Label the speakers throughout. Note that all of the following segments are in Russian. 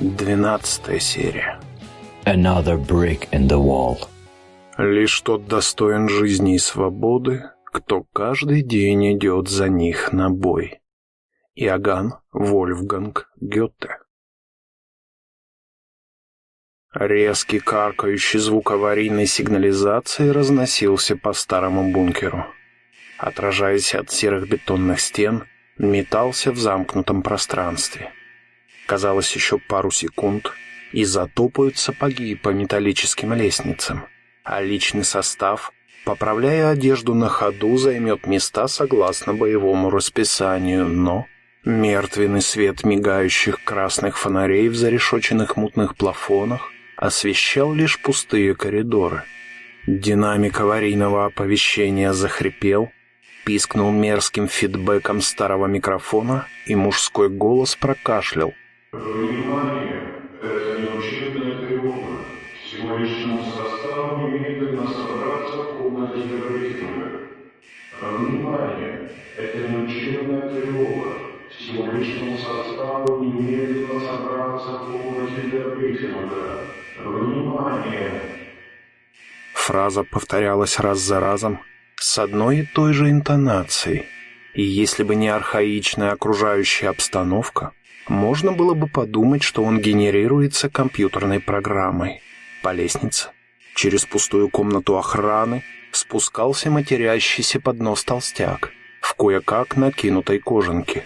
Speaker 1: Двенадцатая серия.
Speaker 2: Another brick in the wall.
Speaker 1: Лишь тот достоин жизни и свободы, кто каждый день идет за них на бой. Иоганн Вольфганг Гёте. Резкий каркающий звук аварийной сигнализации разносился по старому бункеру. Отражаясь от серых бетонных стен, метался в замкнутом пространстве. Казалось, еще пару секунд, и затопают сапоги по металлическим лестницам, а личный состав, поправляя одежду на ходу, займет места согласно боевому расписанию, но... Мертвенный свет мигающих красных фонарей в зарешоченных мутных плафонах освещал лишь пустые коридоры. Динамик аварийного оповещения захрипел, пискнул мерзким фидбэком старого микрофона, и мужской голос прокашлял.
Speaker 3: Внимание! Это не учебная тревога. Всего личному составу немедленно собраться в комнате брифинга. Внимание! Это не учебная тревога. Всего личному составу немедленно собраться в комнате брифинга. Внимание!
Speaker 1: Фраза повторялась раз за разом, с одной и той же интонацией. И если бы не архаичная окружающая обстановка, можно было бы подумать, что он генерируется компьютерной программой. По лестнице, через пустую комнату охраны, спускался матерящийся под нос толстяк в кое-как накинутой кожанке.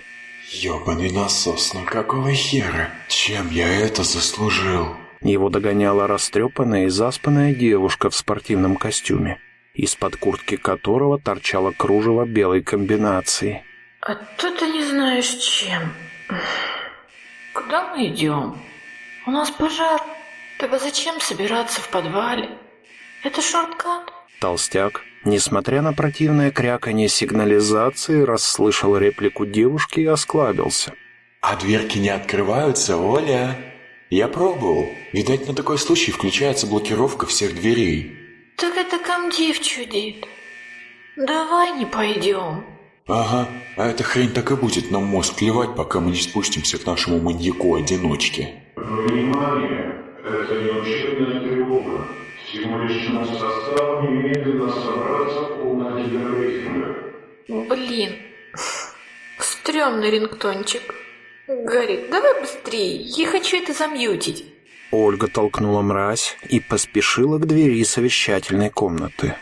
Speaker 4: Ёбаный насос, ну какого хера? Чем я это заслужил?
Speaker 1: Его догоняла растрепанная и заспанная девушка в спортивном костюме из-под куртки которого торчало кружево белой комбинации.
Speaker 5: А то ты не знаешь чем. Куда мы идем? У нас пожар. Тогда зачем собираться в подвале? Это шорткат.
Speaker 1: Толстяк, несмотря на противное кряканье сигнализации, расслышал реплику девушки и осклабился.
Speaker 4: А дверки не открываются, Оля? Я пробовал. Видать, на такой случай включается блокировка всех дверей.
Speaker 5: Так это комдив чудит. Давай не пойдем.
Speaker 4: Ага, а эта хрень так и будет нам мозг плевать, пока мы не спустимся к нашему маньяку-одиночке.
Speaker 3: Внимание! Это не учебная тревога. Всему личному составу немедленно собраться в комнате для брифинга.
Speaker 5: Блин. Стрёмный рингтончик. Гарик, давай быстрее. Я хочу это замьютить.
Speaker 1: Ольга толкнула мразь и поспешила к двери совещательной комнаты.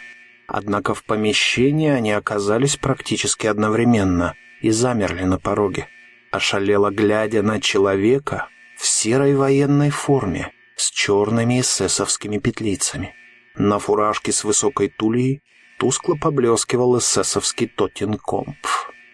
Speaker 1: Однако в помещении они оказались практически одновременно и замерли на пороге, ошалело глядя на человека в серой военной форме с черными эсэсовскими петлицами. На фуражке с высокой тульей тускло поблескивал эсэсовский Тоттенкомп.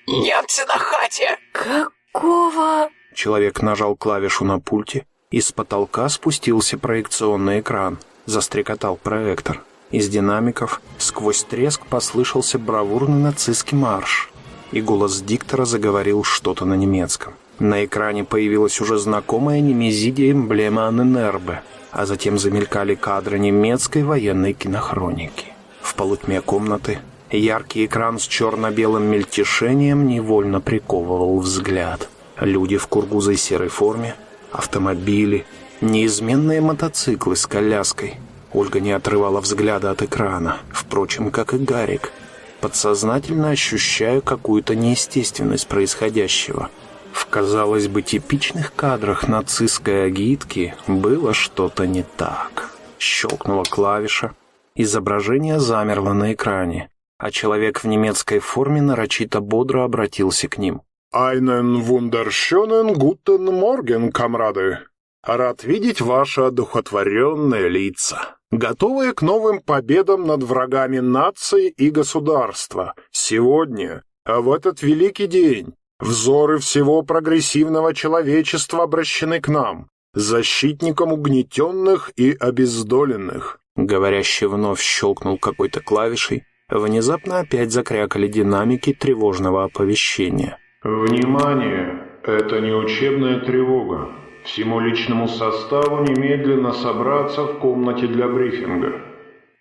Speaker 6: «Немцы на хате!»
Speaker 5: Какого?
Speaker 1: Человек нажал клавишу на пульте, из потолка спустился проекционный экран, застрекотал проектор. Из динамиков сквозь треск послышался бравурный нацистский марш, и голос диктора заговорил что-то на немецком. На экране появилась уже знакомая немезидия эмблема Анненербе, а затем замелькали кадры немецкой военной кинохроники. В полутьме комнаты яркий экран с черно-белым мельтешением невольно приковывал взгляд. Люди в кургузой серой форме автомобили, неизменные мотоциклы с коляской. Ольга не отрывала взгляда от экрана, впрочем, как и Гарик, подсознательно ощущая какую-то неестественность происходящего. В, казалось бы, типичных кадрах нацистской агитки было что-то не так. Щелкнула клавиша, изображение замерло на экране, а человек в немецкой форме нарочито бодро обратился к ним.
Speaker 7: «Einen wunderschönen guten Morgen, комрады! Рад видеть ваши одухотворенные лица, готовые к новым победам над врагами нации и государства. Сегодня, а в этот великий день, взоры всего прогрессивного человечества обращены к нам, защитникам угнетенных и обездоленных».
Speaker 1: Говорящий вновь щелкнул какой-то клавишей, внезапно опять закрякали динамики тревожного оповещения.
Speaker 3: Внимание! Это не учебная тревога. Всему личному составу немедленно собраться в комнате для брифинга.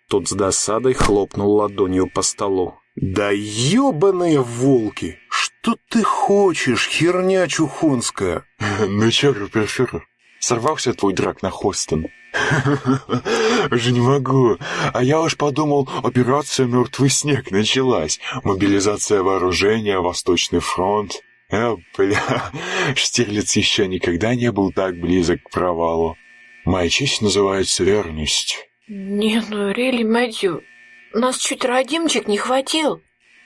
Speaker 1: Тот с досадой хлопнул ладонью по столу.
Speaker 7: «Да ебаные волки! Что ты хочешь, херня чухонская?»
Speaker 4: Ну чё, репортеры, Сорвался твой драк на Хостон. Уже не могу. А я уж подумал, операция «Мертвый снег» началась. Мобилизация вооружения, Восточный фронт. Э, бля, Штирлиц еще никогда не был так близок к провалу. Моя честь называется верность.
Speaker 5: Не, ну, Рели Мэтью, нас чуть родимчик не хватил.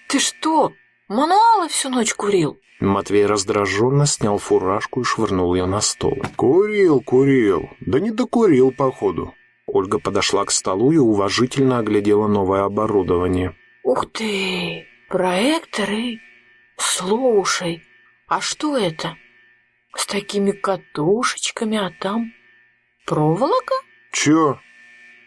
Speaker 5: Ты что, мануалы всю ночь курил?
Speaker 8: Матвей раздраженно снял фуражку и швырнул ее на стол.
Speaker 1: Курил, курил. Да не докурил, походу.
Speaker 8: Ольга подошла к столу и уважительно оглядела новое оборудование.
Speaker 5: Ух ты, проекторы. Слушай, а что это? С такими катушечками, а там проволока?
Speaker 1: Чё?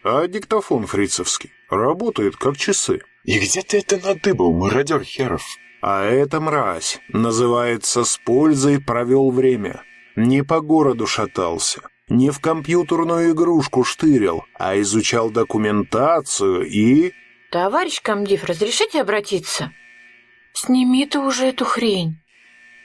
Speaker 1: А диктофон фрицевский работает как часы.
Speaker 4: И где ты это надыбал, мародер херов?
Speaker 1: А эта мразь, называется, с пользой провел время. Не по городу шатался, не в компьютерную игрушку штырил, а изучал документацию и...
Speaker 5: Товарищ комдив, разрешите обратиться? Сними ты уже эту хрень.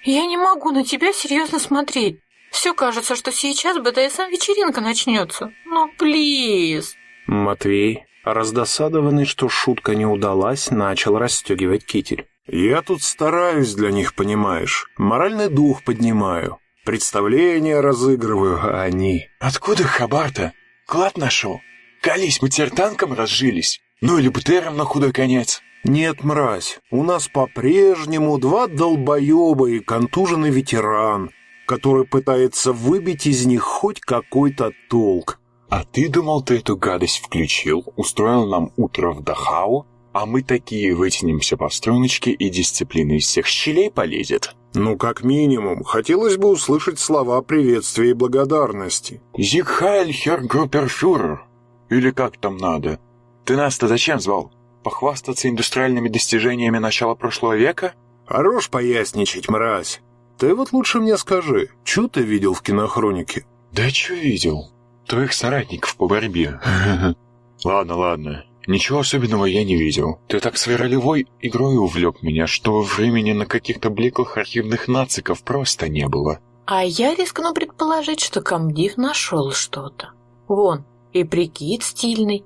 Speaker 5: Я не могу на тебя серьезно смотреть. Все кажется, что сейчас БДСМ-вечеринка начнется. Ну, плиз.
Speaker 8: Матвей, раздосадованный, что шутка не удалась, начал расстегивать китель.
Speaker 1: «Я тут стараюсь для них, понимаешь. Моральный дух поднимаю. Представления разыгрываю, а они...»
Speaker 4: «Откуда хабар-то? Клад нашел? Колись, мы теперь танком разжились? Ну или БТРом на худой конец?»
Speaker 1: «Нет, мразь, у нас по-прежнему два долбоеба и контуженный ветеран, который пытается выбить из них хоть какой-то толк.
Speaker 4: А ты думал, ты эту гадость включил, устроил нам утро в Дахау, а мы такие вытянемся по струночке, и дисциплина из всех щелей полезет?
Speaker 1: Ну, как минимум, хотелось бы услышать слова приветствия и благодарности.
Speaker 4: «Зиг Хайль, Хер Групперфюрер!» Или как там надо? Ты нас-то зачем звал? Похвастаться индустриальными достижениями начала прошлого века?
Speaker 1: Хорош поясничать, мразь. Ты вот лучше мне скажи, что ты видел в кинохронике?
Speaker 4: Да что видел? Твоих соратников по борьбе. Ладно, ладно. Ничего особенного я не видел. Ты так своей ролевой игрой увлек меня, что времени на каких-то блеклых архивных нациков просто не было.
Speaker 5: А я рискну предположить, что комдив нашел что-то. Вон, и прикид стильный,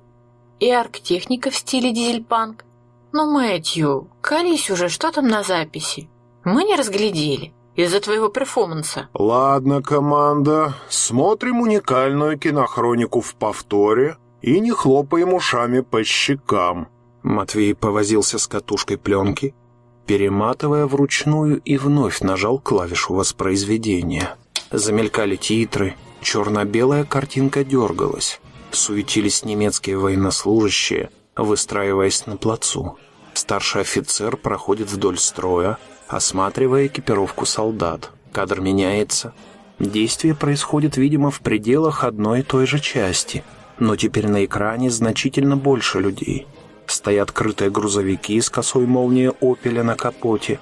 Speaker 5: и арктехника в стиле дизельпанк. Ну, Мэтью, колись уже, что там на записи? Мы не разглядели из-за твоего перформанса.
Speaker 1: Ладно, команда, смотрим уникальную кинохронику в повторе и не хлопаем ушами по щекам.
Speaker 8: Матвей повозился с катушкой пленки, перематывая вручную и вновь нажал клавишу воспроизведения. Замелькали титры, черно-белая картинка дергалась, суетились немецкие военнослужащие, выстраиваясь на плацу. Старший офицер проходит вдоль строя, осматривая экипировку солдат. Кадр меняется. Действие происходит, видимо, в пределах одной и той же части, но теперь на экране значительно больше людей. Стоят крытые грузовики с косой молнией «Опеля» на капоте,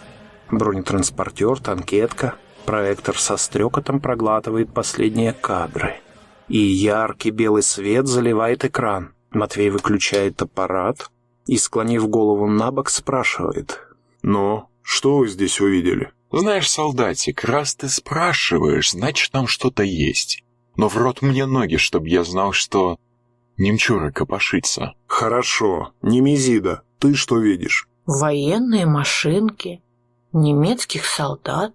Speaker 8: бронетранспортер, танкетка, проектор со стрекотом проглатывает последние кадры. И яркий белый свет заливает экран. Матвей выключает аппарат и, склонив голову на бок, спрашивает.
Speaker 1: «Ну, что вы здесь увидели?»
Speaker 4: Знаешь, солдатик, раз ты спрашиваешь, значит, там что-то есть. Но в рот мне ноги, чтобы я знал, что немчура копошится.
Speaker 1: «Хорошо. Немезида, ты что видишь?»
Speaker 5: Военные машинки, немецких солдат,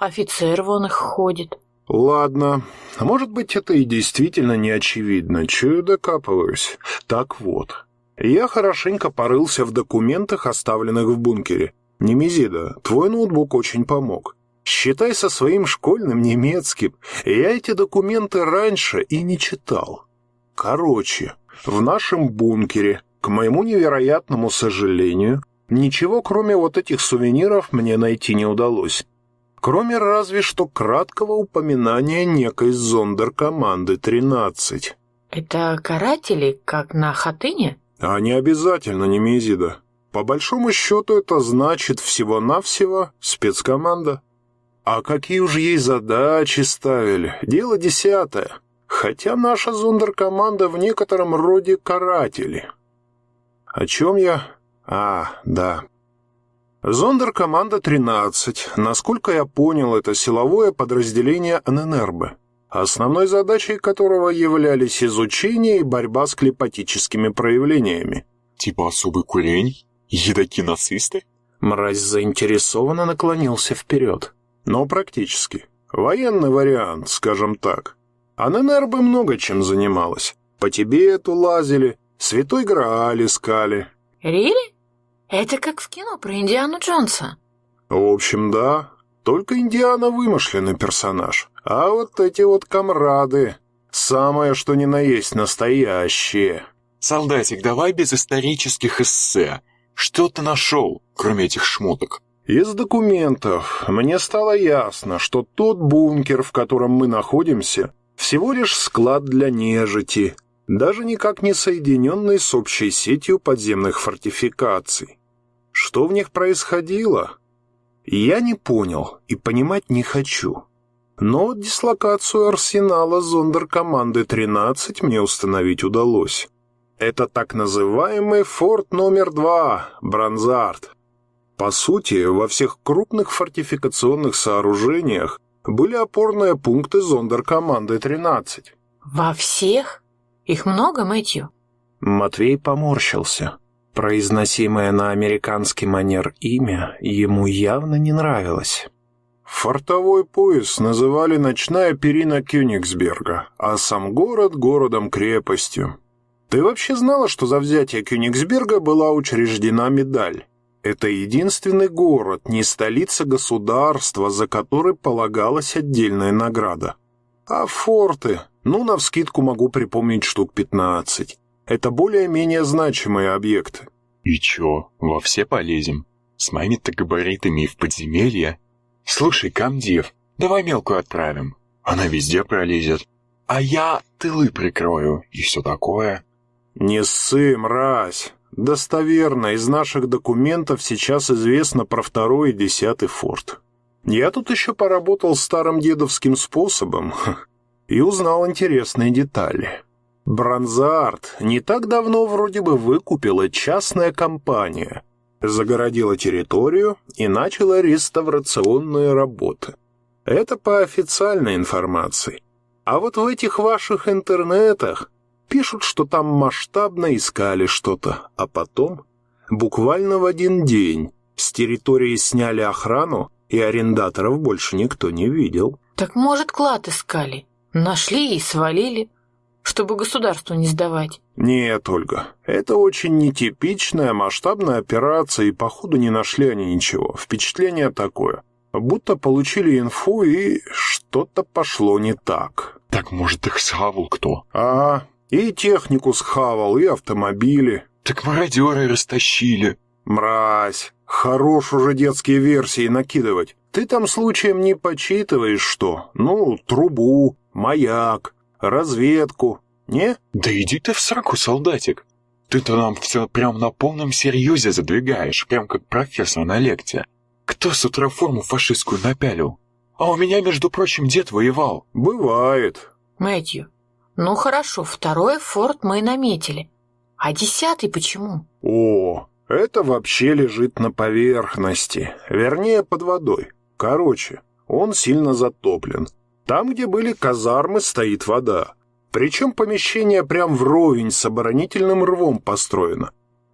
Speaker 5: офицер вон их ходит.
Speaker 1: «Ладно. Может быть, это и действительно не очевидно. Чую докапываюсь. Так вот. Я хорошенько порылся в документах, оставленных в бункере. Немезида, твой ноутбук очень помог. Считай со своим школьным немецким. Я эти документы раньше и не читал. Короче, в нашем бункере, к моему невероятному сожалению, ничего кроме вот этих сувениров мне найти не удалось. Кроме разве что краткого упоминания некой зондеркоманды 13.
Speaker 5: Это каратели, как на Хатыне?
Speaker 1: А не обязательно, Немезида. По большому счету это значит всего-навсего спецкоманда. А какие уж ей задачи ставили, дело десятое. Хотя наша зондеркоманда в некотором роде каратели. О чем я? А, да. Зондеркоманда 13. Насколько я понял, это силовое подразделение ННРБ. основной задачей которого являлись изучение и борьба с клепатическими проявлениями.
Speaker 4: Типа особый курень? Едоки нацисты?
Speaker 9: Мразь заинтересованно наклонился вперед.
Speaker 1: Но практически. Военный вариант, скажем так. А ННР бы много чем занималась. По Тибету лазили, Святой Грааль искали.
Speaker 5: Рили? Это как в кино про Индиану Джонса.
Speaker 1: В общем, да. Только Индиана вымышленный персонаж. А вот эти вот комрады. Самое, что ни на есть, настоящие.
Speaker 4: Солдатик, давай без исторических эссе. Что ты нашел, кроме этих шмоток?
Speaker 1: Из документов мне стало ясно, что тот бункер, в котором мы находимся, всего лишь склад для нежити, даже никак не соединенный с общей сетью подземных фортификаций. Что в них происходило? Я не понял и понимать не хочу. Но дислокацию арсенала зондеркоманды 13 мне установить удалось. Это так называемый форт номер два, Бронзарт. По сути, во всех крупных фортификационных сооружениях были опорные пункты зондеркоманды 13.
Speaker 5: Во всех? Их много, Мэтью?
Speaker 9: Матвей поморщился. Произносимое на американский манер имя ему явно не нравилось.
Speaker 1: Фортовой пояс называли ночная перина Кёнигсберга, а сам город городом-крепостью. Ты вообще знала, что за взятие Кёнигсберга была учреждена медаль? Это единственный город, не столица государства, за который полагалась отдельная награда. А форты? Ну, навскидку могу припомнить штук 15. Это более-менее значимые объекты.
Speaker 4: И чё, во все полезем? С моими-то габаритами и в подземелье? Слушай, комдив, давай мелкую отправим. Она везде пролезет. А я тылы прикрою и все такое.
Speaker 1: Не ссы, мразь. Достоверно, из наших документов сейчас известно про второй и десятый форт. Я тут еще поработал старым дедовским способом и узнал интересные детали. Бронзарт не так давно вроде бы выкупила частная компания, загородила территорию и начала реставрационные работы. Это по официальной информации. А вот в этих ваших интернетах пишут, что там масштабно искали что-то, а потом, буквально в один день, с территории сняли охрану, и арендаторов больше никто не видел.
Speaker 5: Так может, клад искали? Нашли и свалили, чтобы государству не сдавать.
Speaker 1: Нет, Ольга, это очень нетипичная масштабная операция, и походу не нашли они ничего. Впечатление такое, будто получили инфу, и что-то пошло не так.
Speaker 4: Так может их схавал кто?
Speaker 1: Ага, и технику схавал, и автомобили.
Speaker 4: Так мародеры растащили.
Speaker 1: Мразь, хорош уже детские версии накидывать. Ты там случаем не почитываешь что? Ну, трубу, маяк, разведку, не?
Speaker 4: Да иди ты в сраку, солдатик. Ты-то нам все прям на полном серьезе задвигаешь, прям как профессор на лекции. Кто с утра форму фашистскую напялил? А у меня, между прочим, дед воевал.
Speaker 1: Бывает.
Speaker 5: Мэтью, ну хорошо, второй форт мы наметили. А десятый почему?
Speaker 1: О, это вообще лежит на поверхности, вернее, под водой. Короче, он сильно затоплен. Там, где были казармы, стоит вода. Причем помещение прям вровень с оборонительным рвом построено.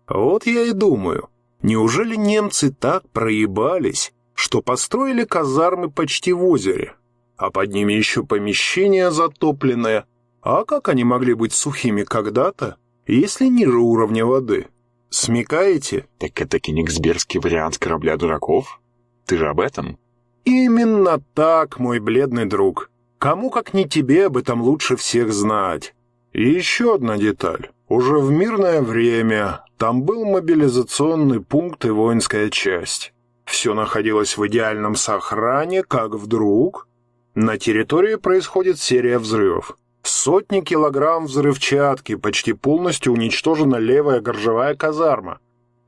Speaker 1: Вот я и думаю, неужели немцы так проебались, что построили казармы почти в озере, а под ними еще помещение затопленное? А как они могли быть сухими когда-то, если ниже уровня воды? Смекаете?
Speaker 4: Так это кенигсбергский вариант корабля дураков? Ты же об этом?
Speaker 1: Именно так, мой бледный друг. Кому, как не тебе, об этом лучше всех знать. И еще одна деталь. Уже в мирное время там был мобилизационный пункт и воинская часть. Все находилось в идеальном сохране, как вдруг... На территории происходит серия взрывов. Сотни килограмм взрывчатки, почти полностью уничтожена левая горжевая казарма.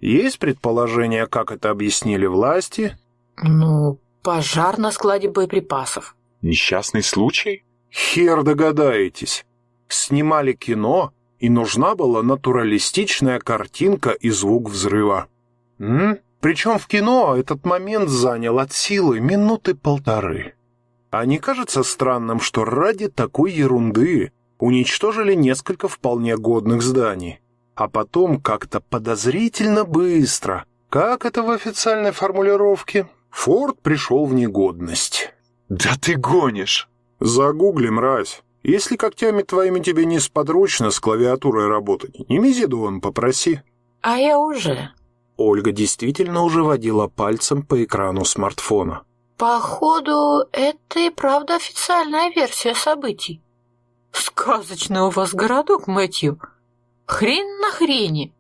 Speaker 1: Есть предположение, как это объяснили власти?
Speaker 5: Ну, пожар на складе боеприпасов.
Speaker 4: Несчастный случай?
Speaker 1: Хер догадаетесь. Снимали кино, и нужна была натуралистичная картинка и звук взрыва. М? Причем в кино этот момент занял от силы минуты полторы. А не кажется странным, что ради такой ерунды уничтожили несколько вполне годных зданий, а потом как-то подозрительно быстро, как это в официальной формулировке, Форд пришел в негодность.
Speaker 4: Да ты гонишь!
Speaker 1: Загугли, мразь. Если когтями твоими тебе несподручно с клавиатурой работать, не Мизидуан попроси.
Speaker 5: А я уже.
Speaker 10: Ольга действительно уже водила пальцем по экрану смартфона.
Speaker 5: Походу, это и правда официальная версия событий. Сказочный у вас городок, Мэтью. Хрен на хрени.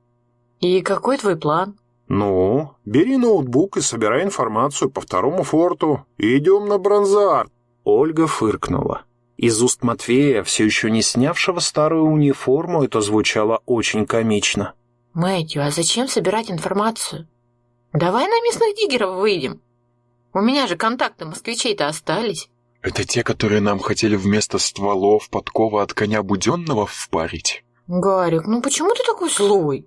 Speaker 5: И какой твой план?
Speaker 1: Ну, бери ноутбук и собирай информацию по второму форту. И идем на Бронзарт.
Speaker 10: Ольга фыркнула. Из уст Матвея, все еще не снявшего старую униформу, это звучало очень комично.
Speaker 5: Мэтью, а зачем собирать информацию? Давай на местных диггеров выйдем. У меня же контакты москвичей-то остались.
Speaker 4: Это те, которые нам хотели вместо стволов подкова от коня буденного впарить?
Speaker 5: Гарик, ну почему ты такой злой?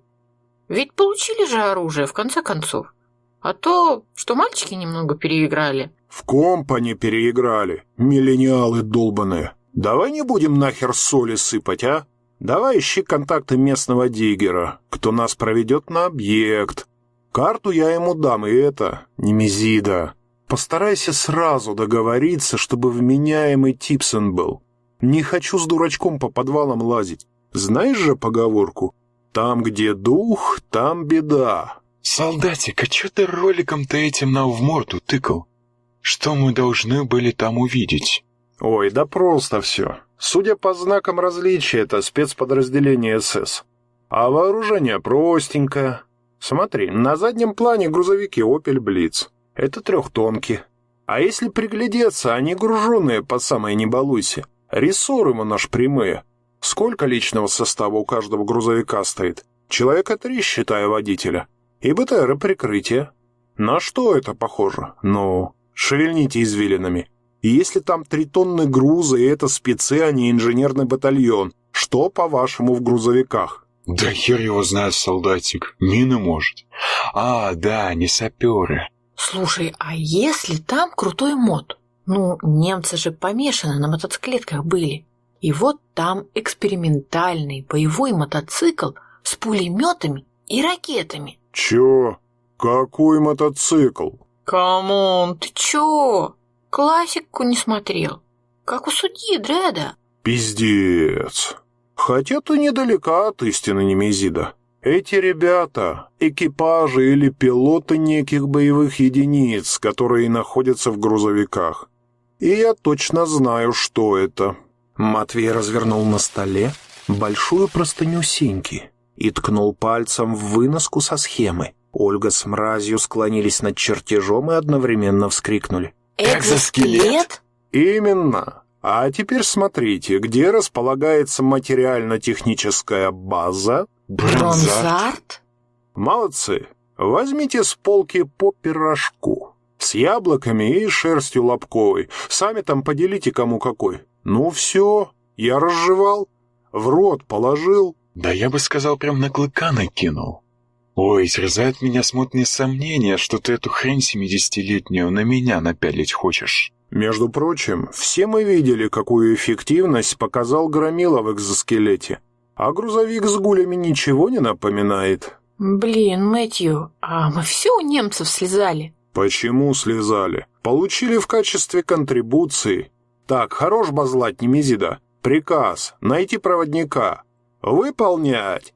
Speaker 5: Ведь получили же оружие, в конце концов. А то, что мальчики немного переиграли.
Speaker 1: В компани переиграли, миллениалы долбаные. Давай не будем нахер соли сыпать, а? Давай ищи контакты местного диггера, кто нас проведет на объект. Карту я ему дам, и это, Немезида. Постарайся сразу договориться, чтобы вменяемый Типсон был. Не хочу с дурачком по подвалам лазить. Знаешь же поговорку? Там, где дух, там беда.
Speaker 4: Солдатик, а чё ты роликом-то этим нам в морду тыкал? Что мы должны были там увидеть?
Speaker 1: Ой, да просто все. Судя по знакам различия, это спецподразделение СС. А вооружение простенькое. Смотри, на заднем плане грузовики «Опель Блиц». Это трехтонки. А если приглядеться, они груженные по самой не балуйся. Рессоры мы наш прямые. Сколько личного состава у каждого грузовика стоит? Человека три, считая водителя. И БТР прикрытие. На что это похоже? Ну, шевельните извилинами. И если там три тонны груза, и это спецы, а не инженерный батальон, что, по-вашему, в грузовиках?
Speaker 4: Да хер его знает, солдатик. Мины может. А, да, не саперы.
Speaker 5: Слушай, а если там крутой мод? Ну, немцы же помешаны на мотоциклетках были. И вот там экспериментальный боевой мотоцикл с пулеметами и ракетами.
Speaker 1: Чё? Какой мотоцикл?
Speaker 5: Come on, ты чё? Классику не смотрел. Как у судьи Дреда.
Speaker 1: Пиздец. Хотя ты недалека от истины Немезида. Эти ребята — экипажи или пилоты неких боевых единиц, которые находятся в грузовиках. И я точно знаю, что это.
Speaker 10: Матвей развернул на столе большую простыню синьки и ткнул пальцем в выноску со схемы. Ольга с мразью склонились над чертежом и одновременно вскрикнули.
Speaker 5: Экзоскелет?
Speaker 1: Именно. А теперь смотрите, где располагается материально-техническая база?
Speaker 5: Бронзарт?
Speaker 1: Молодцы. Возьмите с полки по пирожку. С яблоками и шерстью лобковой. Сами там поделите кому какой. Ну все, я разжевал. В рот положил.
Speaker 4: Да я бы сказал, прям на клыка накинул. Ой, срезают меня смутные сомнения, что ты эту хрень семидесятилетнюю на меня напялить хочешь.
Speaker 1: Между прочим, все мы видели, какую эффективность показал Громила в экзоскелете. А грузовик с гулями ничего не напоминает.
Speaker 5: Блин, Мэтью, а мы все у немцев слезали.
Speaker 1: Почему слезали? Получили в качестве контрибуции. Так, хорош базлать, Немезида. Приказ — найти проводника. Выполнять.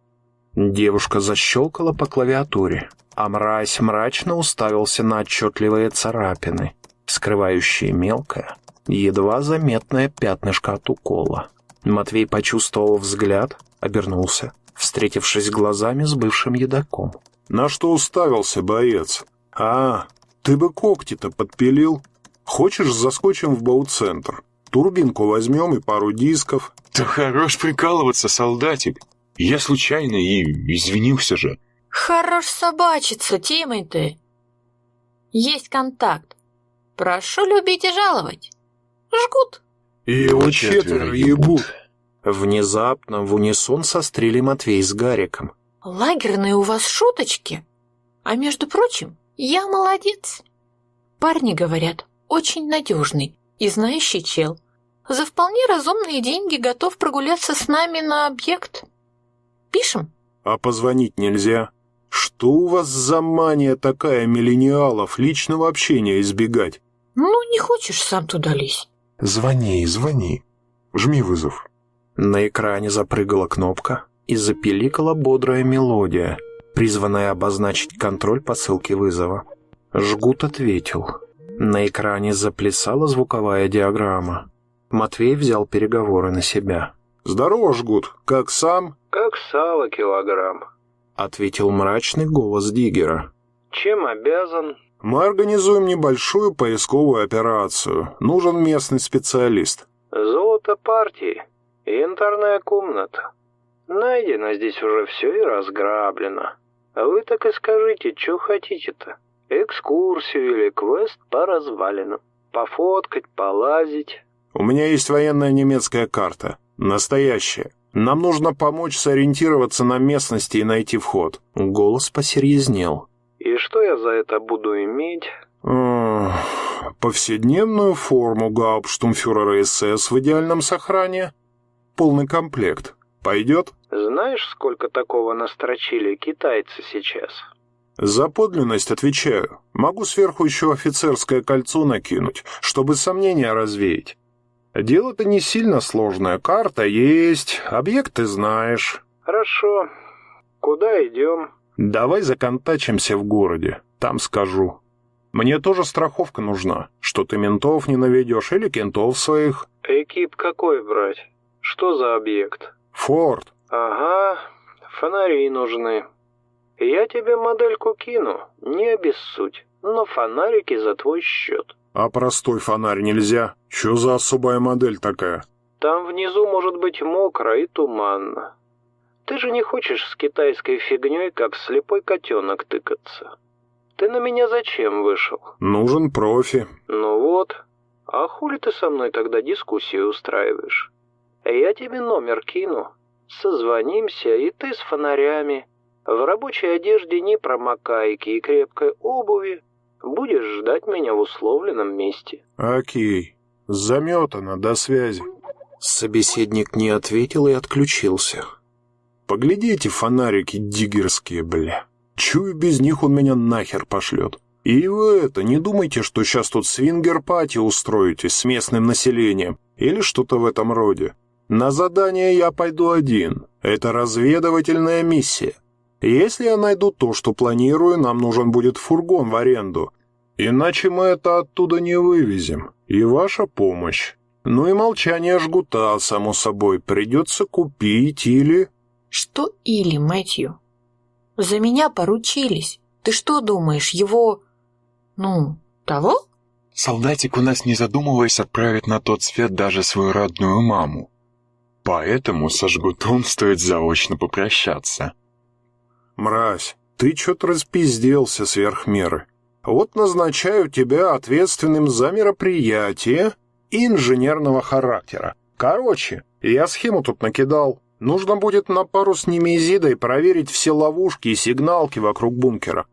Speaker 10: Девушка защелкала по клавиатуре, а мразь мрачно уставился на отчетливые царапины, скрывающие мелкое, едва заметное пятнышко от укола. Матвей почувствовал взгляд, обернулся, встретившись глазами с бывшим едоком.
Speaker 1: «На что уставился, боец? А, ты бы когти-то подпилил? Хочешь, заскочим в бау-центр? Турбинку возьмем и пару дисков».
Speaker 4: Да хорош прикалываться, солдатик. Я случайно и извинился же.
Speaker 5: Хорош собачиться, Тимати. Есть контакт. Прошу любить и жаловать. Жгут.
Speaker 1: И его четверо ебут.
Speaker 10: Внезапно в унисон сострили Матвей с Гариком.
Speaker 5: Лагерные у вас шуточки. А между прочим, я молодец. Парни говорят, очень надежный и знающий чел. За вполне разумные деньги готов прогуляться с нами на объект. Пишем?
Speaker 1: А позвонить нельзя? Что у вас за мания такая миллениалов личного общения избегать?
Speaker 5: Ну, не хочешь, сам туда лезь.
Speaker 4: Звони, звони. Жми вызов.
Speaker 11: На экране запрыгала кнопка и запеликала бодрая мелодия, призванная обозначить контроль посылки вызова. Жгут ответил. На экране заплясала звуковая диаграмма. Матвей взял переговоры на себя.
Speaker 1: «Здорово, Жгут. Как сам?»
Speaker 12: «Как сало килограмм», —
Speaker 11: ответил мрачный голос Диггера.
Speaker 12: «Чем обязан?»
Speaker 1: «Мы организуем небольшую поисковую операцию. Нужен местный специалист».
Speaker 12: «Золото партии. Янтарная комната. Найдено здесь уже все и разграблено. А вы так и скажите, что хотите-то? Экскурсию или квест по развалинам? Пофоткать, полазить?»
Speaker 1: «У меня есть военная немецкая карта. Настоящая. Нам нужно помочь сориентироваться на местности и найти вход».
Speaker 11: Голос посерьезнел.
Speaker 12: «И что я за это буду иметь?»
Speaker 1: «Повседневную форму гауптштумфюрера СС в идеальном сохране. Полный комплект. Пойдет?»
Speaker 12: «Знаешь, сколько такого настрочили китайцы сейчас?»
Speaker 1: «За подлинность отвечаю. Могу сверху еще офицерское кольцо накинуть, чтобы сомнения развеять. Дело-то не сильно сложное. Карта есть, объекты знаешь».
Speaker 12: «Хорошо. Куда идем?»
Speaker 1: «Давай законтачимся в городе. Там скажу. Мне тоже страховка нужна, что ты ментов не наведешь или кентов своих».
Speaker 12: «Экип какой брать? Что за объект?»
Speaker 1: «Форд».
Speaker 12: «Ага, фонари нужны. Я тебе модельку кину, не обессудь, но фонарики за твой счет».
Speaker 1: «А простой фонарь нельзя? Что за особая модель такая?»
Speaker 12: «Там внизу может быть мокро и туманно. Ты же не хочешь с китайской фигней, как слепой котенок, тыкаться. Ты на меня зачем вышел?»
Speaker 1: «Нужен профи».
Speaker 12: «Ну вот. А хули ты со мной тогда дискуссию устраиваешь? Я тебе номер кину. Созвонимся, и ты с фонарями. В рабочей одежде не промокайки и крепкой обуви. Будешь ждать меня в условленном месте».
Speaker 1: «Окей. Заметано. До связи».
Speaker 11: Собеседник не ответил и отключился.
Speaker 1: «Поглядите, фонарики диггерские, бля. Чую, без них он меня нахер пошлет. И вы это, не думайте, что сейчас тут свингер-пати устроите с местным населением или что-то в этом роде. На задание я пойду один. Это разведывательная миссия. Если я найду то, что планирую, нам нужен будет фургон в аренду. Иначе мы это оттуда не вывезем. И ваша помощь. Ну и молчание жгута, само собой, придется купить или...
Speaker 5: Что или, Мэтью? За меня поручились. Ты что думаешь, его... Ну, того?
Speaker 4: Солдатик у нас, не задумываясь, отправит на тот свет даже свою родную маму. Поэтому со жгутом стоит заочно попрощаться.
Speaker 1: «Мразь, ты чё-то распизделся сверх меры. Вот назначаю тебя ответственным за мероприятие инженерного характера. Короче, я схему тут накидал. Нужно будет на пару с Немезидой проверить все ловушки и сигналки вокруг бункера.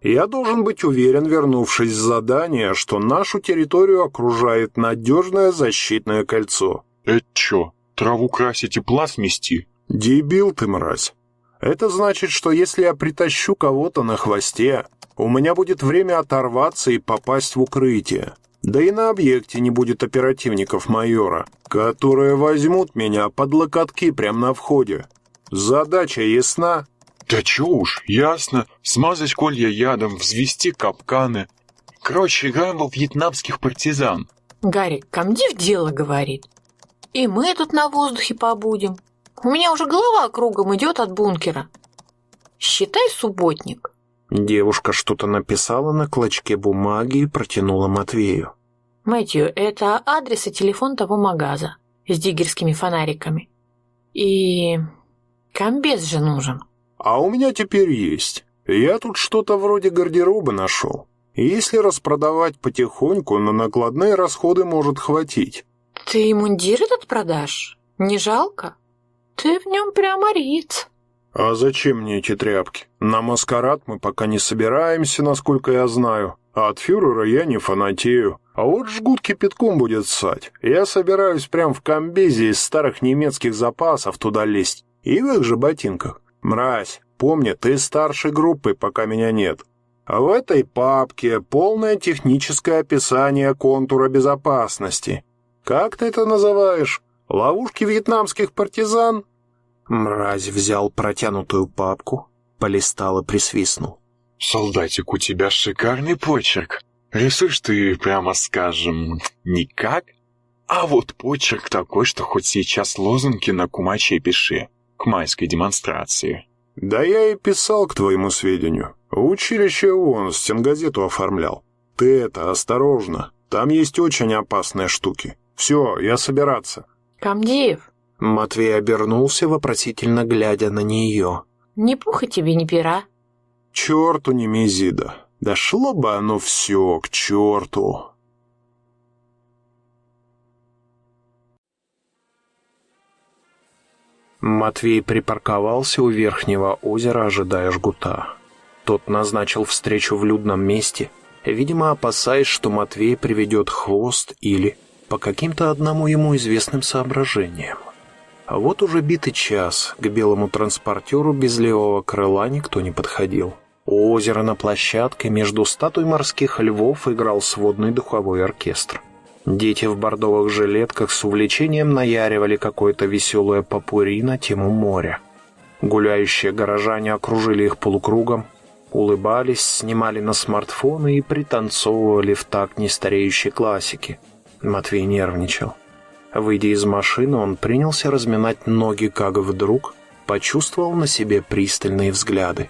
Speaker 1: Я должен быть уверен, вернувшись с задания, что нашу территорию окружает надежное защитное кольцо.
Speaker 4: Это чё, траву красить и пласт мести?
Speaker 1: Дебил ты, мразь. Это значит, что если я притащу кого-то на хвосте, у меня будет время оторваться и попасть в укрытие. Да и на объекте не будет оперативников майора, которые возьмут меня под локотки прямо на входе. Задача ясна?
Speaker 4: Да чё уж, ясно. Смазать колья ядом, взвести капканы. Короче, играем во вьетнамских партизан.
Speaker 5: Гарри, комдив дело говорит. И мы тут на воздухе побудем. У меня уже голова кругом идет от бункера. Считай субботник.
Speaker 11: Девушка что-то написала на клочке бумаги и протянула Матвею.
Speaker 5: Мэтью, это адрес и телефон того магаза с диггерскими фонариками. И комбез же нужен.
Speaker 1: А у меня теперь есть. Я тут что-то вроде гардероба нашел. Если распродавать потихоньку, на накладные расходы может хватить.
Speaker 5: Ты мундир этот продашь? Не жалко? Ты в нем прямо риц.
Speaker 7: «А зачем мне эти тряпки? На маскарад мы пока не собираемся, насколько я знаю. А от фюрера я не фанатею. А вот жгут кипятком будет ссать. Я собираюсь прям в комбезе из старых немецких запасов туда лезть. И в их же ботинках. Мразь, помни, ты старшей группы, пока меня нет. А в этой папке полное техническое описание контура безопасности. Как ты это называешь? Ловушки вьетнамских партизан?
Speaker 1: Мразь взял протянутую папку, полистал и присвистнул.
Speaker 4: «Солдатик, у тебя шикарный почерк. Рисуешь ты, прямо скажем, никак. А вот почерк такой, что хоть сейчас лозунги на кумаче пиши, к майской демонстрации».
Speaker 7: «Да я и писал, к твоему сведению. Училище он стенгазету оформлял. Ты это, осторожно. Там есть очень опасные штуки. Все, я собираться».
Speaker 5: Камдеев,
Speaker 1: Матвей обернулся, вопросительно глядя на нее.
Speaker 5: ни пуха тебе, ни пера.
Speaker 7: «Черту Немезида! Дошло бы оно все к черту!»
Speaker 1: Матвей припарковался у верхнего озера, ожидая жгута. Тот назначил встречу в людном месте, видимо, опасаясь, что Матвей приведет хвост или по каким-то одному ему известным соображениям. А вот уже битый час к белому транспортеру без левого крыла никто не подходил. У озера на площадке между статуй морских львов играл сводный духовой оркестр. Дети в бордовых жилетках с увлечением наяривали какое-то веселое попури на тему моря. Гуляющие горожане окружили их полукругом, улыбались, снимали на смартфоны и пританцовывали в такт нестареющей классики. Матвей нервничал. Выйдя из машины, он принялся разминать ноги, как вдруг почувствовал на себе пристальные взгляды.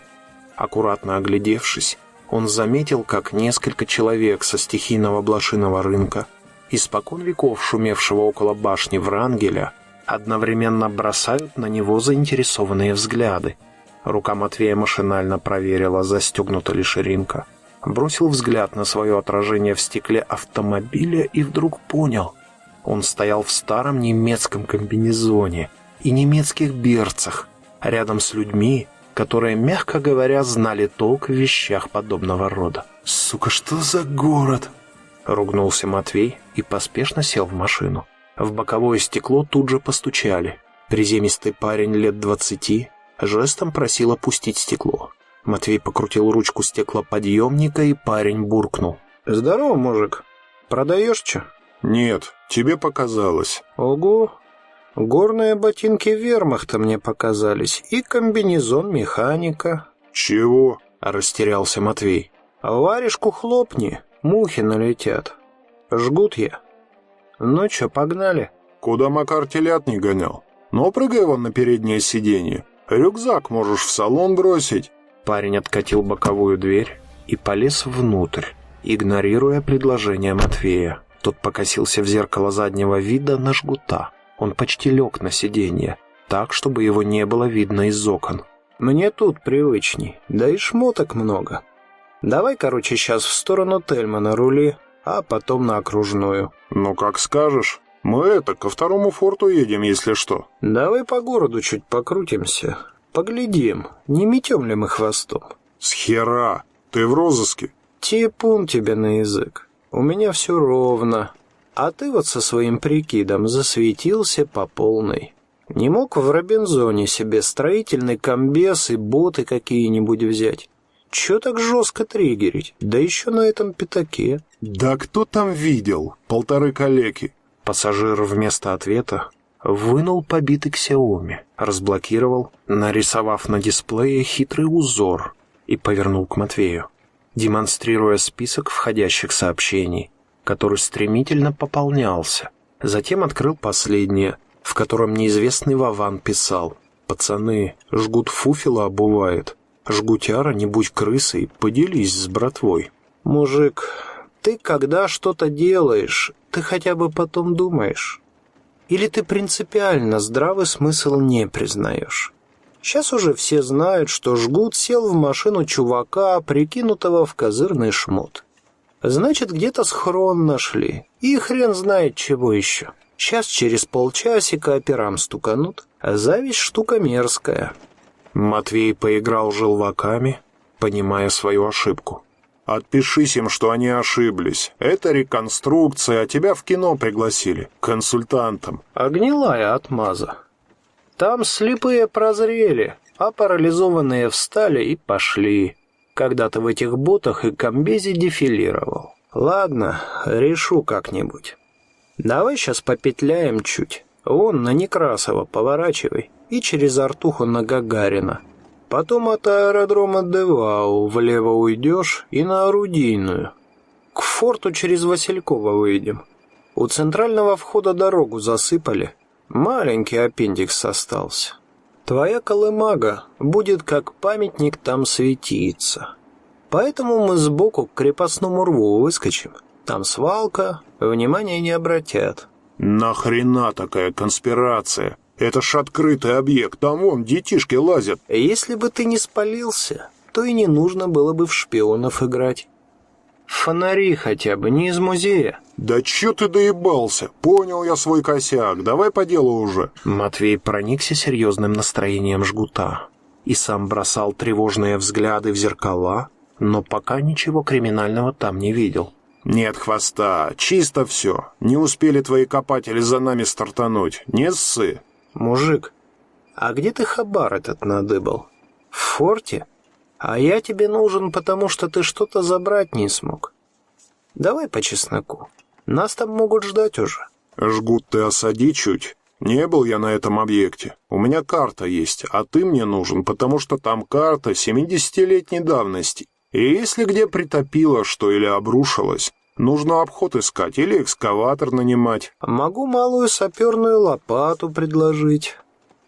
Speaker 1: Аккуратно оглядевшись, он заметил, как несколько человек со стихийного блошиного рынка, испокон веков шумевшего около башни Врангеля, одновременно бросают на него заинтересованные взгляды. Рука Матвея машинально проверила, застегнута ли ширинка. Бросил взгляд на свое отражение в стекле автомобиля и вдруг понял — он стоял в старом немецком комбинезоне и немецких берцах, рядом с людьми, которые, мягко говоря, знали толк в вещах подобного рода. «Сука, что за город?» Ругнулся Матвей и поспешно сел в машину. В боковое стекло тут же постучали. Приземистый парень лет двадцати жестом просил опустить стекло. Матвей покрутил ручку стеклоподъемника, и парень буркнул. «Здорово, мужик. Продаешь что?»
Speaker 7: «Нет, тебе показалось».
Speaker 1: «Ого! Горные ботинки вермахта мне показались и комбинезон механика».
Speaker 7: «Чего?»
Speaker 1: — растерялся Матвей. «Варежку хлопни, мухи налетят. Жгут я. Ну чё, погнали?»
Speaker 7: «Куда Макар телят не гонял? Ну, прыгай вон на переднее сиденье. Рюкзак можешь в салон бросить».
Speaker 1: Парень откатил боковую дверь и полез внутрь, игнорируя предложение Матвея. Тот покосился в зеркало заднего вида на жгута. Он почти лег на сиденье, так, чтобы его не было видно из окон. «Мне тут привычней, да и шмоток много. Давай, короче, сейчас в сторону Тельмана рули, а потом на окружную».
Speaker 7: «Ну, как скажешь. Мы это, ко второму форту едем, если что».
Speaker 1: «Давай по городу чуть покрутимся. Поглядим, не метем ли мы хвостом».
Speaker 7: «С хера! Ты в розыске?»
Speaker 1: «Типун тебе на язык. У меня все ровно. А ты вот со своим прикидом засветился по полной. Не мог в Робинзоне себе строительный комбез и боты какие-нибудь взять? Че так жестко триггерить? Да еще на этом пятаке.
Speaker 7: Да кто там видел? Полторы калеки.
Speaker 1: Пассажир вместо ответа вынул побитый Xiaomi, разблокировал, нарисовав на дисплее хитрый узор и повернул к Матвею демонстрируя список входящих сообщений, который стремительно пополнялся. Затем открыл последнее, в котором неизвестный Вован писал «Пацаны, жгут фуфела обувает. Жгутяра, не будь крысой, поделись с братвой». «Мужик, ты когда что-то делаешь, ты хотя бы потом думаешь? Или ты принципиально здравый смысл не признаешь?» Сейчас уже все знают, что Жгут сел в машину чувака, прикинутого в козырный шмот. Значит, где-то схрон нашли. И хрен знает чего еще. Сейчас через полчасика операм стуканут, а зависть штука мерзкая.
Speaker 13: Матвей поиграл желваками, понимая свою ошибку.
Speaker 1: Отпишись им, что они ошиблись. Это реконструкция, а тебя в кино пригласили. Консультантом.
Speaker 14: Огнилая отмаза. Там слепые прозрели, а парализованные встали и пошли. Когда-то в этих ботах и комбезе дефилировал. Ладно, решу как-нибудь. Давай сейчас попетляем чуть. Вон на Некрасова поворачивай и через Артуху на Гагарина. Потом от аэродрома Девау влево уйдешь и на Орудийную. К форту через Василькова выйдем. У центрального входа дорогу засыпали. Маленький аппендикс остался. Твоя колымага будет как памятник там светиться. Поэтому мы сбоку к крепостному рву выскочим. Там свалка, внимания не обратят.
Speaker 1: Нахрена такая конспирация? Это ж открытый объект, там вон детишки лазят.
Speaker 14: Если бы ты не спалился, то и не нужно было бы в шпионов играть. Фонари хотя бы, не из музея.
Speaker 1: Да чё ты доебался? Понял я свой косяк, давай по делу уже.
Speaker 13: Матвей проникся серьезным настроением жгута и сам бросал тревожные взгляды в зеркала, но пока ничего криминального там не видел.
Speaker 1: Нет хвоста, чисто все. Не успели твои копатели за нами стартануть. Не ссы.
Speaker 14: Мужик, а где ты хабар этот надыбал? В форте? А я тебе нужен, потому что ты что-то забрать не смог. Давай по чесноку. Нас там могут ждать уже.
Speaker 1: Жгут ты осади чуть. Не был я на этом объекте. У меня карта есть, а ты мне нужен, потому что там карта 70-летней давности. И если где притопило что или обрушилось, нужно обход искать или экскаватор нанимать.
Speaker 14: Могу малую саперную лопату предложить.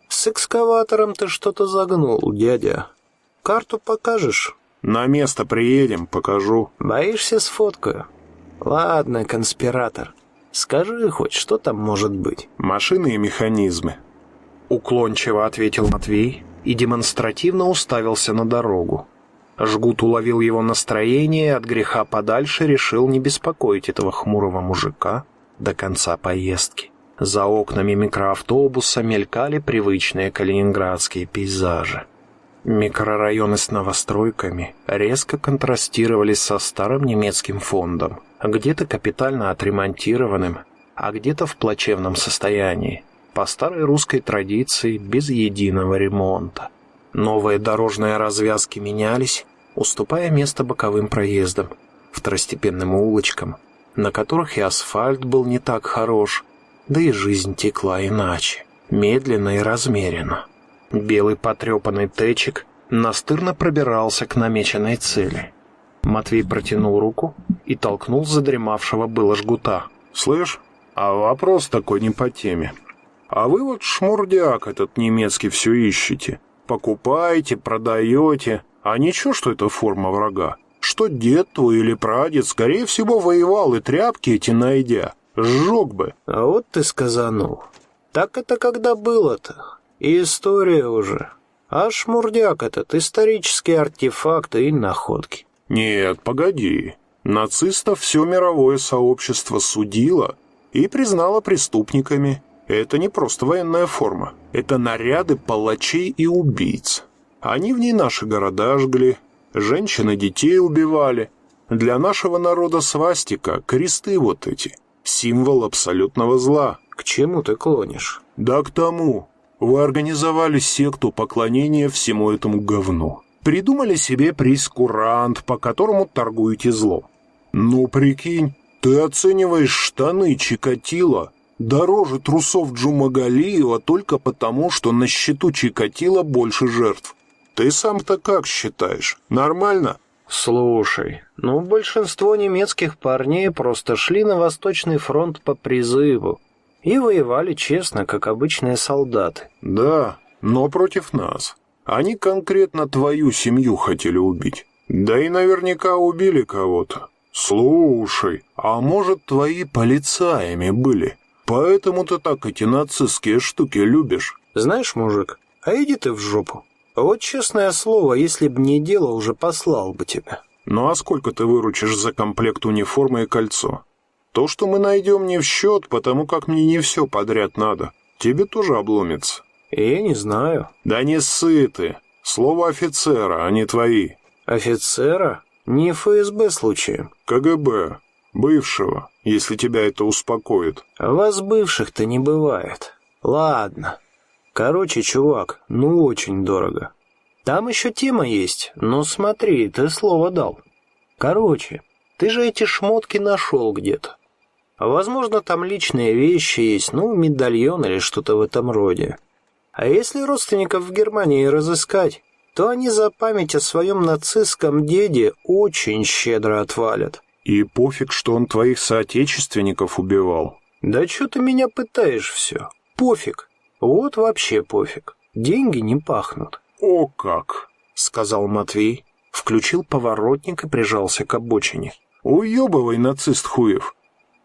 Speaker 14: С экскаватором ты что-то загнул, дядя. Карту покажешь?
Speaker 1: На место приедем, покажу.
Speaker 14: Боишься сфоткаю? Ладно, конспиратор. Скажи хоть, что там может быть?
Speaker 1: Машины и механизмы.
Speaker 13: Уклончиво ответил Матвей и демонстративно уставился на дорогу. Жгут уловил его настроение и от греха подальше решил не беспокоить этого хмурого мужика до конца поездки. За окнами микроавтобуса мелькали привычные калининградские пейзажи. Микрорайоны с новостройками резко контрастировали со старым немецким фондом, где-то капитально отремонтированным, а где-то в плачевном состоянии, по старой русской традиции без единого ремонта. Новые дорожные развязки менялись, уступая место боковым проездам, второстепенным улочкам, на которых и асфальт был не так хорош, да и жизнь текла иначе, медленно и размеренно. Белый потрепанный течик настырно пробирался к намеченной цели. Матвей протянул руку и толкнул задремавшего было жгута.
Speaker 1: «Слышь, а вопрос такой не по теме. А вы вот шмурдяк этот немецкий все ищете. Покупаете, продаете. А ничего, что это форма врага? Что дед твой или прадед, скорее всего, воевал и тряпки эти найдя. Сжег бы.
Speaker 14: А вот ты сказанул. Так это когда было-то? И история уже. А шмурдяк этот исторические артефакты и находки.
Speaker 1: Нет, погоди. Нацистов все мировое сообщество судило и признало преступниками. Это не просто военная форма. Это наряды палачей и убийц. Они в ней наши города жгли, женщин и детей убивали. Для нашего народа свастика, кресты вот эти, символ абсолютного зла.
Speaker 14: К чему ты клонишь?
Speaker 1: Да к тому, вы организовали секту поклонения всему этому говну. Придумали себе прескурант, по которому торгуете злом. Ну, прикинь, ты оцениваешь штаны Чикатило дороже трусов Джумагалиева только потому, что на счету Чикатило больше жертв. Ты сам-то как считаешь? Нормально?
Speaker 14: Слушай, ну большинство немецких парней просто шли на Восточный фронт по призыву и воевали честно, как обычные солдаты.
Speaker 1: Да, но против нас. Они конкретно твою семью хотели убить. Да и наверняка убили кого-то. Слушай, а может твои полицаями были? Поэтому ты так эти нацистские штуки любишь?
Speaker 14: Знаешь, мужик, а иди ты в жопу. Вот честное слово, если б не дело, уже послал бы тебя.
Speaker 1: Ну а сколько ты выручишь за комплект униформы и кольцо? То, что мы найдем, не в счет, потому как мне не все подряд надо. Тебе тоже обломится.
Speaker 14: Я не знаю.
Speaker 1: Да не ссы ты.
Speaker 15: Слово офицера, а не твои.
Speaker 1: Офицера? Не ФСБ случаем?
Speaker 15: КГБ. Бывшего, если тебя это успокоит.
Speaker 1: А вас бывших-то не бывает. Ладно. Короче, чувак, ну очень дорого. Там еще тема есть, но смотри, ты слово дал. Короче, ты же эти шмотки нашел где-то. Возможно, там личные вещи есть, ну, медальон или что-то в этом роде. А если родственников в Германии разыскать, то они за память о своем нацистском деде очень щедро отвалят.
Speaker 15: И пофиг, что он твоих соотечественников убивал.
Speaker 1: Да что ты меня пытаешь все? Пофиг. Вот вообще пофиг. Деньги не пахнут.
Speaker 15: О как!
Speaker 16: Сказал Матвей, включил поворотник и прижался к обочине.
Speaker 15: Уебывай, нацист хуев.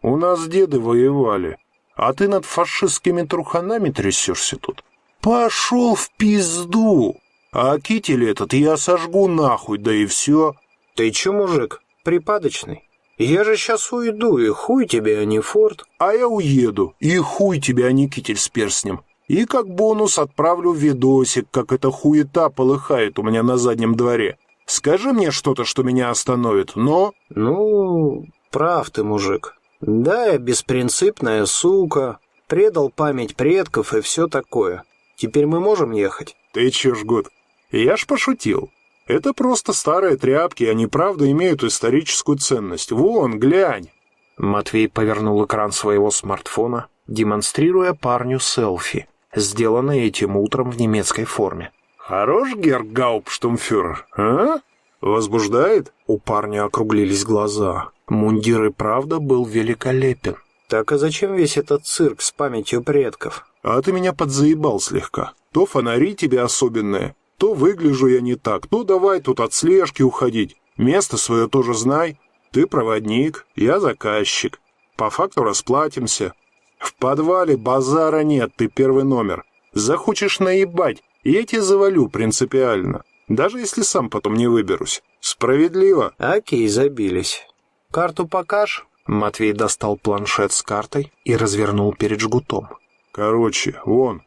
Speaker 15: У нас деды воевали, а ты над фашистскими труханами трясешься тут. Пошел в пизду! А китель этот я сожгу нахуй, да и все.
Speaker 1: Ты че, мужик, припадочный? Я же сейчас уйду, и хуй тебе, а не форт.
Speaker 15: А я уеду, и хуй тебе, а не китель с перстнем. И как бонус отправлю видосик, как эта хуета полыхает у меня на заднем дворе. Скажи мне что-то, что меня остановит, но...»
Speaker 1: «Ну, прав ты, мужик. Да, я беспринципная сука, предал память предков и все такое. Теперь мы можем ехать?»
Speaker 15: «Ты че, жгут? Я ж пошутил. Это просто старые тряпки, они правда имеют историческую ценность. Вон, глянь!»
Speaker 16: Матвей повернул экран своего смартфона, демонстрируя парню селфи, сделанное этим утром в немецкой форме.
Speaker 15: «Хорош, Гергауптштумфюрер, а? Возбуждает?»
Speaker 16: У парня округлились глаза. Мундир и правда был великолепен.
Speaker 1: «Так а зачем весь этот цирк с памятью предков?»
Speaker 15: «А ты меня подзаебал слегка. То фонари тебе особенные, то выгляжу я не так, то давай тут от слежки уходить. Место свое тоже знай. Ты проводник, я заказчик. По факту расплатимся. В подвале базара нет, ты первый номер. Захочешь наебать, я тебе завалю принципиально, даже если сам потом не выберусь. Справедливо?»
Speaker 1: «Окей, забились. Карту покаж?»
Speaker 16: Матвей достал планшет с картой и развернул перед жгутом.
Speaker 15: «Короче, вон,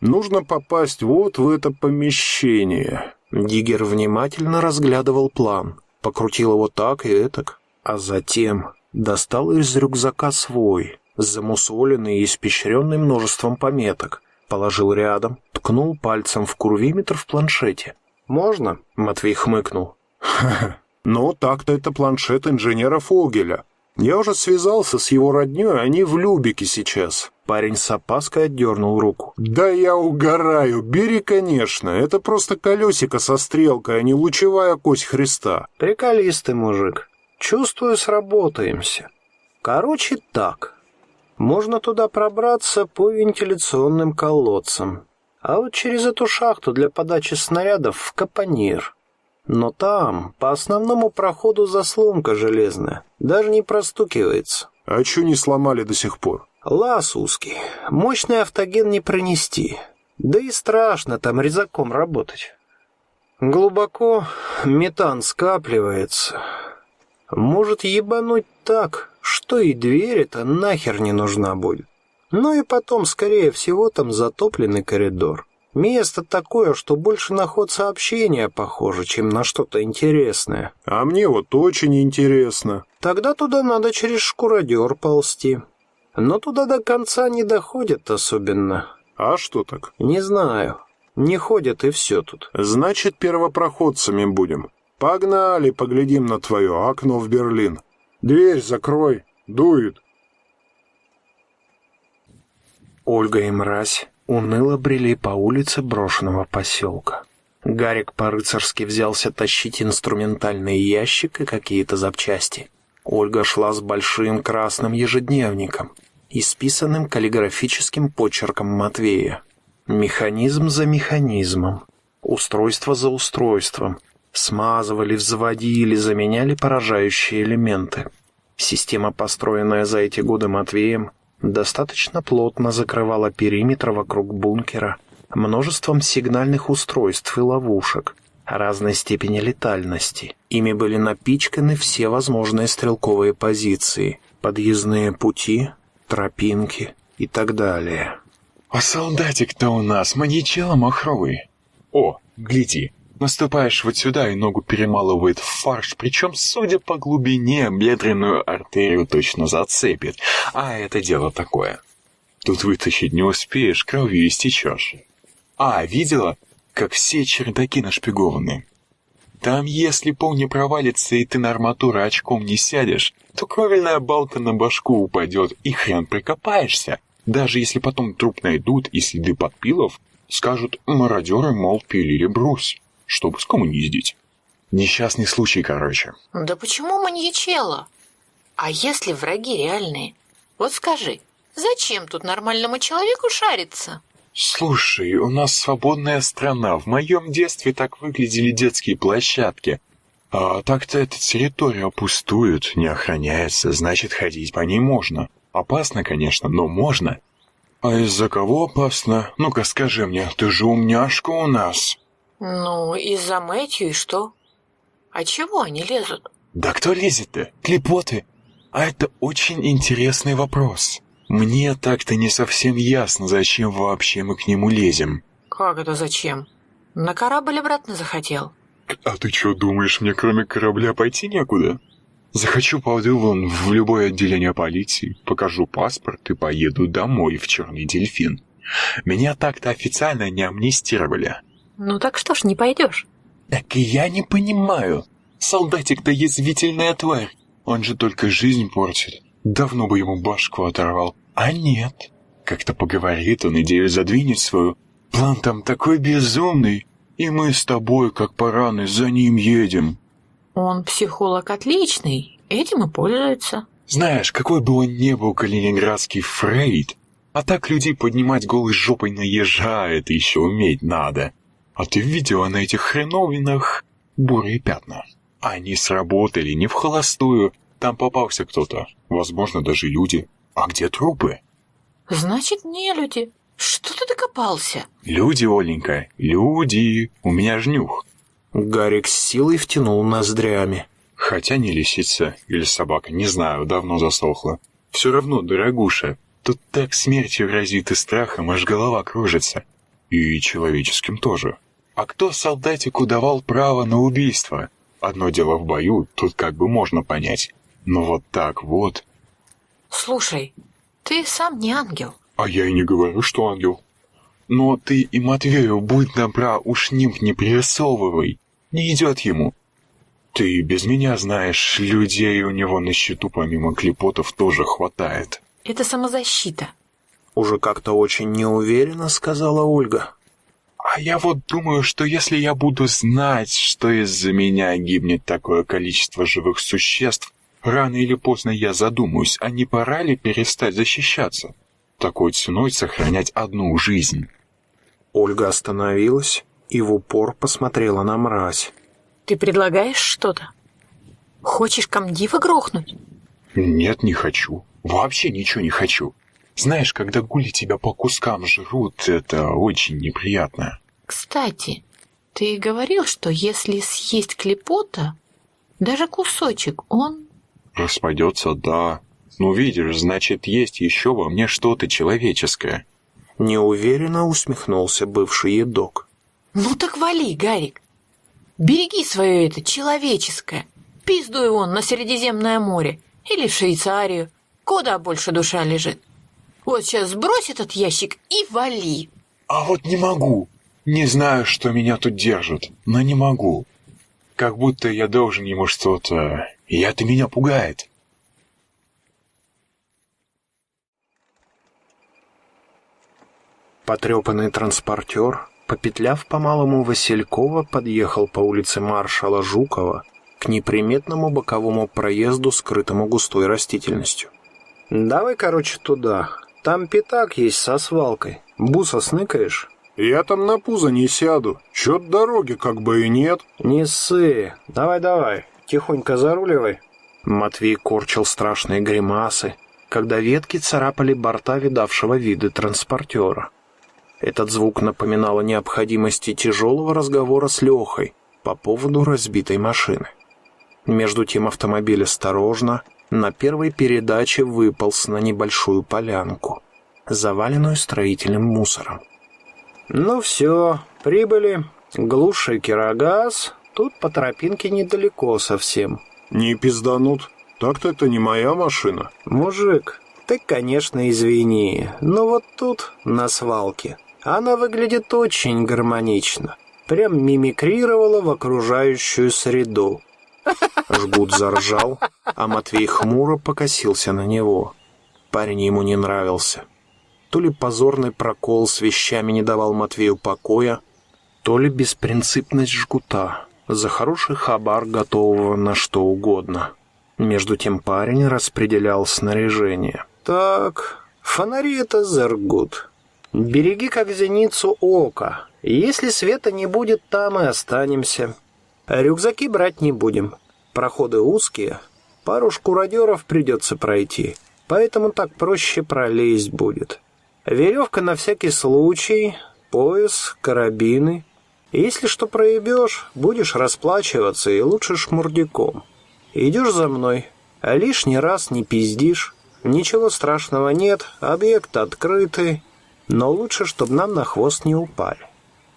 Speaker 15: нужно попасть вот в это помещение».
Speaker 16: Диггер внимательно разглядывал план, покрутил его так и этак, а затем достал из рюкзака свой, замусоленный и испещренный множеством пометок, положил рядом, ткнул пальцем в курвиметр в планшете.
Speaker 1: «Можно?»
Speaker 16: — Матвей хмыкнул.
Speaker 15: «Ха-ха, ну так-то это планшет инженера Фогеля. Я уже связался с его роднёй, они в Любике сейчас».
Speaker 16: Парень с опаской отдернул руку.
Speaker 15: «Да я угораю, бери, конечно, это просто колесико со стрелкой, а не лучевая кость Христа».
Speaker 1: «Приколисты, мужик. Чувствую, сработаемся. Короче, так. Можно туда пробраться по вентиляционным колодцам, а вот через эту шахту для подачи снарядов в Капонир. Но там, по основному проходу заслонка железная, даже не простукивается.
Speaker 15: А чё не сломали до сих пор?
Speaker 1: Лаз узкий, мощный автоген не пронести. Да и страшно там резаком работать. Глубоко метан скапливается. Может ебануть так, что и дверь эта нахер не нужна будет. Ну и потом, скорее всего, там затопленный коридор. Место такое, что больше на ход сообщения похоже, чем на что-то интересное.
Speaker 15: А мне вот очень интересно.
Speaker 1: Тогда туда надо через шкуродер ползти. Но туда до конца не доходят особенно.
Speaker 15: А что так?
Speaker 1: Не знаю. Не ходят и все тут.
Speaker 15: Значит, первопроходцами будем. Погнали, поглядим на твое окно в Берлин. Дверь закрой, дует.
Speaker 16: Ольга и мразь уныло брели по улице брошенного поселка. Гарик по-рыцарски взялся тащить инструментальный ящик и какие-то запчасти. Ольга шла с большим красным ежедневником, исписанным каллиграфическим почерком Матвея. Механизм за механизмом, устройство за устройством. Смазывали, взводили, заменяли поражающие элементы. Система, построенная за эти годы Матвеем, достаточно плотно закрывала периметр вокруг бункера множеством сигнальных устройств и ловушек разной степени летальности. Ими были напичканы все возможные стрелковые позиции, подъездные пути, тропинки и так далее.
Speaker 4: «А солдатик-то у нас маньячело махровый. О, гляди, Наступаешь вот сюда и ногу перемалывает в фарш, причем, судя по глубине, бедренную артерию точно зацепит. А это дело такое. Тут вытащить не успеешь, кровью истечешь. А, видела, как все чердаки нашпигованы? Там, если пол не провалится и ты на арматуру очком не сядешь, то кровельная балка на башку упадет и хрен прикопаешься. Даже если потом труп найдут и следы подпилов, скажут, мародеры, мол, пилили брус, чтобы скоммуниздить. Несчастный случай, короче.
Speaker 5: Да почему маньячелло? А если враги реальные? Вот скажи, зачем тут нормальному человеку шариться?
Speaker 4: Слушай, у нас свободная страна. В моем детстве так выглядели детские площадки. А так-то эта территория пустует, не охраняется, значит, ходить по ней можно. Опасно, конечно, но можно. А из-за кого опасно? Ну-ка скажи мне, ты же умняшка у нас.
Speaker 5: Ну, из-за Мэтью и что? А чего они лезут?
Speaker 4: Да кто лезет-то? Клепоты? А это очень интересный вопрос. Мне так-то не совсем ясно, зачем вообще мы к нему лезем.
Speaker 5: Как это зачем? На корабль обратно захотел?
Speaker 4: А ты что, думаешь, мне кроме корабля пойти некуда? Захочу, пойду вон в любое отделение полиции, покажу паспорт и поеду домой в Черный Дельфин. Меня так-то официально не амнистировали.
Speaker 5: Ну так что ж не пойдешь?
Speaker 4: Так и я не понимаю. Солдатик-то язвительная тварь. Он же только жизнь портит. Давно бы ему башку оторвал. А нет. Как-то поговорит он, идею задвинет свою. План там такой безумный. И мы с тобой, как параны, за ним едем.
Speaker 5: Он психолог отличный, этим и пользуется.
Speaker 4: Знаешь, какой бы он ни был калининградский Фрейд, а так людей поднимать голой жопой на ежа это еще уметь надо. А ты видела на этих хреновинах бурые пятна? Они сработали не в холостую, там попался кто-то, возможно, даже люди. А где трупы?
Speaker 5: Значит, не люди. Что ты докопался?
Speaker 4: Люди, Оленька, люди. У меня жнюх.
Speaker 1: Гарик с силой втянул ноздрями.
Speaker 4: Хотя не лисица или собака, не знаю, давно засохла. Все равно, дорогуша, тут так смертью грозит и страхом, аж голова кружится. И человеческим тоже. А кто солдатику давал право на убийство? Одно дело в бою, тут как бы можно понять. Но вот так вот...
Speaker 5: Слушай, ты сам не ангел.
Speaker 4: А я и не говорю, что ангел. Но ты и Матвею, будь добра, уж нимб не пририсовывай. Не идет ему. Ты без меня знаешь, людей у него на счету помимо клепотов тоже хватает.
Speaker 5: Это самозащита.
Speaker 1: Уже как-то очень неуверенно сказала Ольга.
Speaker 4: А я вот думаю, что если я буду знать, что из-за меня гибнет такое количество живых существ, рано или поздно я задумаюсь, а не пора ли перестать защищаться? Такой ценой сохранять одну жизнь.
Speaker 1: Ольга остановилась и в упор посмотрела на мразь.
Speaker 5: Ты предлагаешь что-то? Хочешь комдива грохнуть?
Speaker 4: Нет, не хочу. Вообще ничего не хочу. Знаешь, когда гули тебя по кускам жрут, это очень неприятно.
Speaker 5: Кстати, ты говорил, что если съесть клепота, даже кусочек, он...
Speaker 4: Распадется, да. Ну, видишь, значит, есть еще во мне что-то человеческое.
Speaker 1: Неуверенно усмехнулся бывший едок.
Speaker 5: Ну так вали, Гарик. Береги свое это человеческое. Пиздуй он на Средиземное море или в Швейцарию, куда больше душа лежит. Вот сейчас сбрось этот ящик и вали.
Speaker 4: А вот не могу. Не знаю, что меня тут держит, но не могу. Как будто я должен ему что-то, и это меня пугает.
Speaker 1: Потрепанный транспортер, попетляв по малому Василькова, подъехал по улице маршала Жукова к неприметному боковому проезду, скрытому густой растительностью. «Давай, короче, туда. Там пятак есть со свалкой. Буса сныкаешь?»
Speaker 7: Я там на пузо не сяду. Чё-то дороги как бы и нет.
Speaker 1: «Не ссы. Давай-давай. Тихонько заруливай». Матвей корчил страшные гримасы, когда ветки царапали борта видавшего виды транспортера. Этот звук напоминал о необходимости тяжелого разговора с Лехой по поводу разбитой машины. Между тем автомобиль осторожно, на первой передаче выполз на небольшую полянку, заваленную строительным мусором. «Ну все, прибыли. Глуши кирогаз, тут по тропинке недалеко совсем.
Speaker 17: Не пизданут. Так-то это не моя машина.
Speaker 1: Мужик, ты, конечно, извини, но вот тут, на свалке, она выглядит очень гармонично. Прям мимикрировала в окружающую среду.
Speaker 18: Жгут заржал, а Матвей хмуро покосился на него. Парень ему не нравился. То ли позорный прокол с вещами не давал Матвею покоя, то ли беспринципность жгута, за хороший хабар готового на что угодно. Между тем парень распределял снаряжение.
Speaker 1: Так, фонари это зергут. Береги как зеницу ока. Если света не будет, там и останемся. Рюкзаки брать не будем. Проходы узкие. Пару шкуродеров придется пройти. Поэтому так проще пролезть будет. Веревка на всякий случай, пояс, карабины. Если что проебешь, будешь расплачиваться и лучше шмурдяком. Идешь за мной, а лишний раз не пиздишь. Ничего страшного нет, объект открытый, но лучше, чтобы нам на хвост не упали.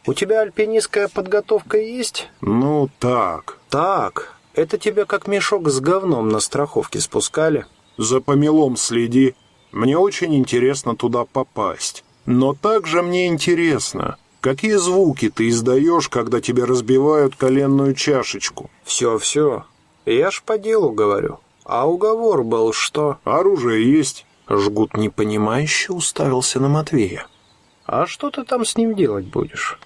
Speaker 1: У тебя альпинистская подготовка есть?
Speaker 17: Ну, так.
Speaker 1: Так, это тебя как мешок с говном на страховке спускали?
Speaker 17: За помелом следи. Мне очень интересно туда попасть. Но также мне интересно, какие звуки ты издаешь, когда тебе разбивают коленную чашечку.
Speaker 1: Все-все, я ж по делу говорю. А уговор был что?
Speaker 17: Оружие есть.
Speaker 18: Жгут непонимающе уставился на Матвея.
Speaker 1: А что ты там с ним делать будешь?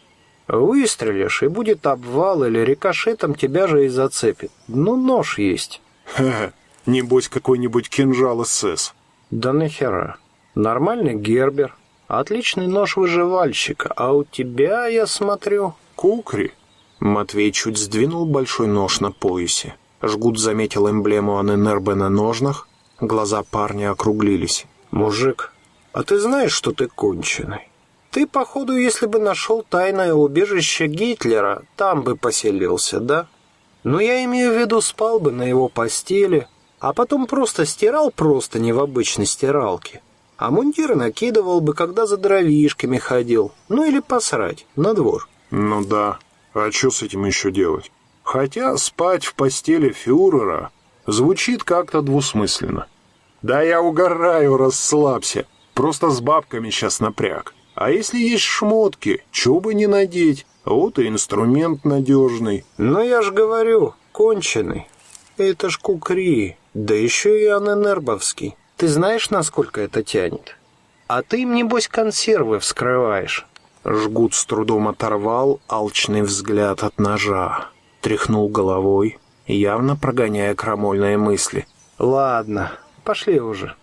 Speaker 1: Выстрелишь, и будет обвал или рикошетом тебя же и зацепит. Ну, нож есть.
Speaker 17: Ха-ха, небось какой-нибудь кинжал СС.
Speaker 1: Да нахера. Нормальный гербер. Отличный нож выживальщика. А у тебя, я смотрю...
Speaker 17: Кукри.
Speaker 18: Матвей чуть сдвинул большой нож на поясе. Жгут заметил эмблему АННРБ на ножнах. Глаза парня округлились.
Speaker 1: «Мужик, а ты знаешь, что ты конченый? Ты, походу, если бы нашел тайное убежище Гитлера, там бы поселился, да? Но я имею в виду, спал бы на его постели, а потом просто стирал просто не в обычной стиралке. А мундир накидывал бы, когда за дровишками ходил. Ну или посрать, на двор.
Speaker 17: Ну да, а что с этим еще делать? Хотя спать в постели фюрера звучит как-то двусмысленно. Да я угораю, расслабься. Просто с бабками сейчас напряг. А если есть шмотки, чё бы не надеть? Вот и инструмент надежный.
Speaker 1: Но я ж говорю, конченый. Это ж кукри, да еще и аненербовский. Ты знаешь, насколько это тянет? А ты им, небось, консервы вскрываешь.
Speaker 18: Жгут с трудом оторвал алчный взгляд от ножа тряхнул головой, явно прогоняя крамольные мысли.
Speaker 1: «Ладно, пошли уже».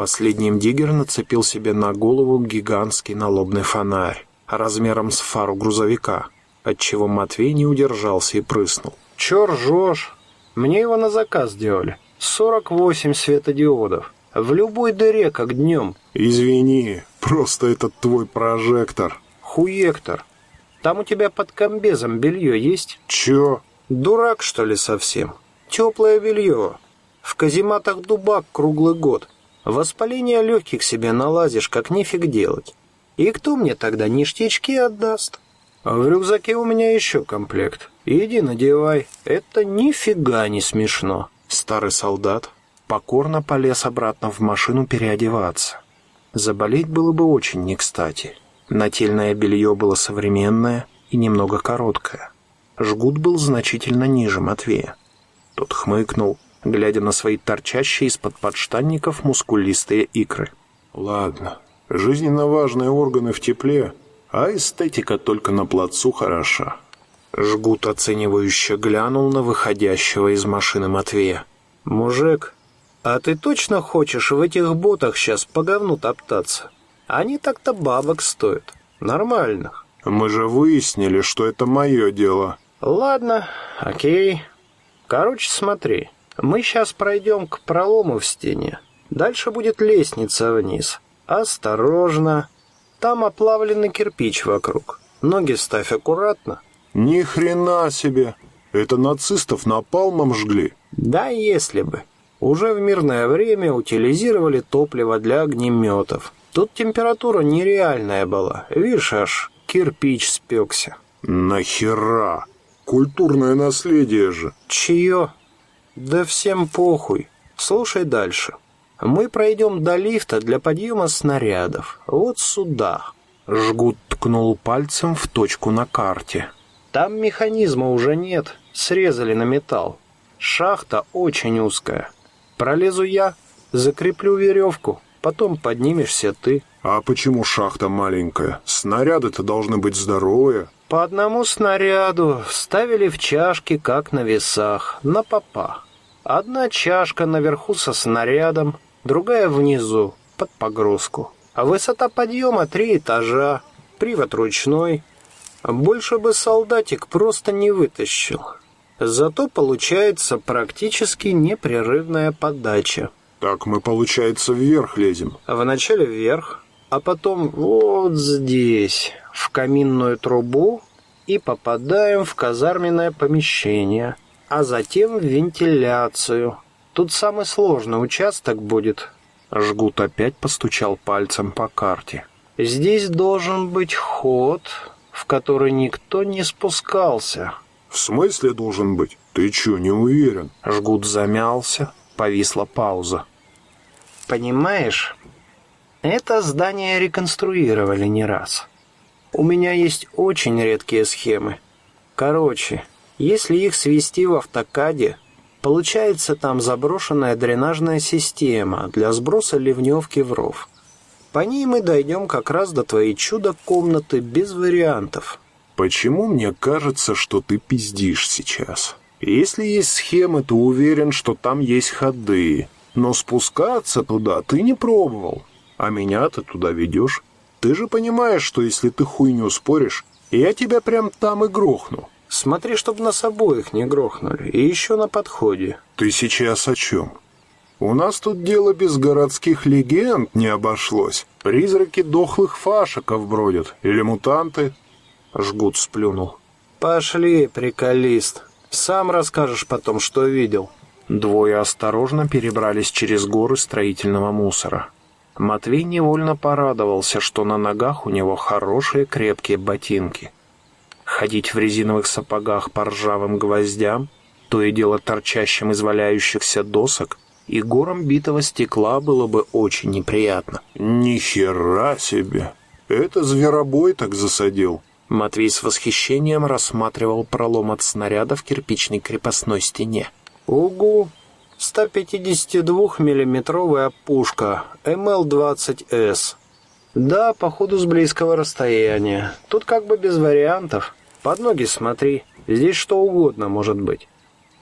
Speaker 18: Последним Диггер нацепил себе на голову гигантский налобный фонарь размером с фару грузовика, отчего Матвей не удержался и прыснул.
Speaker 1: «Чё ржёшь? Мне его на заказ делали. 48 светодиодов. В любой дыре, как днем».
Speaker 17: «Извини, просто этот твой прожектор».
Speaker 1: «Хуектор. Там у тебя под комбезом белье есть?
Speaker 17: Чё?
Speaker 1: Дурак, что ли, совсем? Теплое белье. В казематах дубак круглый год. Воспаление легких себе налазишь, как нифиг делать. И кто мне тогда ништячки отдаст? А в рюкзаке у меня еще комплект. Иди надевай. Это нифига не смешно.
Speaker 18: Старый солдат покорно полез обратно в машину переодеваться. Заболеть было бы очень не кстати. Нательное белье было современное и немного короткое. Жгут был значительно ниже Матвея. Тот хмыкнул, глядя на свои торчащие из-под подштанников мускулистые икры.
Speaker 17: «Ладно, жизненно важные органы в тепле, а эстетика только на плацу хороша».
Speaker 18: Жгут оценивающе глянул на выходящего из машины Матвея.
Speaker 1: «Мужик, а ты точно хочешь в этих ботах сейчас по говну топтаться?» Они так-то бабок стоят. Нормальных.
Speaker 17: Мы же выяснили, что это мое дело.
Speaker 1: Ладно, окей. Короче, смотри. Мы сейчас пройдем к пролому в стене. Дальше будет лестница вниз. Осторожно. Там оплавленный кирпич вокруг. Ноги ставь аккуратно.
Speaker 17: Ни хрена себе. Это нацистов напалмом жгли.
Speaker 1: Да, если бы. Уже в мирное время утилизировали топливо для огнеметов. Тут температура нереальная была. Видишь, аж кирпич спекся.
Speaker 7: Нахера? Культурное наследие же.
Speaker 1: Чье? Да всем похуй. Слушай дальше. Мы пройдем до лифта для подъема снарядов. Вот сюда. Жгут ткнул пальцем в точку на карте. Там механизма уже нет. Срезали на металл. Шахта очень узкая. Пролезу я, закреплю веревку, потом поднимешься ты.
Speaker 7: А почему шахта маленькая? Снаряды-то должны быть здоровые.
Speaker 1: По одному снаряду ставили в чашки, как на весах, на попа. Одна чашка наверху со снарядом, другая внизу, под погрузку. А высота подъема три этажа, привод ручной. Больше бы солдатик просто не вытащил. Зато получается практически непрерывная подача.
Speaker 7: Так мы, получается, вверх лезем.
Speaker 1: Вначале вверх, а потом вот здесь, в каминную трубу, и попадаем в казарменное помещение, а затем в вентиляцию. Тут самый сложный участок будет. Жгут опять постучал пальцем по карте. Здесь должен быть ход, в который никто не спускался.
Speaker 7: В смысле должен быть? Ты чё, не уверен?
Speaker 1: Жгут замялся, повисла пауза. Понимаешь, это здание реконструировали не раз. У меня есть очень редкие схемы. Короче, если их свести в автокаде, получается там заброшенная дренажная система для сброса ливневки в ров. По ней мы дойдем как раз до твоей чудо-комнаты без вариантов.
Speaker 7: Почему мне кажется, что ты пиздишь сейчас? Если есть схемы, то уверен, что там есть ходы. Но спускаться туда ты не пробовал. А меня ты туда ведешь. Ты же понимаешь, что если ты хуйню споришь, я тебя прям там и грохну.
Speaker 1: Смотри, чтобы нас обоих не грохнули. И еще на подходе.
Speaker 7: Ты сейчас о чем? У нас тут дело без городских легенд не обошлось. Призраки дохлых фашиков бродят. Или мутанты.
Speaker 1: Жгут сплюнул. Пошли, приколист. Сам расскажешь потом, что видел. Двое осторожно перебрались через горы строительного мусора. Матвей невольно порадовался, что на ногах у него хорошие крепкие ботинки. Ходить в резиновых сапогах по ржавым гвоздям, то и дело торчащим из валяющихся досок, и гором битого стекла было бы очень неприятно.
Speaker 7: «Ни хера себе! Это зверобой так засадил!»
Speaker 1: Матвей с восхищением рассматривал пролом от снаряда в кирпичной крепостной стене. «Угу! 152-миллиметровая пушка МЛ-20С. Да, походу с близкого расстояния. Тут как бы без вариантов. Под ноги смотри, здесь что угодно может быть.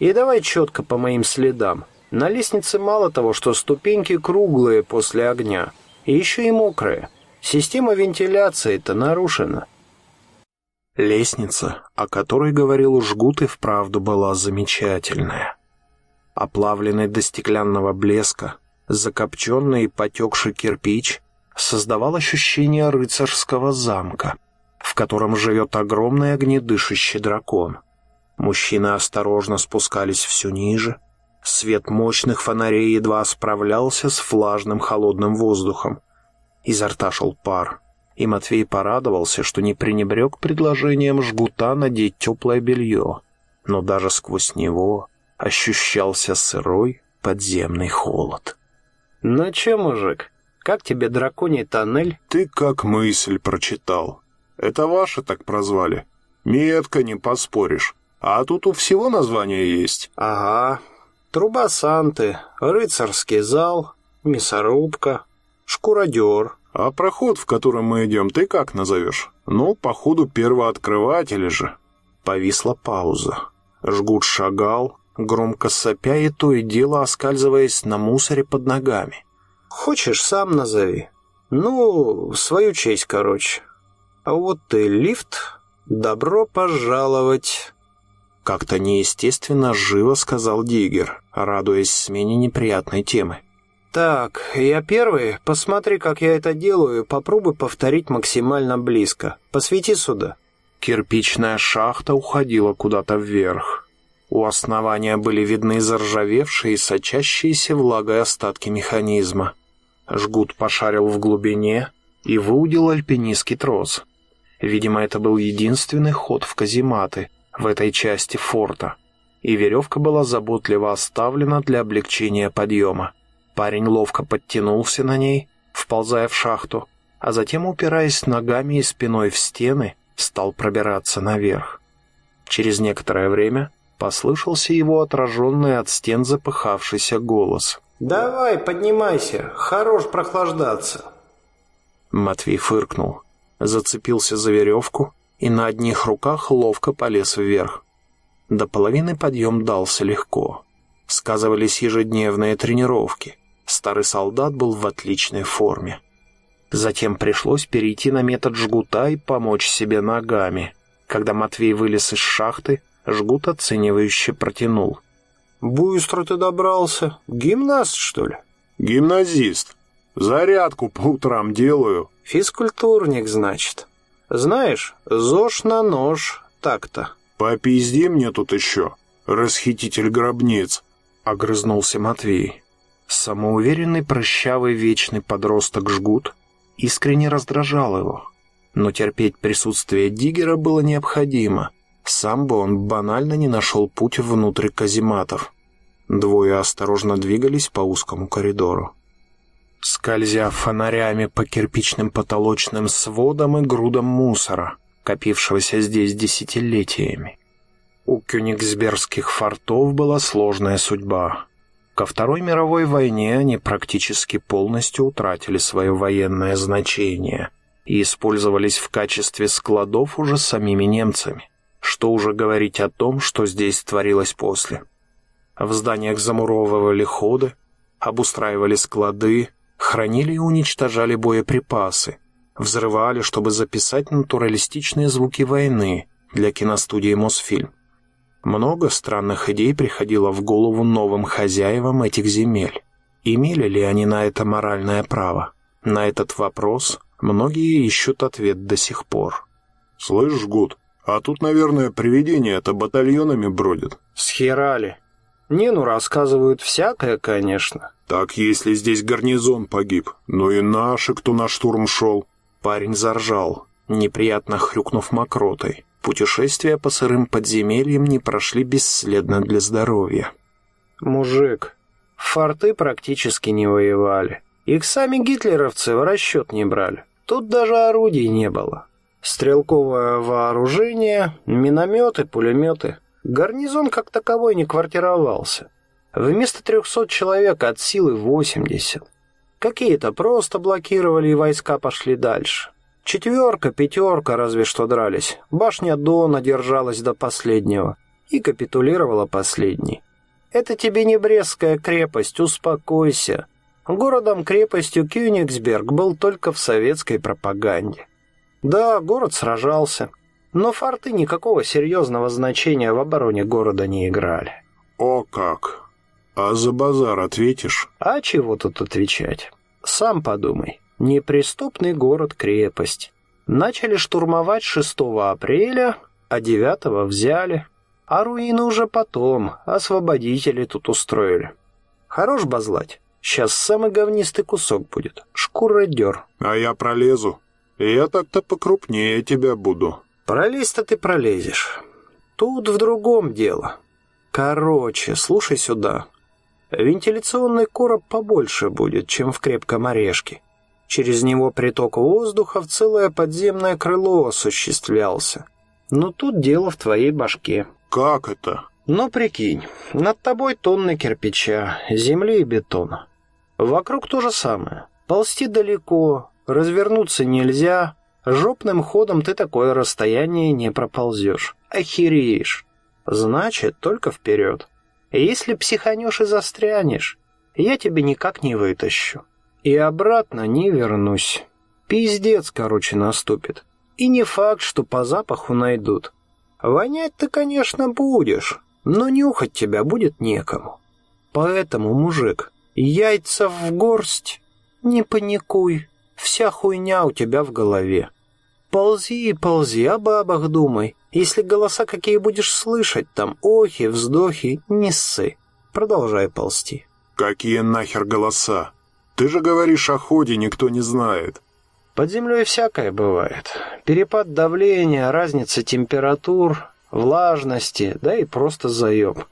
Speaker 1: И давай четко по моим следам. На лестнице мало того, что ступеньки круглые после огня, и еще и мокрые. Система вентиляции-то нарушена. Лестница, о которой говорил Жгут, и вправду была замечательная. Оплавленный до стеклянного блеска, закопченный и потекший кирпич создавал ощущение рыцарского замка, в котором живет огромный огнедышащий дракон. Мужчины осторожно спускались все ниже. Свет мощных фонарей едва справлялся с влажным холодным воздухом. Изо рта шел пар — и Матвей порадовался, что не пренебрег предложением жгута надеть теплое белье, но даже сквозь него ощущался сырой подземный холод. «Ну че, мужик, как тебе драконий тоннель?»
Speaker 7: «Ты как мысль прочитал. Это ваши так прозвали. Метко не поспоришь. А тут у всего название есть».
Speaker 1: «Ага. Труба Санты, рыцарский зал, мясорубка, шкуродер,
Speaker 7: «А проход, в котором мы идем, ты как назовешь?» «Ну, походу, первооткрыватели же».
Speaker 1: Повисла пауза. Жгут шагал, громко сопя и то и дело оскальзываясь на мусоре под ногами. «Хочешь, сам назови. Ну, свою честь, короче. А вот ты лифт, добро пожаловать». Как-то неестественно живо сказал Диггер, радуясь смене неприятной темы. «Так, я первый. Посмотри, как я это делаю, попробуй повторить максимально близко. Посвети сюда». Кирпичная шахта уходила куда-то вверх. У основания были видны заржавевшие и сочащиеся влагой остатки механизма. Жгут пошарил в глубине и выудил альпинистский трос. Видимо, это был единственный ход в казематы в этой части форта, и веревка была заботливо оставлена для облегчения подъема. Парень ловко подтянулся на ней, вползая в шахту, а затем, упираясь ногами и спиной в стены, стал пробираться наверх. Через некоторое время послышался его отраженный от стен запыхавшийся голос.
Speaker 19: «Давай, поднимайся, хорош прохлаждаться».
Speaker 1: Матвей фыркнул, зацепился за веревку и на одних руках ловко полез вверх. До половины подъем дался легко. Сказывались ежедневные тренировки. Старый солдат был в отличной форме. Затем пришлось перейти на метод жгута и помочь себе ногами. Когда Матвей вылез из шахты, жгут оценивающе протянул.
Speaker 19: «Быстро ты добрался. Гимнаст, что ли?»
Speaker 7: «Гимназист. Зарядку по утрам делаю».
Speaker 19: «Физкультурник, значит. Знаешь, ЗОЖ на нож, так-то».
Speaker 7: «Попизди мне тут еще, расхититель гробниц», —
Speaker 1: огрызнулся Матвей. Самоуверенный, прыщавый, вечный подросток Жгут искренне раздражал его. Но терпеть присутствие Диггера было необходимо. Сам бы он банально не нашел путь внутрь казематов. Двое осторожно двигались по узкому коридору. Скользя фонарями по кирпичным потолочным сводам и грудам мусора, копившегося здесь десятилетиями. У кёнигсбергских фортов была сложная судьба. Ко Второй мировой войне они практически полностью утратили свое военное значение и использовались в качестве складов уже самими немцами. Что уже говорить о том, что здесь творилось после. В зданиях замуровывали ходы, обустраивали склады, хранили и уничтожали боеприпасы, взрывали, чтобы записать натуралистичные звуки войны для киностудии «Мосфильм». Много странных идей приходило в голову новым хозяевам этих земель. Имели ли они на это моральное право? На этот вопрос многие ищут ответ до сих пор.
Speaker 7: «Слышь, Гуд, а тут, наверное, привидения-то батальонами бродят».
Speaker 19: «Схерали. Не, ну, рассказывают всякое, конечно».
Speaker 7: «Так если здесь гарнизон погиб, ну и наши, кто на штурм шел».
Speaker 1: Парень заржал, неприятно хрюкнув мокротой. Путешествия по сырым подземельям не прошли бесследно для здоровья.
Speaker 19: «Мужик, форты практически не воевали. Их сами гитлеровцы в расчет не брали. Тут даже орудий не было. Стрелковое вооружение, минометы, пулеметы. Гарнизон как таковой не квартировался. Вместо трехсот человек от силы восемьдесят. Какие-то просто блокировали, и войска пошли дальше. Четверка, пятерка разве что дрались. Башня Дона держалась до последнего и капитулировала последней. Это тебе не Брестская крепость, успокойся. Городом-крепостью Кёнигсберг был только в советской пропаганде. Да, город сражался, но форты никакого серьезного значения в обороне города не играли.
Speaker 7: О как! А за базар ответишь?
Speaker 19: А чего тут отвечать? Сам подумай. Неприступный город-крепость. Начали штурмовать 6 апреля, а 9 взяли. А руины уже потом, освободители тут устроили. Хорош базлать. Сейчас самый говнистый кусок будет. Шкуродер.
Speaker 7: А я пролезу. Я так-то покрупнее тебя буду.
Speaker 19: Пролезть-то ты пролезешь. Тут в другом дело. Короче, слушай сюда. Вентиляционный короб побольше будет, чем в крепком орешке. Через него приток воздуха в целое подземное крыло осуществлялся. Но тут дело в твоей башке.
Speaker 7: Как это?
Speaker 19: Ну, прикинь, над тобой тонны кирпича, земли и бетона. Вокруг то же самое. Ползти далеко, развернуться нельзя. Жопным ходом ты такое расстояние не проползешь. Охереешь. Значит, только вперед. Если психанешь и застрянешь, я тебя никак не вытащу. И обратно не вернусь. Пиздец, короче, наступит. И не факт, что по запаху найдут. Вонять ты, конечно, будешь, но нюхать тебя будет некому. Поэтому, мужик, яйца в горсть, не паникуй, вся хуйня у тебя в голове. Ползи и ползи, о бабах думай. Если голоса какие будешь слышать, там охи, вздохи, не ссы. Продолжай ползти.
Speaker 7: Какие нахер голоса? Ты же говоришь о ходе, никто не знает.
Speaker 19: Под землей всякое бывает. Перепад давления, разница температур, влажности, да и просто заеб.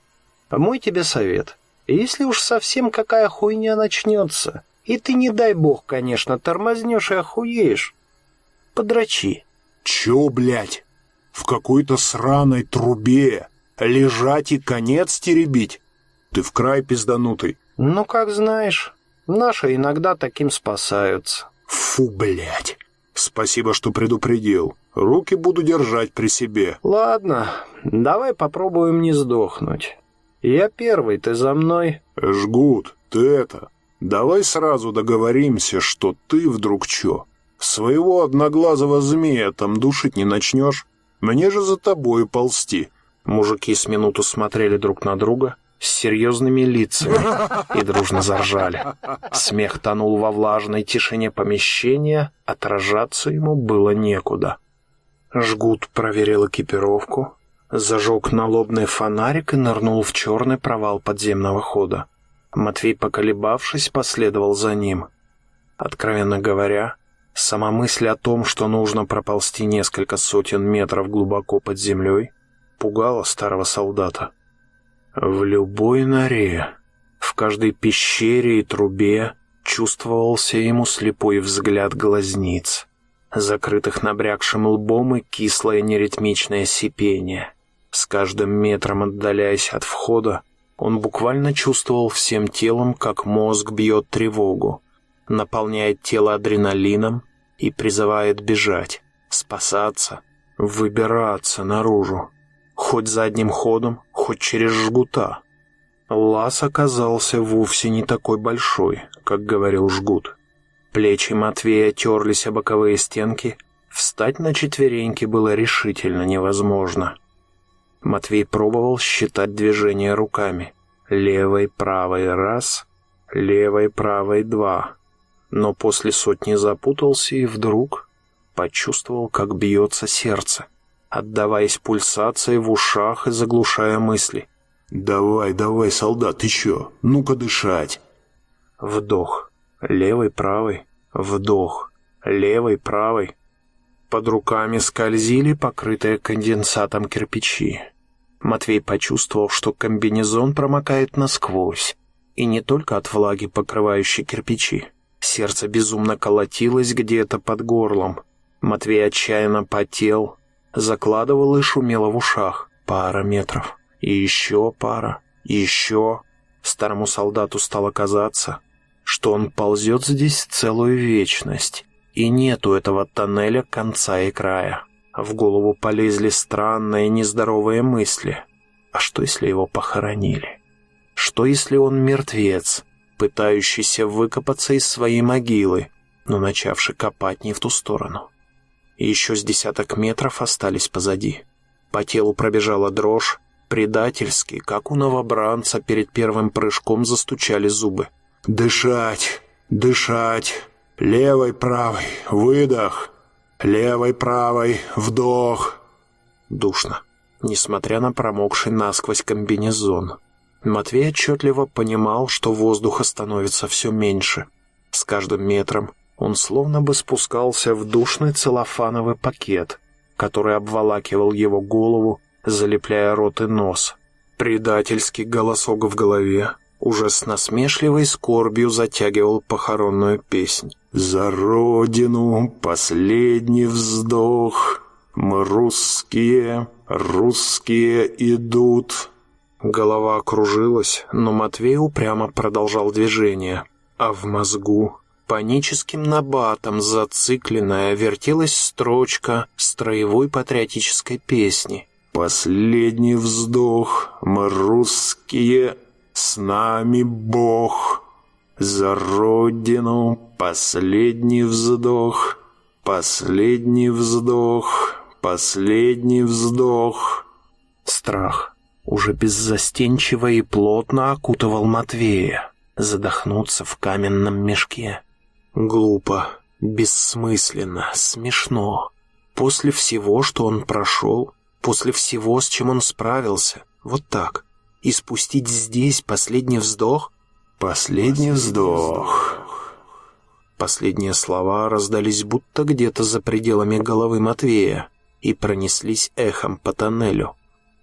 Speaker 19: Мой тебе совет. Если уж совсем какая хуйня начнется, и ты, не дай бог, конечно, тормознешь и охуеешь, подрачи.
Speaker 7: Чё, блядь? В какой-то сраной трубе лежать и конец теребить? Ты в край пизданутый.
Speaker 19: Ну, как знаешь, наши иногда таким спасаются.
Speaker 7: Фу, блядь. Спасибо, что предупредил. Руки буду держать при себе.
Speaker 19: Ладно, давай попробуем не сдохнуть. Я первый, ты за мной.
Speaker 7: Жгут, ты это... Давай сразу договоримся, что ты вдруг чё? Своего одноглазого змея там душить не начнешь? Мне же за тобой ползти.
Speaker 1: Мужики с минуту смотрели друг на друга, с серьезными лицами и дружно заржали. Смех тонул во влажной тишине помещения, отражаться ему было некуда. Жгут проверил экипировку, зажег налобный фонарик и нырнул в черный провал подземного хода. Матвей, поколебавшись, последовал за ним. Откровенно говоря, сама мысль о том, что нужно проползти несколько сотен метров глубоко под землей, пугала старого солдата. В любой норе, в каждой пещере и трубе чувствовался ему слепой взгляд глазниц, закрытых набрякшим лбом и кислое неритмичное сипение. С каждым метром отдаляясь от входа, он буквально чувствовал всем телом, как мозг бьет тревогу, наполняет тело адреналином и призывает бежать, спасаться, выбираться наружу. Хоть задним ходом, хоть через жгута. Лаз оказался вовсе не такой большой, как говорил жгут. Плечи Матвея терлись о боковые стенки, встать на четвереньки было решительно невозможно. Матвей пробовал считать движения руками. Левой, правой раз, левой, правой два. Но после сотни запутался и вдруг почувствовал, как бьется сердце отдаваясь пульсации в ушах и заглушая мысли.
Speaker 7: «Давай, давай, солдат, ты чё? Ну-ка дышать!»
Speaker 1: Вдох. Левый, правый. Вдох. Левый, правый. Под руками скользили покрытые конденсатом кирпичи. Матвей почувствовал, что комбинезон промокает насквозь. И не только от влаги, покрывающей кирпичи. Сердце безумно колотилось где-то под горлом. Матвей отчаянно потел, закладывало и шумело в ушах. Пара метров. И еще пара. И еще. Старому солдату стало казаться, что он ползет здесь целую вечность. И нету этого тоннеля конца и края. В голову полезли странные нездоровые мысли. А что, если его похоронили? Что, если он мертвец, пытающийся выкопаться из своей могилы, но начавший копать не в ту сторону? еще с десяток метров остались позади. По телу пробежала дрожь, предательски, как у новобранца перед первым прыжком застучали зубы.
Speaker 7: «Дышать! Дышать! Левой, правой, выдох! Левой, правой, вдох!»
Speaker 1: Душно, несмотря на промокший насквозь комбинезон. Матвей отчетливо понимал, что воздуха становится все меньше. С каждым метром он словно бы спускался в душный целлофановый пакет, который обволакивал его голову, залепляя рот и нос. Предательский голосок в голове уже с насмешливой скорбью затягивал похоронную песнь.
Speaker 7: «За родину последний вздох, мы русские, русские идут».
Speaker 1: Голова окружилась, но Матвей упрямо продолжал движение, а в мозгу Паническим набатом зацикленная вертелась строчка строевой патриотической песни.
Speaker 7: «Последний вздох, мы русские, с нами Бог. За Родину последний вздох, последний вздох, последний вздох».
Speaker 1: Страх уже беззастенчиво и плотно окутывал Матвея. Задохнуться в каменном мешке. Глупо, бессмысленно, смешно. После всего, что он прошел, после всего, с чем он справился, вот так, и спустить здесь последний вздох?
Speaker 7: Последний вздох.
Speaker 1: Последние слова раздались будто где-то за пределами головы Матвея и пронеслись эхом по тоннелю.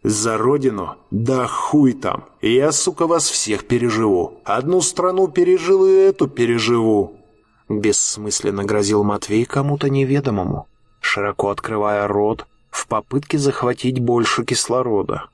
Speaker 1: «За родину? Да хуй там! Я, сука, вас всех переживу! Одну страну пережил и эту переживу!» Бессмысленно грозил Матвей кому-то неведомому, широко открывая рот в попытке захватить больше кислорода.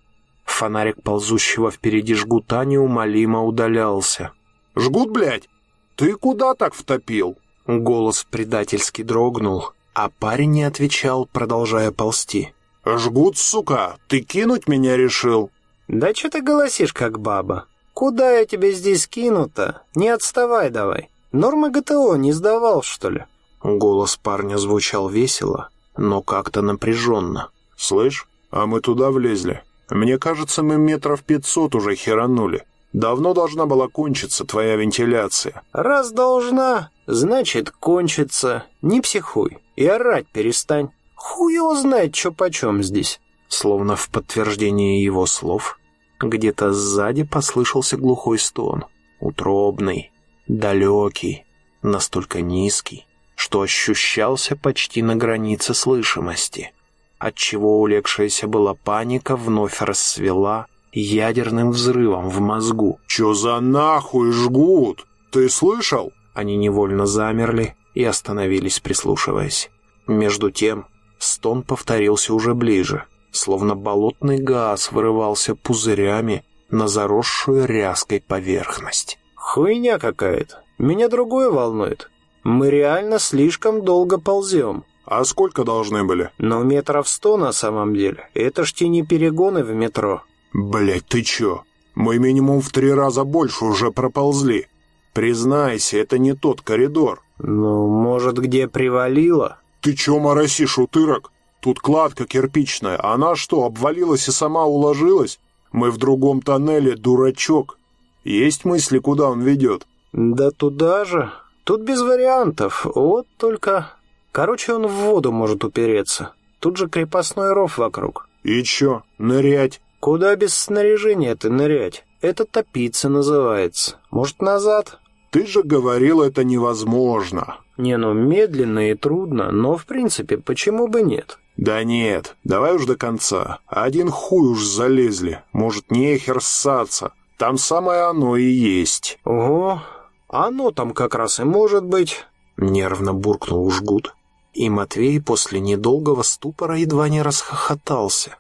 Speaker 1: Фонарик ползущего впереди жгута неумолимо удалялся.
Speaker 7: «Жгут, блядь? Ты куда так втопил?»
Speaker 1: Голос предательски дрогнул, а парень не отвечал, продолжая ползти.
Speaker 7: «Жгут, сука! Ты кинуть меня решил?»
Speaker 19: «Да что ты голосишь, как баба? Куда я тебя здесь кину-то? Не отставай давай. Нормы ГТО не сдавал, что ли?»
Speaker 1: Голос парня звучал весело, но как-то напряженно.
Speaker 7: «Слышь, а мы туда влезли. Мне кажется, мы метров пятьсот уже херанули. Давно должна была кончиться твоя вентиляция».
Speaker 19: «Раз должна, значит, кончится. Не психуй и орать перестань. Хуй его знает, что почем здесь».
Speaker 1: Словно в подтверждение его слов, где-то сзади послышался глухой стон. Утробный, далекий, настолько низкий, что ощущался почти на границе слышимости, отчего улегшаяся была паника вновь расцвела ядерным взрывом в мозгу.
Speaker 7: «Чё за нахуй жгут? Ты слышал?»
Speaker 1: Они невольно замерли и остановились, прислушиваясь. Между тем, стон повторился уже ближе, словно болотный газ вырывался пузырями на заросшую ряской поверхность.
Speaker 19: «Хуйня какая-то. Меня другое волнует. Мы реально слишком долго ползем».
Speaker 7: «А сколько должны были?»
Speaker 19: «Ну, метров сто на самом деле. Это ж те не перегоны в метро».
Speaker 7: «Блядь, ты чё? Мы минимум в три раза больше уже проползли. Признайся, это не тот коридор».
Speaker 19: «Ну, может, где привалило?»
Speaker 7: «Ты чё моросишь, утырок? Тут кладка кирпичная. Она что, обвалилась и сама уложилась? Мы в другом тоннеле, дурачок. Есть мысли, куда он ведет?»
Speaker 19: «Да туда же. Тут без вариантов. Вот только... Короче, он в воду может упереться. Тут же крепостной ров вокруг».
Speaker 7: «И чё, нырять?»
Speaker 19: «Куда без снаряжения ты нырять? Это топиться называется. Может, назад?»
Speaker 7: «Ты же говорил, это невозможно».
Speaker 19: «Не, ну, медленно и трудно, но, в принципе, почему бы нет?»
Speaker 7: «Да нет, давай уж до конца. Один хуй уж залезли. Может, нехер ссаться. Там самое оно и есть».
Speaker 19: «Ого, оно там как раз и может быть».
Speaker 1: Нервно буркнул жгут. И Матвей после недолгого ступора едва не расхохотался.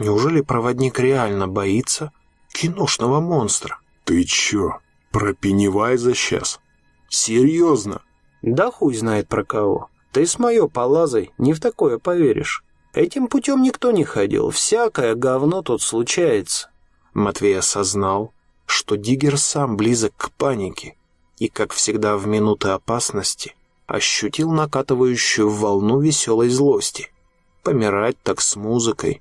Speaker 1: Неужели проводник реально боится киношного монстра?
Speaker 7: «Ты чё, про Пеннивайза сейчас? Серьезно?»
Speaker 19: «Да хуй знает про кого. Ты с моё полазой не в такое поверишь. Этим путем никто не ходил, всякое говно тут случается».
Speaker 1: Матвей осознал, что Диггер сам близок к панике и, как всегда в минуты опасности, ощутил накатывающую волну веселой злости. Помирать так с музыкой.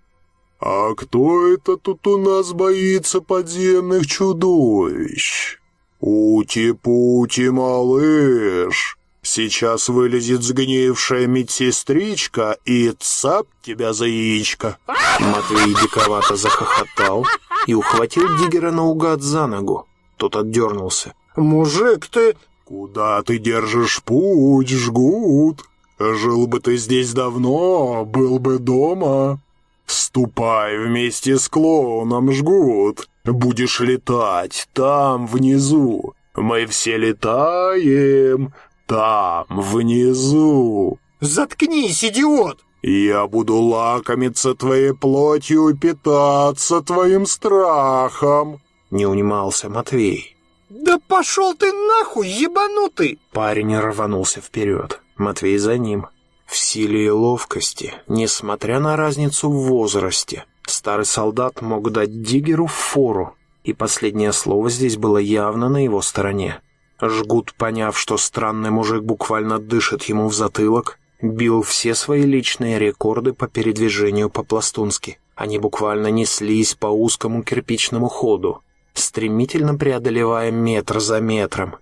Speaker 7: «А кто это тут у нас боится подземных чудовищ?» «Ути-пути, малыш!» Сейчас вылезет сгнившая медсестричка и цап тебя за яичко.
Speaker 1: Матвей диковато захохотал и ухватил Диггера наугад за ногу. Тот отдернулся.
Speaker 19: «Мужик, ты...»
Speaker 7: «Куда ты держишь путь, жгут? Жил бы ты здесь давно, был бы дома. Ступай вместе с клоуном, жгут. Будешь летать там, внизу. Мы все летаем, там, внизу.
Speaker 19: Заткнись, идиот!
Speaker 7: Я буду лакомиться твоей плотью и питаться твоим страхом.
Speaker 1: Не унимался Матвей.
Speaker 19: Да пошел ты нахуй, ебанутый!
Speaker 1: Парень рванулся вперед. Матвей за ним. В силе и ловкости, несмотря на разницу в возрасте, старый солдат мог дать Диггеру фору, и последнее слово здесь было явно на его стороне. Жгут, поняв, что странный мужик буквально дышит ему в затылок, бил все свои личные рекорды по передвижению по-пластунски. Они буквально неслись по узкому кирпичному ходу, стремительно преодолевая метр за метром.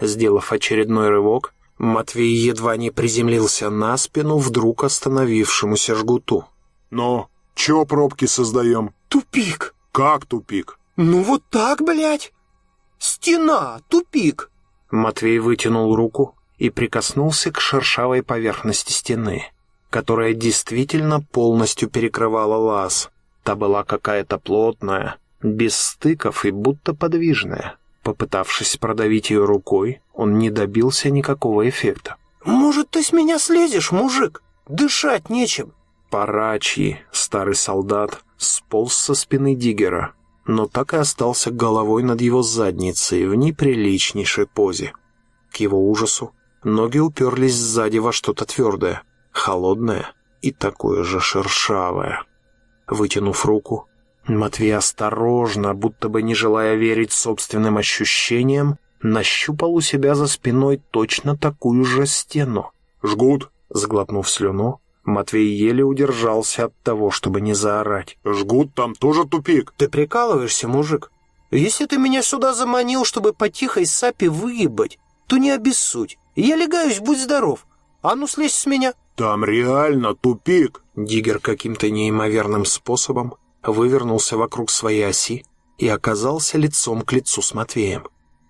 Speaker 1: Сделав очередной рывок, Матвей едва не приземлился на спину вдруг остановившемуся жгуту.
Speaker 7: «Но чё пробки создаем?»
Speaker 19: «Тупик!»
Speaker 7: «Как тупик?»
Speaker 19: «Ну вот так, блядь! Стена! Тупик!»
Speaker 1: Матвей вытянул руку и прикоснулся к шершавой поверхности стены, которая действительно полностью перекрывала лаз. Та была какая-то плотная, без стыков и будто подвижная. Попытавшись продавить ее рукой, он не добился никакого эффекта.
Speaker 20: «Может, ты с меня слезешь, мужик? Дышать нечем!»
Speaker 1: Парачьи, старый солдат, сполз со спины Диггера, но так и остался головой над его задницей в неприличнейшей позе. К его ужасу ноги уперлись сзади во что-то твердое, холодное и такое же шершавое. Вытянув руку, Матвей осторожно, будто бы не желая верить собственным ощущениям, нащупал у себя за спиной точно такую же стену.
Speaker 7: «Жгут!»
Speaker 1: Сглотнув слюну, Матвей еле удержался от того, чтобы не заорать.
Speaker 7: «Жгут, там тоже тупик!»
Speaker 20: «Ты прикалываешься, мужик? Если ты меня сюда заманил, чтобы по тихой сапе выебать, то не обессудь. Я легаюсь, будь здоров. А ну слезь с меня!»
Speaker 7: «Там реально тупик!»
Speaker 1: Диггер каким-то неимоверным способом вывернулся вокруг своей оси и оказался лицом к лицу с Матвеем.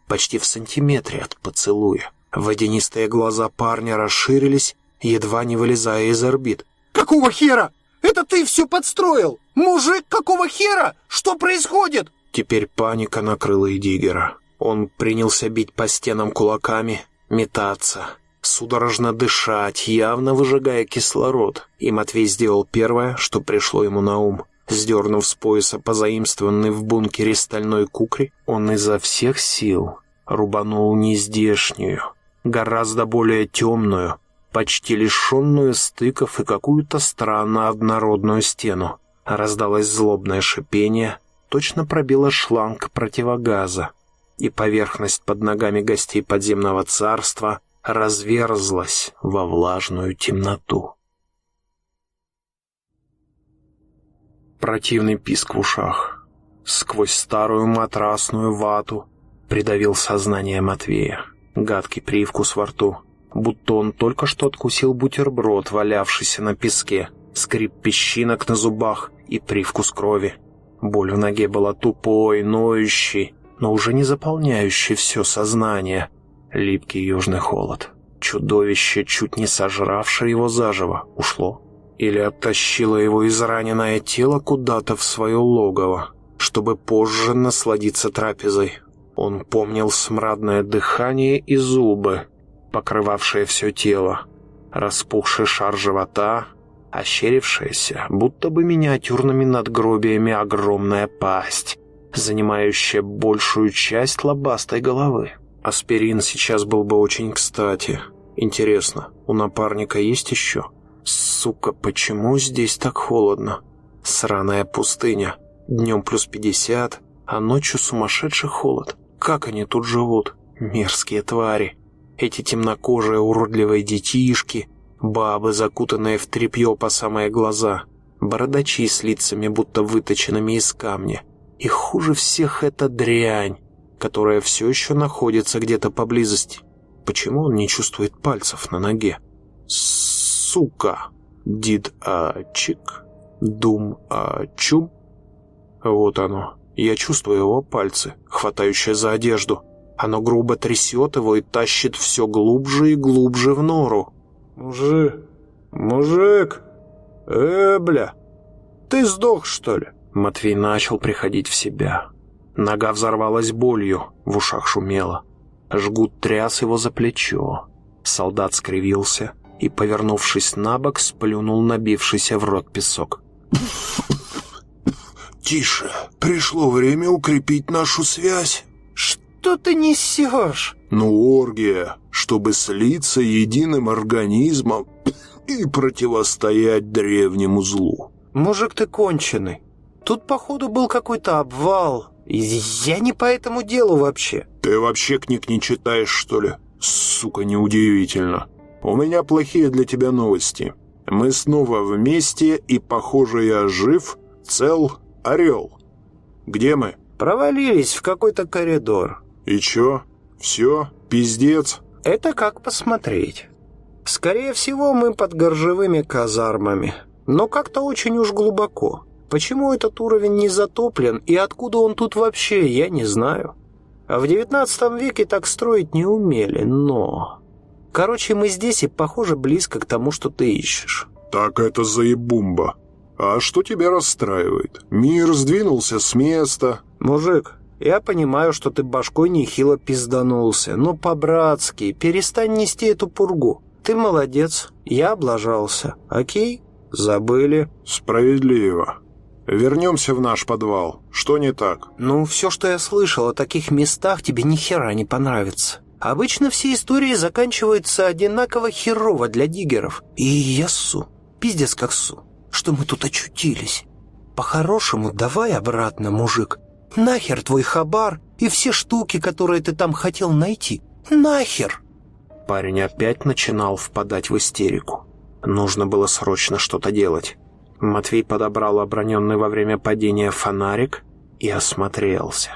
Speaker 1: Почти в сантиметре от поцелуя. Водянистые глаза парня расширились, едва не вылезая из орбит.
Speaker 20: «Какого хера? Это ты все подстроил? Мужик, какого хера? Что происходит?»
Speaker 1: Теперь паника накрыла и Диггера. Он принялся бить по стенам кулаками, метаться, судорожно дышать, явно выжигая кислород. И Матвей сделал первое, что пришло ему на ум. Сдернув с пояса позаимствованный в бункере стальной кукри, он изо всех сил рубанул нездешнюю, гораздо более темную, почти лишенную стыков и какую-то странно однородную стену. Раздалось злобное шипение, точно пробило шланг противогаза, и поверхность под ногами гостей подземного царства разверзлась во влажную темноту. Противный писк в ушах. Сквозь старую матрасную вату придавил сознание Матвея. Гадкий привкус во рту. Будто он только что откусил бутерброд, валявшийся на песке. Скрип песчинок на зубах и привкус крови. Боль в ноге была тупой, ноющей, но уже не заполняющей все сознание. Липкий южный холод. Чудовище, чуть не сожравшее его заживо, ушло или оттащила его израненное тело куда-то в свое логово, чтобы позже насладиться трапезой. Он помнил смрадное дыхание и зубы, покрывавшие все тело, распухший шар живота, ощерившаяся, будто бы миниатюрными надгробиями огромная пасть, занимающая большую часть лобастой головы. Аспирин сейчас был бы очень кстати. Интересно, у напарника есть еще? Сука, почему здесь так холодно? Сраная пустыня. Днем плюс пятьдесят, а ночью сумасшедший холод. Как они тут живут? Мерзкие твари. Эти темнокожие уродливые детишки, бабы, закутанные в тряпье по самые глаза, бородачи с лицами, будто выточенными из камня. И хуже всех эта дрянь, которая все еще находится где-то поблизости. Почему он не чувствует пальцев на ноге? Дид-а-чик, дум-а-чум. Вот оно. Я чувствую его пальцы, хватающие за одежду. Оно грубо трясет его и тащит все глубже и глубже в нору.
Speaker 20: «Мужик! Мужик! Э, бля! Ты сдох, что ли?»
Speaker 1: Матвей начал приходить в себя. Нога взорвалась болью, в ушах шумело. Жгут тряс его за плечо. Солдат скривился, и, повернувшись на бок, сплюнул набившийся в рот песок.
Speaker 7: «Тише, пришло время укрепить нашу связь».
Speaker 20: «Что ты несешь?»
Speaker 7: «Ну, оргия, чтобы слиться единым организмом и противостоять древнему злу».
Speaker 20: «Мужик, ты конченый. Тут, походу, был какой-то обвал. Я не по этому делу вообще».
Speaker 7: «Ты вообще книг не читаешь, что ли? Сука, неудивительно». «У меня плохие для тебя новости. Мы снова вместе, и, похоже, я жив, цел, орел. Где мы?»
Speaker 20: «Провалились в какой-то коридор».
Speaker 7: «И чё? Всё? Пиздец?»
Speaker 20: «Это как посмотреть. Скорее всего, мы под горжевыми казармами, но как-то очень уж глубоко. Почему этот уровень не затоплен и откуда он тут вообще, я не знаю. А в девятнадцатом веке так строить не умели, но...» Короче, мы здесь и, похоже, близко к тому, что ты ищешь».
Speaker 7: «Так это заебумба. А что тебя расстраивает? Мир сдвинулся с места».
Speaker 20: «Мужик, я понимаю, что ты башкой нехило пизданулся, но по-братски перестань нести эту пургу. Ты молодец, я облажался. Окей? Забыли».
Speaker 7: «Справедливо. Вернемся в наш подвал. Что не так?»
Speaker 20: «Ну, все, что я слышал о таких местах, тебе ни хера не понравится. Обычно все истории заканчиваются одинаково херово для диггеров. И я ссу. Пиздец как ссу. Что мы тут очутились. По-хорошему, давай обратно, мужик. Нахер твой хабар и все штуки, которые ты там хотел найти. Нахер!»
Speaker 1: Парень опять начинал впадать в истерику. Нужно было срочно что-то делать. Матвей подобрал оброненный во время падения фонарик и осмотрелся.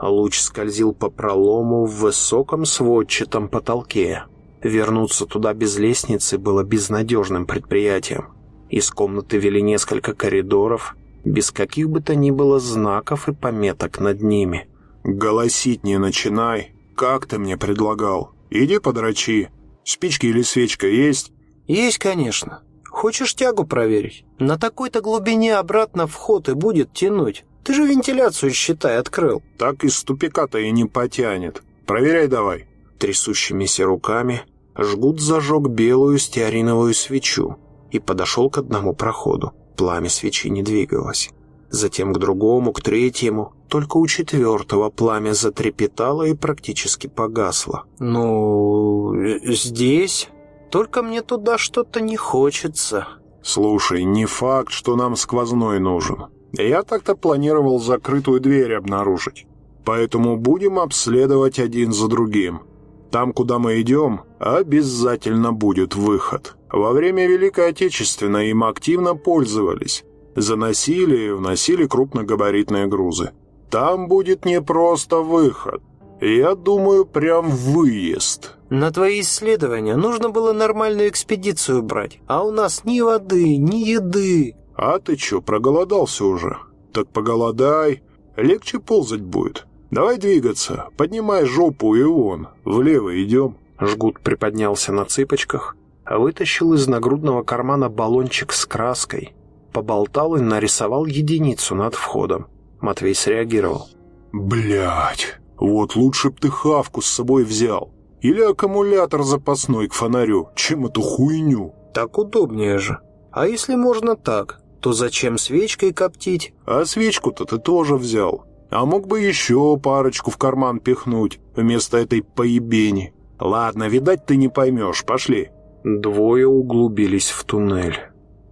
Speaker 1: Луч скользил по пролому в высоком сводчатом потолке. Вернуться туда без лестницы было безнадежным предприятием. Из комнаты вели несколько коридоров, без каких бы то ни было знаков и пометок над ними.
Speaker 7: «Голосить не начинай. Как ты мне предлагал? Иди подрачи. Спички или свечка есть?»
Speaker 20: «Есть, конечно. Хочешь тягу проверить? На такой-то глубине обратно вход и будет тянуть. Ты же вентиляцию, считай, открыл.
Speaker 7: Так из тупика-то и не потянет. Проверяй давай.
Speaker 1: Трясущимися руками жгут зажег белую стеариновую свечу и подошел к одному проходу. Пламя свечи не двигалось. Затем к другому, к третьему. Только у четвертого пламя затрепетало и практически погасло.
Speaker 20: «Ну, здесь? Только мне туда что-то не хочется».
Speaker 7: «Слушай, не факт, что нам сквозной нужен. Я так-то планировал закрытую дверь обнаружить. Поэтому будем обследовать один за другим. Там, куда мы идем, обязательно будет выход. Во время Великой Отечественной им активно пользовались. Заносили и вносили крупногабаритные грузы. Там будет не просто выход. Я думаю, прям выезд.
Speaker 20: На твои исследования нужно было нормальную экспедицию брать, а у нас ни воды, ни еды.
Speaker 7: «А ты чё, проголодался уже? Так поголодай, легче ползать будет. Давай двигаться, поднимай жопу и вон, влево идем».
Speaker 1: Жгут приподнялся на цыпочках, вытащил из нагрудного кармана баллончик с краской, поболтал и нарисовал единицу над входом. Матвей среагировал.
Speaker 7: Блять, вот лучше б ты хавку с собой взял. Или аккумулятор запасной к фонарю, чем эту хуйню».
Speaker 20: «Так удобнее же. А если можно так? То зачем свечкой коптить?
Speaker 7: А свечку-то ты тоже взял. А мог бы еще парочку в карман пихнуть вместо этой поебени. Ладно, видать, ты не поймешь. Пошли.
Speaker 1: Двое углубились в туннель.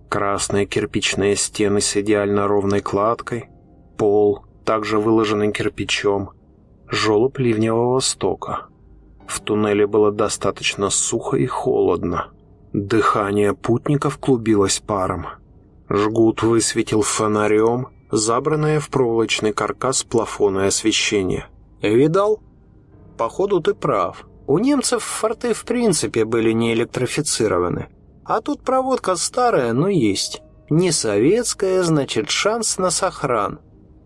Speaker 1: Красные кирпичные стены с идеально ровной кладкой, пол, также выложенный кирпичом, желоб ливневого стока. В туннеле было достаточно сухо и холодно. Дыхание путников клубилось паром. Жгут высветил фонарем забранное в проволочный каркас плафона освещение.
Speaker 20: «Видал? Походу, ты прав. У немцев форты в принципе были не электрифицированы. А тут проводка старая, но есть. Не советская, значит, шанс на сохран.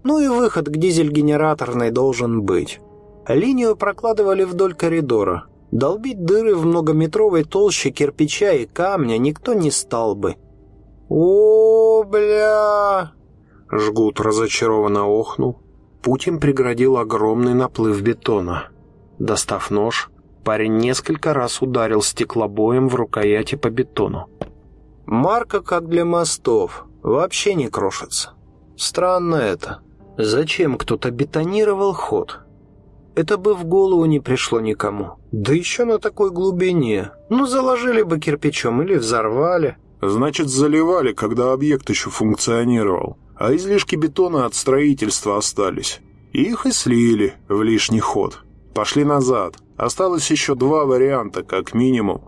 Speaker 20: Ну и выход к дизель-генераторной должен быть. Линию прокладывали вдоль коридора. Долбить дыры в многометровой толще кирпича и камня никто не стал бы. «О, бля!»
Speaker 1: Жгут разочарованно охнул. Путин преградил огромный наплыв бетона. Достав нож, парень несколько раз ударил стеклобоем в рукояти по бетону.
Speaker 20: «Марка как для мостов. Вообще не крошится. Странно это. Зачем кто-то бетонировал ход? Это бы в голову не пришло никому. Да еще на такой глубине. Ну, заложили бы кирпичом или взорвали».
Speaker 7: Значит, заливали, когда объект еще функционировал, а излишки бетона от строительства остались. Их и слили в лишний ход. Пошли назад. Осталось еще два варианта, как минимум.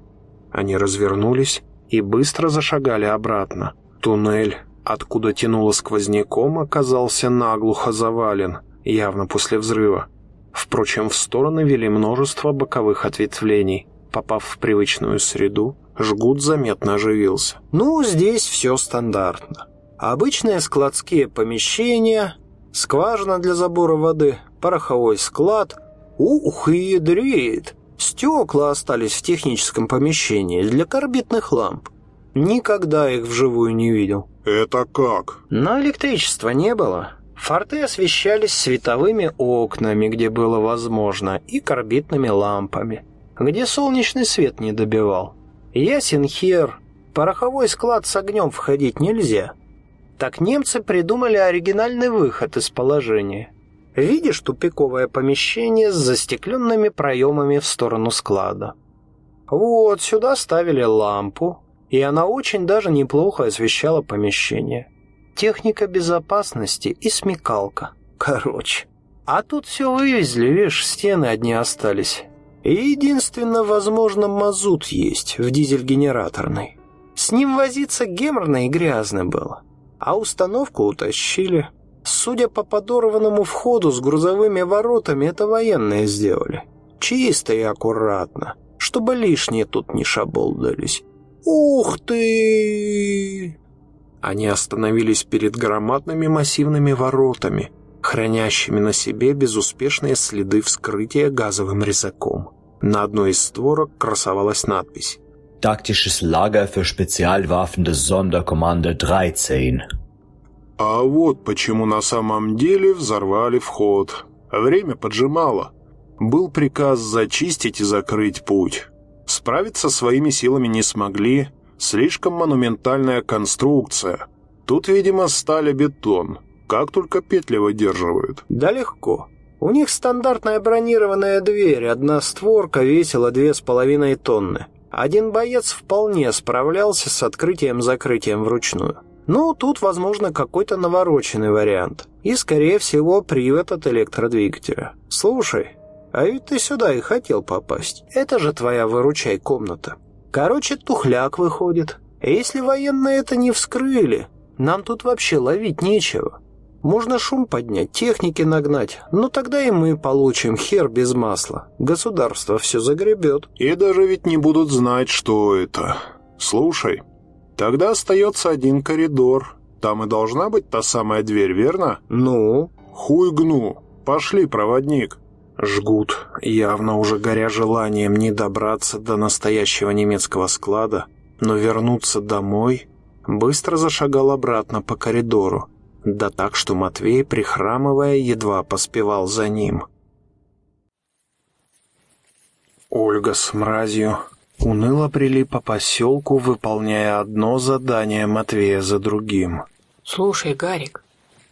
Speaker 1: Они развернулись и быстро зашагали обратно. Туннель, откуда тянуло сквозняком, оказался наглухо завален, явно после взрыва. Впрочем, в стороны вели множество боковых ответвлений. Попав в привычную среду, Жгут заметно оживился.
Speaker 20: «Ну, здесь все стандартно. Обычные складские помещения, скважина для забора воды, пороховой склад. Ух, и ядрит!
Speaker 1: Стекла остались в техническом помещении для карбидных ламп. Никогда их вживую не видел.
Speaker 21: Это как?
Speaker 1: Но электричества не было. Форты освещались световыми окнами, где было возможно, и карбидными лампами, где солнечный свет не добивал. Ясен хер, пороховой склад с огнем входить нельзя. Так немцы придумали оригинальный выход из положения. Видишь тупиковое помещение с застекленными проемами в сторону склада? Вот сюда ставили лампу, и она очень даже неплохо освещала помещение. Техника безопасности и смекалка. Короче. А тут все вывезли, видишь, стены одни остались. Единственно, возможно, мазут есть в дизель-генераторной. С ним возиться геморно и грязно было. А установку утащили. Судя по подорванному входу с грузовыми воротами, это военные сделали. Чисто и аккуратно, чтобы лишние тут не шаболдались. «Ух ты!»
Speaker 22: Они остановились перед громадными массивными воротами, хранящими на себе безуспешные следы вскрытия газовым резаком. На одной из створок красовалась надпись
Speaker 2: Taktisches Lager für Spezialwaffen des Sonderkommando 13.
Speaker 21: А вот почему на самом деле взорвали вход. Время поджимало. Был приказ зачистить и закрыть путь. Справиться своими силами не смогли. Слишком монументальная конструкция. Тут, видимо, сталь и бетон. Как только петли выдерживают.
Speaker 1: Да легко. У них стандартная бронированная дверь, одна створка весила две с половиной тонны. Один боец вполне справлялся с открытием-закрытием вручную. Ну, тут, возможно, какой-то навороченный вариант. И, скорее всего, привод от электродвигателя. Слушай, а ведь ты сюда и хотел попасть. Это же твоя выручай комната. Короче, тухляк выходит. Если военные это не вскрыли, нам тут вообще ловить нечего. Можно шум поднять, техники нагнать, но тогда и мы получим хер без масла. Государство все загребет.
Speaker 21: И даже ведь не будут знать, что это. Слушай, тогда остается один коридор. Там и должна быть та самая дверь, верно?
Speaker 1: Ну?
Speaker 21: Хуй гну. Пошли, проводник.
Speaker 22: Жгут, явно уже горя желанием не добраться до настоящего немецкого склада, но вернуться домой, быстро зашагал обратно по коридору, да так, что Матвей, прихрамывая, едва поспевал за ним. Ольга с мразью уныло брели по поселку, выполняя одно задание Матвея за другим.
Speaker 5: Слушай, Гарик,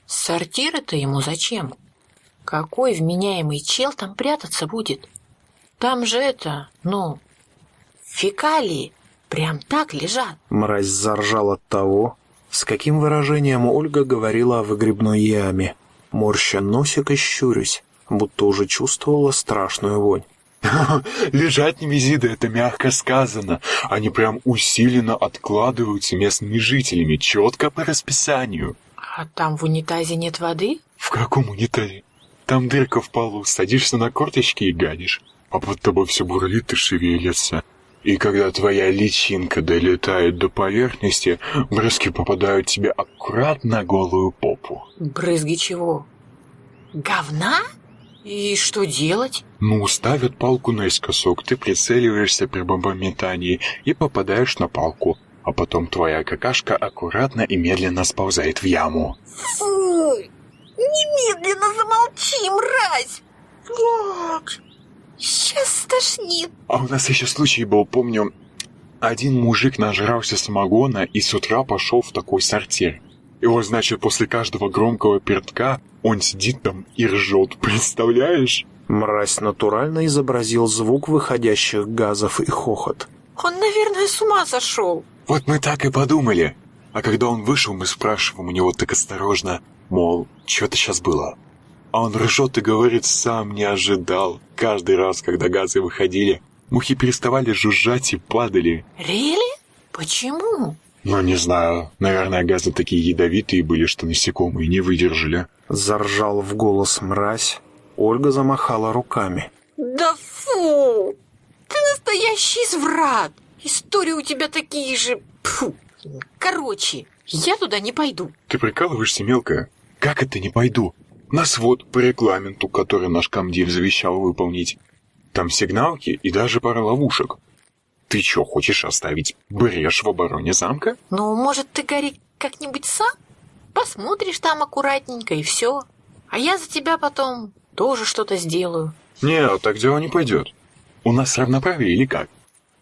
Speaker 5: сортиры-то ему зачем? Какой вменяемый чел там прятаться будет? Там же это, ну, фекалии прям так лежат.
Speaker 22: Мразь заржал от того, с каким выражением Ольга говорила о выгребной яме, морща носик и щурясь, будто уже чувствовала страшную вонь.
Speaker 4: Лежать немезиды — это мягко сказано. Они прям усиленно откладываются местными жителями, четко по расписанию.
Speaker 5: А там в унитазе нет воды?
Speaker 4: В каком унитазе? Там дырка в полу, садишься на корточки и гадишь. А под тобой все бурлит и шевелится. И когда твоя личинка долетает до поверхности, брызги попадают тебе аккуратно на голую попу.
Speaker 5: Брызги чего? Говна? И что делать?
Speaker 4: Ну, ставят палку наискосок, ты прицеливаешься при бомбометании и попадаешь на палку. А потом твоя какашка аккуратно и медленно сползает в яму.
Speaker 5: Фу! Немедленно замолчи, мразь! Как? Сейчас стошнит.
Speaker 4: А у нас еще случай был, помню, один мужик нажрался самогона и с утра пошел в такой сортир. И вот, значит, после каждого громкого пертка он сидит там и ржет, представляешь?
Speaker 22: Мразь натурально изобразил звук выходящих газов и хохот.
Speaker 5: Он, наверное, с ума сошел.
Speaker 4: Вот мы так и подумали. А когда он вышел, мы спрашиваем у него так осторожно, мол, что это сейчас было? А он ржет и говорит, сам не ожидал. Каждый раз, когда газы выходили, мухи переставали жужжать и падали.
Speaker 5: Рели? Почему?
Speaker 4: Ну, не знаю. Наверное, газы такие ядовитые были, что насекомые не выдержали.
Speaker 22: Заржал в голос мразь. Ольга замахала руками.
Speaker 5: Да фу! Ты настоящий изврат! Истории у тебя такие же... Фу. Короче, я туда не пойду.
Speaker 4: Ты прикалываешься, мелкая? Как это не пойду? Нас вот по регламенту, который наш комдив завещал выполнить. Там сигналки и даже пара ловушек. Ты что, хочешь оставить брешь в обороне замка?
Speaker 5: Ну, может, ты, Гарри, как-нибудь сам? Посмотришь там аккуратненько и все. А я за тебя потом тоже что-то сделаю.
Speaker 4: Нет, так дело не пойдет. У нас равноправие или как?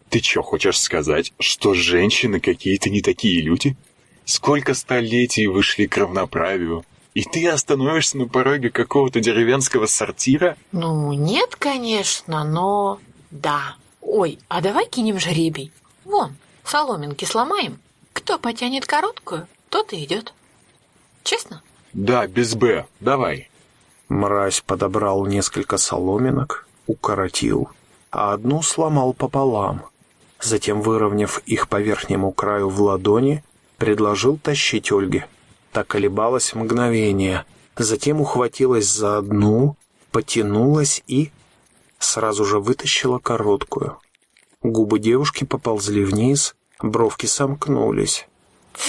Speaker 4: Ты что, хочешь сказать, что женщины какие-то не такие люди? Сколько столетий вышли к равноправию, и ты остановишься на пороге какого-то деревенского сортира?
Speaker 5: Ну, нет, конечно, но... Да. Ой, а давай кинем жребий. Вон, соломинки сломаем. Кто потянет короткую, тот и идет. Честно?
Speaker 4: Да, без «Б». Давай.
Speaker 1: Мразь подобрал несколько соломинок, укоротил, а одну сломал пополам. Затем, выровняв их по верхнему краю в ладони, предложил тащить Ольге. Так колебалась мгновение, затем ухватилась за одну, потянулась и... Сразу же вытащила короткую. Губы девушки поползли вниз, бровки сомкнулись.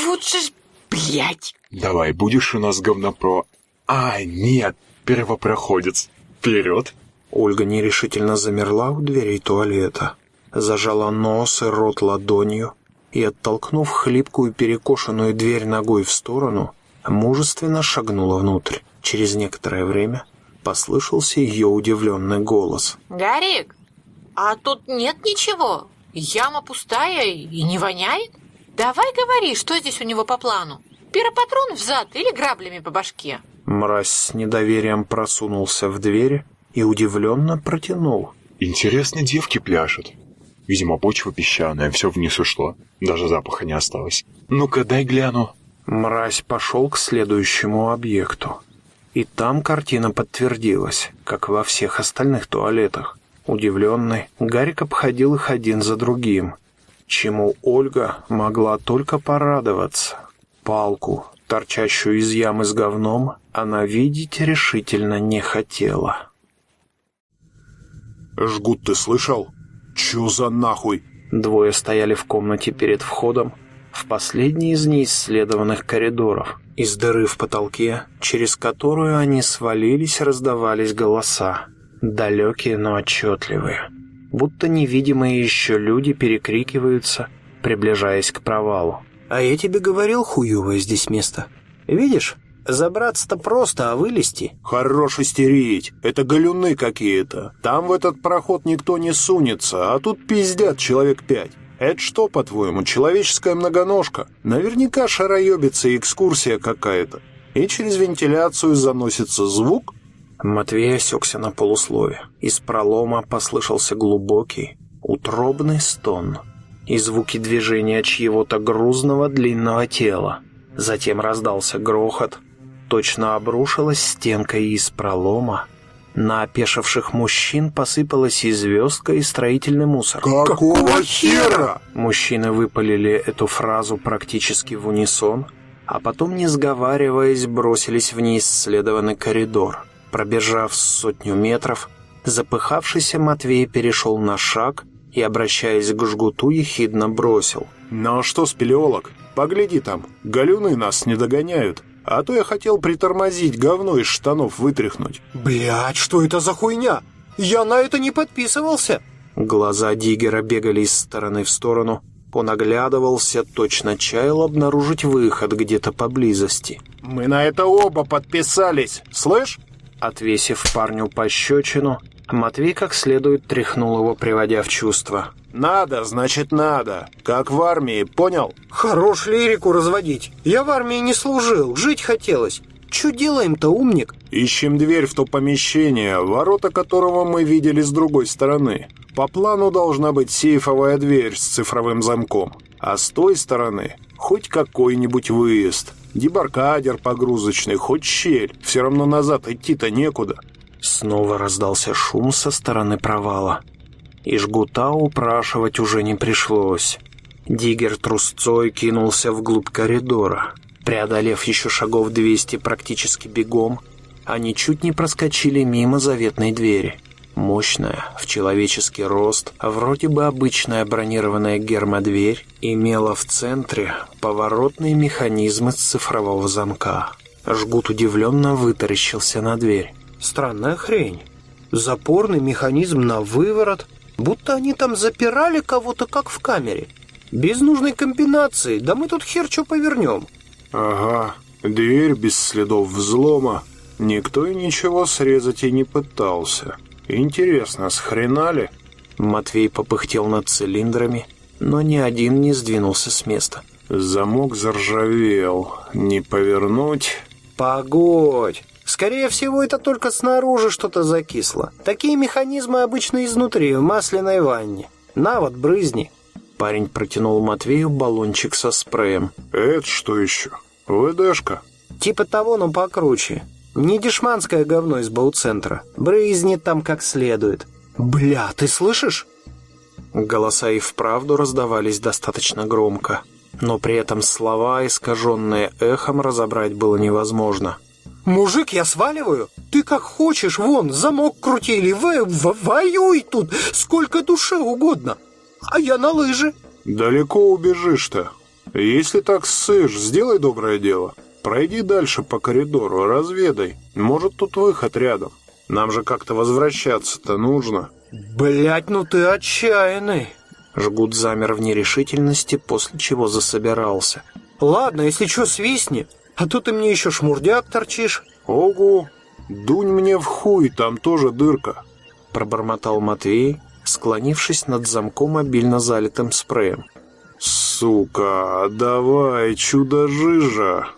Speaker 5: Вот же ж, блядь!
Speaker 4: Давай, будешь у нас говнопро... А, нет, первопроходец. Вперед!
Speaker 1: Ольга нерешительно замерла у дверей туалета, зажала нос и рот ладонью и, оттолкнув хлипкую перекошенную дверь ногой в сторону, мужественно шагнула внутрь. Через некоторое время послышался ее удивленный голос.
Speaker 5: Гарик, а тут нет ничего? Яма пустая и не воняет? Давай говори, что здесь у него по плану? Пиропатрон взад или граблями по башке?
Speaker 1: Мразь с недоверием просунулся в дверь и удивленно протянул.
Speaker 4: Интересно, девки пляшут. Видимо, почва песчаная, все вниз ушло. Даже запаха не осталось. Ну-ка, дай гляну.
Speaker 1: Мразь пошел к следующему объекту. И там картина подтвердилась, как во всех остальных туалетах. Удивленный, Гарик обходил их один за другим, чему Ольга могла только порадоваться. Палку, торчащую из ямы с говном, она видеть решительно не хотела.
Speaker 7: «Жгут, ты слышал? Чё за нахуй?»
Speaker 1: Двое стояли в комнате перед входом, в последний из неисследованных коридоров. Из дыры в потолке, через которую они свалились, раздавались голоса. Далекие, но отчетливые. Будто невидимые еще люди перекрикиваются, приближаясь к провалу.
Speaker 20: А я тебе говорил, хуевое здесь место. Видишь, забраться-то просто, а вылезти...
Speaker 7: Хорош истерить. Это галюны какие-то. Там в этот проход никто не сунется, а тут пиздят человек пять. Это что, по-твоему, человеческая многоножка? Наверняка шароебится и экскурсия какая-то. И через вентиляцию заносится звук.
Speaker 1: Матвей осекся на полуслове. Из пролома послышался глубокий, утробный стон и звуки движения чьего-то грузного длинного тела. Затем раздался грохот. Точно обрушилась стенка из пролома. На опешивших мужчин посыпалась и звездка, и строительный мусор.
Speaker 7: «Какого хера?»
Speaker 1: Мужчины выпалили эту фразу практически в унисон, а потом, не сговариваясь, бросились в неисследованный коридор. Пробежав сотню метров, запыхавшийся Матвей перешел на шаг и, обращаясь к жгуту, ехидно бросил.
Speaker 7: «Ну а что, спелеолог? Погляди там, галюны нас не догоняют. А то я хотел притормозить, говно из штанов вытряхнуть».
Speaker 20: Блядь, что это за хуйня? Я на это не подписывался.
Speaker 1: Глаза Диггера бегали из стороны в сторону. Он оглядывался, точно чаял обнаружить выход где-то поблизости.
Speaker 7: «Мы на это оба подписались, слышь?»
Speaker 1: Отвесив парню пощечину, Матвей как следует тряхнул его, приводя в чувство.
Speaker 7: «Надо, значит надо. Как в армии, понял?»
Speaker 20: Хорош лирику разводить. Я в армии не служил, жить хотелось. Че делаем-то, умник?
Speaker 7: Ищем дверь в то помещение, ворота которого мы видели с другой стороны. По плану должна быть сейфовая дверь с цифровым замком. А с той стороны хоть какой-нибудь выезд. Дебаркадер погрузочный, хоть щель. Все равно назад идти-то некуда.
Speaker 1: Снова раздался шум со стороны провала. И жгута упрашивать уже не пришлось. Диггер трусцой кинулся вглубь коридора. Преодолев еще шагов 200 практически бегом, они чуть не проскочили мимо заветной двери. Мощная, в человеческий рост, вроде бы обычная бронированная гермодверь, имела в центре поворотный механизм из цифрового замка. Жгут удивленно вытаращился на дверь.
Speaker 20: Странная хрень. Запорный механизм на выворот, будто они там запирали кого-то, как в камере. Без нужной комбинации, да мы тут хер что повернем.
Speaker 1: Ага, дверь без следов взлома. Никто и ничего срезать и не пытался. Интересно, схренали? Матвей попыхтел над цилиндрами, но ни один не сдвинулся с места. Замок заржавел. Не повернуть...
Speaker 20: Погодь! Скорее всего, это только снаружи что-то закисло. Такие механизмы обычно изнутри, в масляной ванне. На вот, брызни.
Speaker 1: Парень протянул Матвею баллончик со спреем. «Это что еще? ВДшка?»
Speaker 20: «Типа того, но покруче. Не дешманское говно из бауцентра. Брызни там как следует. Бля, ты слышишь?»
Speaker 1: Голоса и вправду раздавались достаточно громко, но при этом слова, искаженные эхом, разобрать было невозможно.
Speaker 20: «Мужик, я сваливаю? Ты как хочешь, вон, замок крутили, вы, в, воюй тут, сколько душе угодно, а я на лыжи».
Speaker 1: «Далеко убежишь-то. Если так ссышь, сделай доброе дело. Пройди дальше по коридору, разведай. Может, тут выход рядом. Нам же как-то возвращаться-то нужно».
Speaker 20: Блять, ну ты отчаянный!»
Speaker 1: Жгут замер в нерешительности, после чего засобирался.
Speaker 20: «Ладно, если что, свистни, а то ты мне еще шмурдяк торчишь».
Speaker 1: «Ого! Дунь мне в хуй, там тоже дырка!» Пробормотал Матвей, склонившись над замком обильно залитым спреем. «Сука, давай, чудо-жижа!»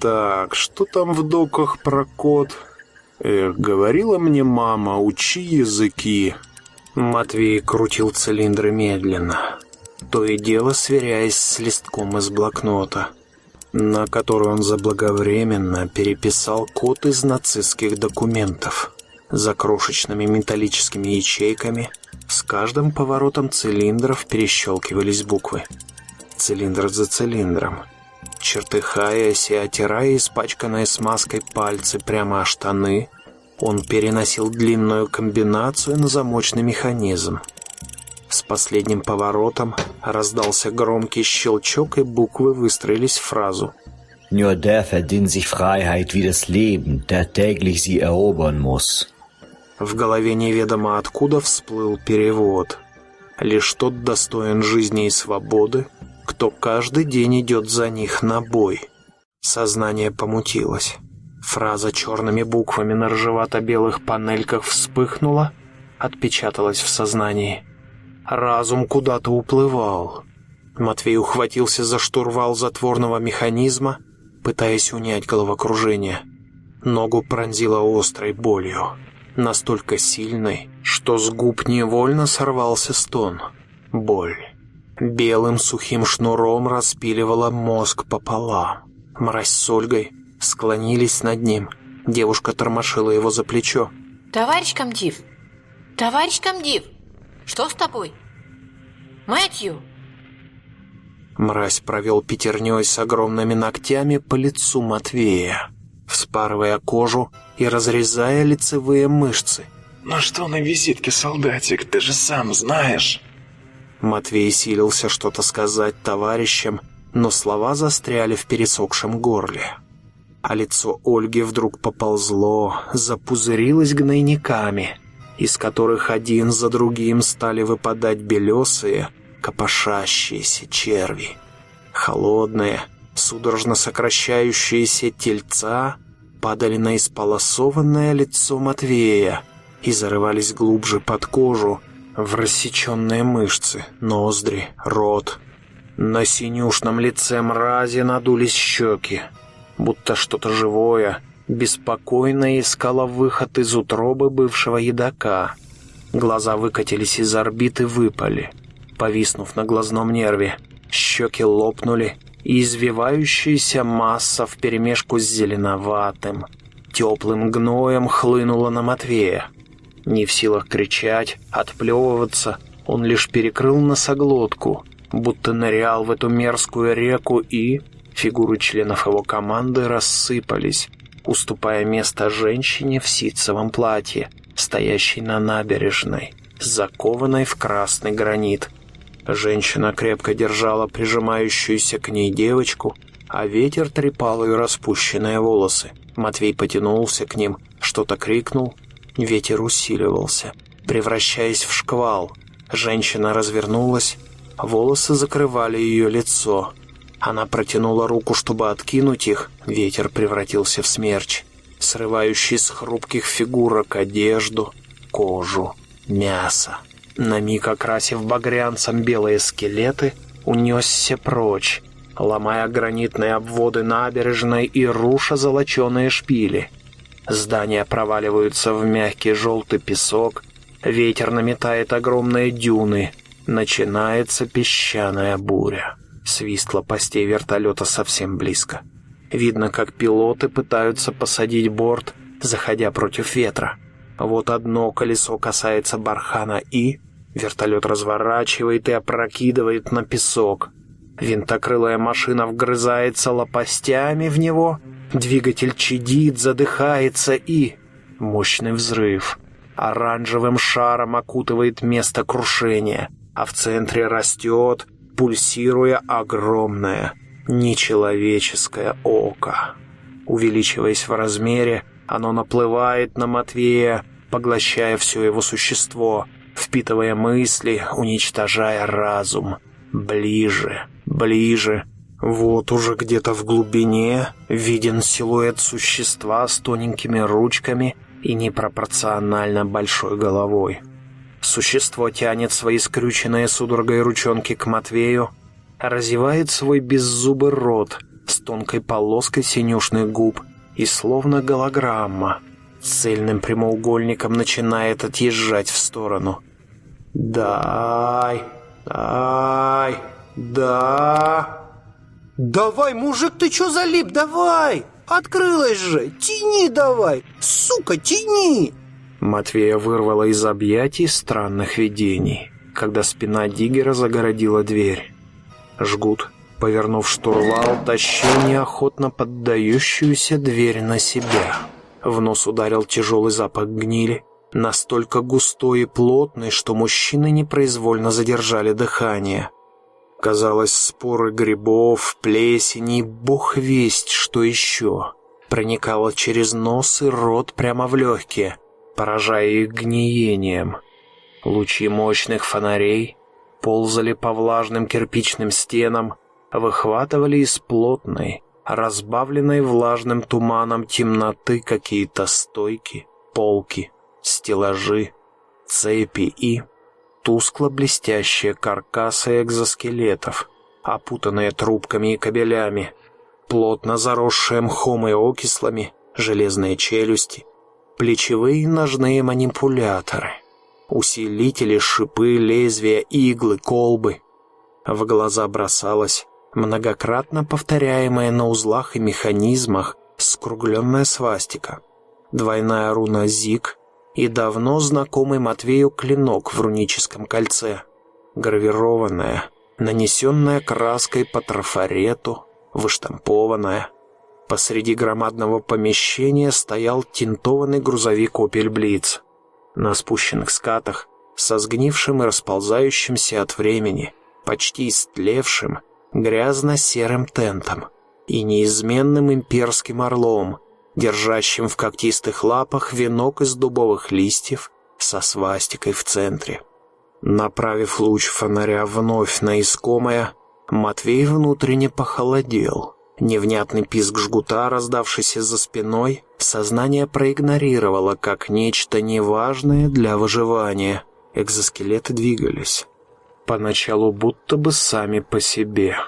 Speaker 1: «Так, что там в доках про код?» Эх, говорила мне мама, учи языки. Матвей крутил цилиндры медленно, то и дело сверяясь с листком из блокнота, на который он заблаговременно переписал код из нацистских документов. За крошечными металлическими ячейками с каждым поворотом цилиндров перещелкивались буквы. Цилиндр за цилиндром. Чертыхаясь и отирая испачканные смазкой пальцы прямо о штаны, он переносил длинную комбинацию на замочный механизм. С последним поворотом раздался громкий щелчок, и буквы выстроились в фразу.
Speaker 2: Nur der verdient sich Freiheit wie das Leben, der täglich sie erobern muss.
Speaker 1: В голове неведомо откуда всплыл перевод. Лишь тот достоин жизни и свободы, кто каждый день идет за них на бой. Сознание помутилось. Фраза черными буквами на ржевато-белых панельках вспыхнула, отпечаталась в сознании. Разум куда-то уплывал. Матвей ухватился за штурвал затворного механизма, пытаясь унять головокружение. Ногу пронзило острой болью, настолько сильной, что с губ невольно сорвался стон. Боль. Белым сухим шнуром распиливала мозг пополам. Мразь с Ольгой склонились над ним. Девушка тормошила его за плечо.
Speaker 5: «Товарищ комдив! Товарищ комдив! Что с тобой? Мэтью!»
Speaker 1: Мразь провел пятерней с огромными ногтями по лицу Матвея, вспарывая кожу и разрезая лицевые мышцы.
Speaker 4: «Ну что на визитке, солдатик, ты же сам знаешь!»
Speaker 1: Матвей силился что-то сказать товарищам, но слова застряли в пересохшем горле а лицо Ольги вдруг поползло, запузырилось гнойниками, из которых один за другим стали выпадать белесые, копошащиеся черви. Холодные, судорожно сокращающиеся тельца падали на исполосованное лицо Матвея и зарывались глубже под кожу, в рассеченные мышцы, ноздри, рот. На синюшном лице мрази надулись щеки, будто что-то живое, беспокойно искало выход из утробы бывшего едока. Глаза выкатились из орбиты выпали, повиснув на глазном нерве. Щеки лопнули, и извивающаяся масса вперемешку с зеленоватым, теплым гноем хлынула на Матвея. Не в силах кричать, отплевываться, он лишь перекрыл носоглотку, будто нырял в эту мерзкую реку и Фигуры членов его команды рассыпались, уступая место женщине в ситцевом платье, стоящей на набережной, закованной в красный гранит. Женщина крепко держала прижимающуюся к ней девочку, а ветер трепал ее распущенные волосы. Матвей потянулся к ним, что-то крикнул, Ветер усиливался, превращаясь в шквал. Женщина развернулась, волосы закрывали ее лицо. Она протянула руку, чтобы откинуть их, ветер превратился в смерч, срывающий с хрупких фигурок одежду, кожу, мясо. На миг окрасив багрянцем белые скелеты, унесся прочь, ломая гранитные обводы набережной и руша золоченые шпили. Здания проваливаются в мягкий желтый песок, ветер наметает огромные дюны, начинается песчаная буря. Свист лопастей вертолета совсем близко. Видно, как пилоты пытаются посадить борт, заходя против ветра. Вот одно колесо касается бархана и... Вертолет разворачивает и опрокидывает на песок. Винтокрылая машина вгрызается лопастями в него. Двигатель чадит, задыхается и... Мощный взрыв. Оранжевым шаром окутывает место крушения, а в центре растет, пульсируя огромное, нечеловеческое око. Увеличиваясь в размере, оно наплывает на Матвея, поглощая все его существо, впитывая мысли, уничтожая разум. Ближе, ближе. Вот уже где-то в глубине виден силуэт существа с тоненькими ручками и непропорционально большой головой. Существо тянет свои скрюченные судорогой ручонки к Матвею, разевает свой беззубый рот с тонкой полоской синюшных губ и словно голограмма цельным прямоугольником начинает отъезжать в сторону. «Дай! Дай! Да!»
Speaker 20: «Давай, мужик, ты чё залип? Давай! Открылась же! Тяни давай! Сука, тяни!»
Speaker 1: Матвея вырвало из объятий странных видений, когда спина Диггера загородила дверь. Жгут повернув штурвал, тащил неохотно поддающуюся дверь на себя. В нос ударил тяжелый запах гнили, настолько густой и плотный, что мужчины непроизвольно задержали дыхание. Казалось, споры грибов, плесени, бог весть, что еще, проникало через нос и рот прямо в легкие, поражая их гниением. Лучи мощных фонарей ползали по влажным кирпичным стенам, выхватывали из плотной, разбавленной влажным туманом темноты какие-то стойки, полки, стеллажи, цепи и тускло-блестящие каркасы экзоскелетов, опутанные трубками и кабелями, плотно заросшие мхом и окислами, железные челюсти, плечевые ножные манипуляторы, усилители, шипы, лезвия, иглы, колбы. В глаза бросалось многократно повторяемая на узлах и механизмах скругленная свастика, двойная руна «Зиг» и давно знакомый Матвею клинок в руническом кольце, гравированная, нанесенная краской по трафарету, выштампованная. Посреди громадного помещения стоял тинтованный грузовик «Опель Блиц». На спущенных скатах, со сгнившим и расползающимся от времени, почти истлевшим, грязно-серым тентом и неизменным имперским орлом, держащим в когтистых лапах венок из дубовых листьев со свастикой в центре. Направив луч фонаря вновь на искомое, Матвей внутренне похолодел. Невнятный писк жгута, раздавшийся за спиной, сознание проигнорировало как нечто неважное для выживания. Экзоскелеты двигались. Поначалу будто бы сами по себе.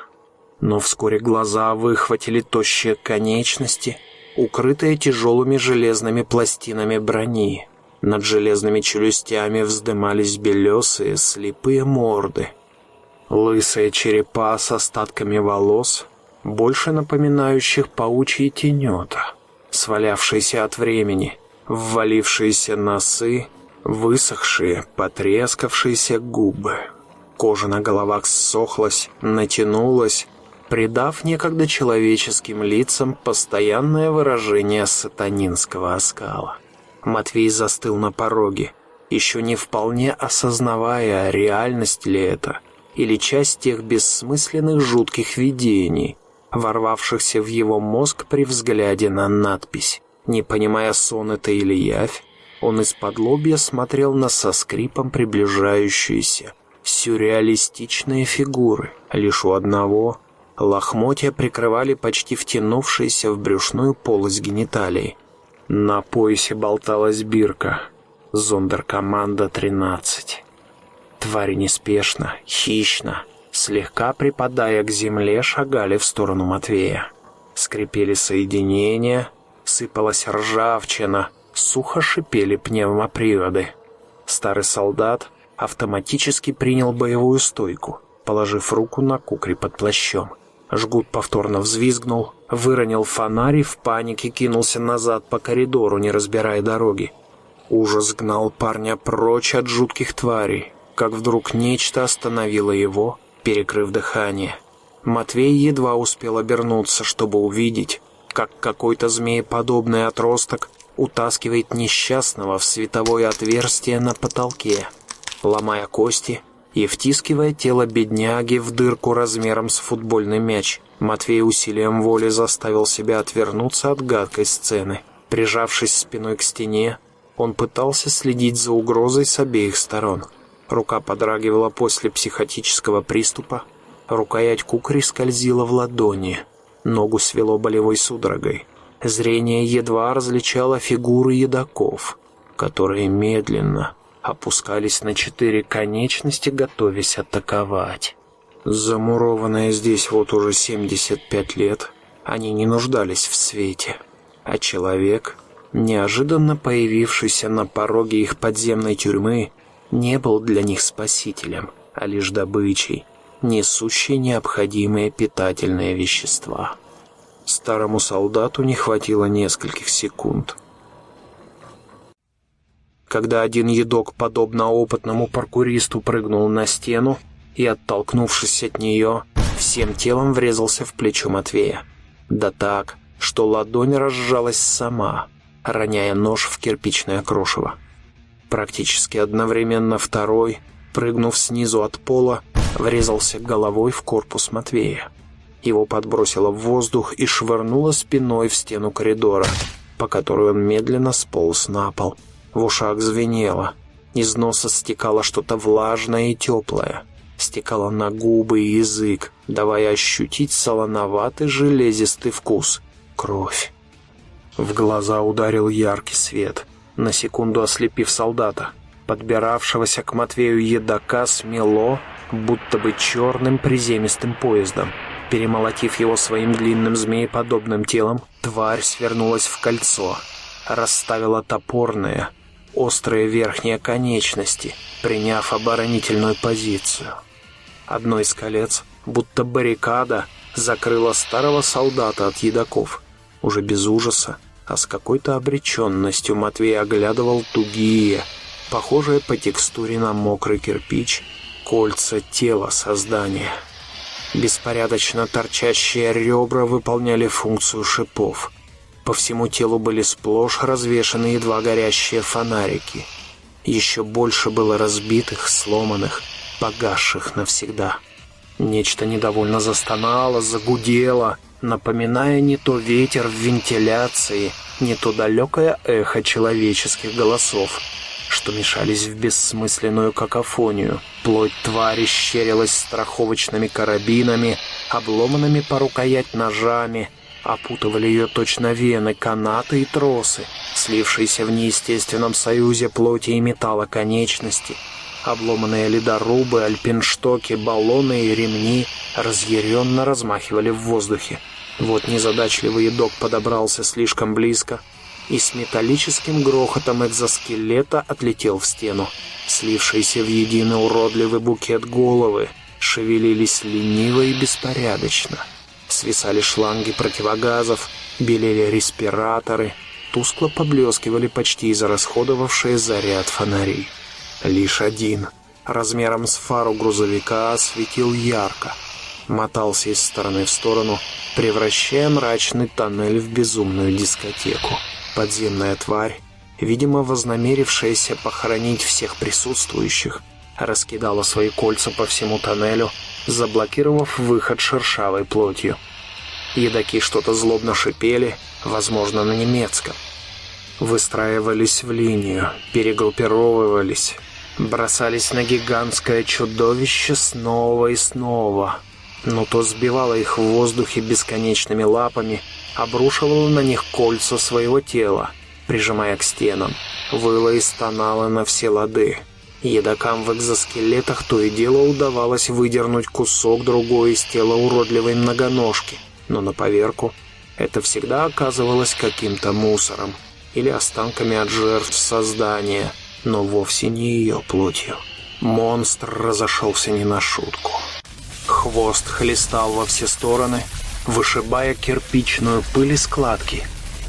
Speaker 1: Но вскоре глаза выхватили тощие конечности, укрытые тяжелыми железными пластинами брони. Над железными челюстями вздымались белесые слепые морды. Лысые черепа с остатками волос, больше напоминающих паучьи тенета, свалявшиеся от времени, ввалившиеся носы, высохшие, потрескавшиеся губы. Кожа на головах ссохлась, натянулась, придав некогда человеческим лицам постоянное выражение сатанинского оскала. Матвей застыл на пороге, еще не вполне осознавая, реальность ли это, или часть тех бессмысленных жутких видений, ворвавшихся в его мозг при взгляде на надпись. Не понимая, сон это или явь, Он из-под лобья смотрел на со скрипом приближающиеся сюрреалистичные фигуры. Лишь у одного лохмотья прикрывали почти втянувшиеся в брюшную полость гениталии. На поясе болталась бирка. Зондеркоманда 13. Твари неспешно, хищно, слегка припадая к земле, шагали в сторону Матвея. Скрипели соединения, сыпалась ржавчина — сухо шипели пневмоприводы. Старый солдат автоматически принял боевую стойку, положив руку на кукри под плащом. Жгут повторно взвизгнул, выронил фонарь и в панике кинулся назад по коридору, не разбирая дороги. Ужас гнал парня прочь от жутких тварей, как вдруг нечто остановило его, перекрыв дыхание. Матвей едва успел обернуться, чтобы увидеть, как какой-то змееподобный отросток утаскивает несчастного в световое отверстие на потолке, ломая кости и втискивая тело бедняги в дырку размером с футбольный мяч. Матвей усилием воли заставил себя отвернуться от гадкой сцены. Прижавшись спиной к стене, он пытался следить за угрозой с обеих сторон. Рука подрагивала после психотического приступа, рукоять кукри скользила в ладони, ногу свело болевой судорогой. Зрение едва различало фигуры едоков, которые медленно опускались на четыре конечности, готовясь атаковать. Замурованные здесь вот уже 75 лет, они не нуждались в свете, а человек, неожиданно появившийся на пороге их подземной тюрьмы, не был для них спасителем, а лишь добычей, несущей необходимые питательные вещества. Старому солдату не хватило нескольких секунд. Когда один едок, подобно опытному паркуристу, прыгнул на стену и, оттолкнувшись от нее, всем телом врезался в плечо Матвея. Да так, что ладонь разжалась сама, роняя нож в кирпичное крошево. Практически одновременно второй, прыгнув снизу от пола, врезался головой в корпус Матвея. Его подбросило в воздух и швырнуло спиной в стену коридора, по которой он медленно сполз на пол. В ушах звенело. Из носа стекало что-то влажное и теплое. Стекало на губы и язык, давая ощутить солоноватый железистый вкус. Кровь. В глаза ударил яркий свет, на секунду ослепив солдата. Подбиравшегося к Матвею едока смело, будто бы черным приземистым поездом. Перемолотив его своим длинным змееподобным телом, тварь свернулась в кольцо, расставила топорные, острые верхние конечности, приняв оборонительную позицию. Одно из колец, будто баррикада, закрыло старого солдата от едоков. Уже без ужаса, а с какой-то обреченностью Матвей оглядывал тугие, похожие по текстуре на мокрый кирпич, кольца тела создания. Беспорядочно торчащие ребра выполняли функцию шипов. По всему телу были сплошь развешаны едва горящие фонарики. Еще больше было разбитых, сломанных, погасших навсегда. Нечто недовольно застонало, загудело, напоминая не то ветер в вентиляции, не то далекое эхо человеческих голосов что мешались в бессмысленную какофонию. Плоть твари щерилась страховочными карабинами, обломанными по рукоять ножами, опутывали ее точно вены, канаты и тросы, слившиеся в неестественном союзе плоти и металла конечности. Обломанные ледорубы, альпинштоки, баллоны и ремни разъяренно размахивали в воздухе. Вот незадачливый едок подобрался слишком близко, и с металлическим грохотом экзоскелета отлетел в стену. Слившиеся в единый уродливый букет головы шевелились лениво и беспорядочно. Свисали шланги противогазов, белели респираторы, тускло поблескивали почти израсходовавшие заряд фонарей. Лишь один, размером с фару грузовика, светил ярко. Мотался из стороны в сторону, превращая мрачный тоннель в безумную дискотеку. Подземная тварь, видимо, вознамерившаяся похоронить всех присутствующих, раскидала свои кольца по всему тоннелю, заблокировав выход шершавой плотью. Едоки что-то злобно шипели, возможно, на немецком. выстраивались в линию, перегруппировывались, бросались на гигантское чудовище снова и снова, но то сбивало их в воздухе бесконечными лапами, обрушивало на них кольца своего тела, прижимая к стенам, выла и стонала на все лады. Едокам в экзоскелетах то и дело удавалось выдернуть кусок другой из тела уродливой многоножки, но на поверку это всегда оказывалось каким-то мусором или останками от жертв создания, но вовсе не ее плотью. Монстр разошелся не на шутку. Хвост хлестал во все стороны, вышибая кирпичную пыль и складки,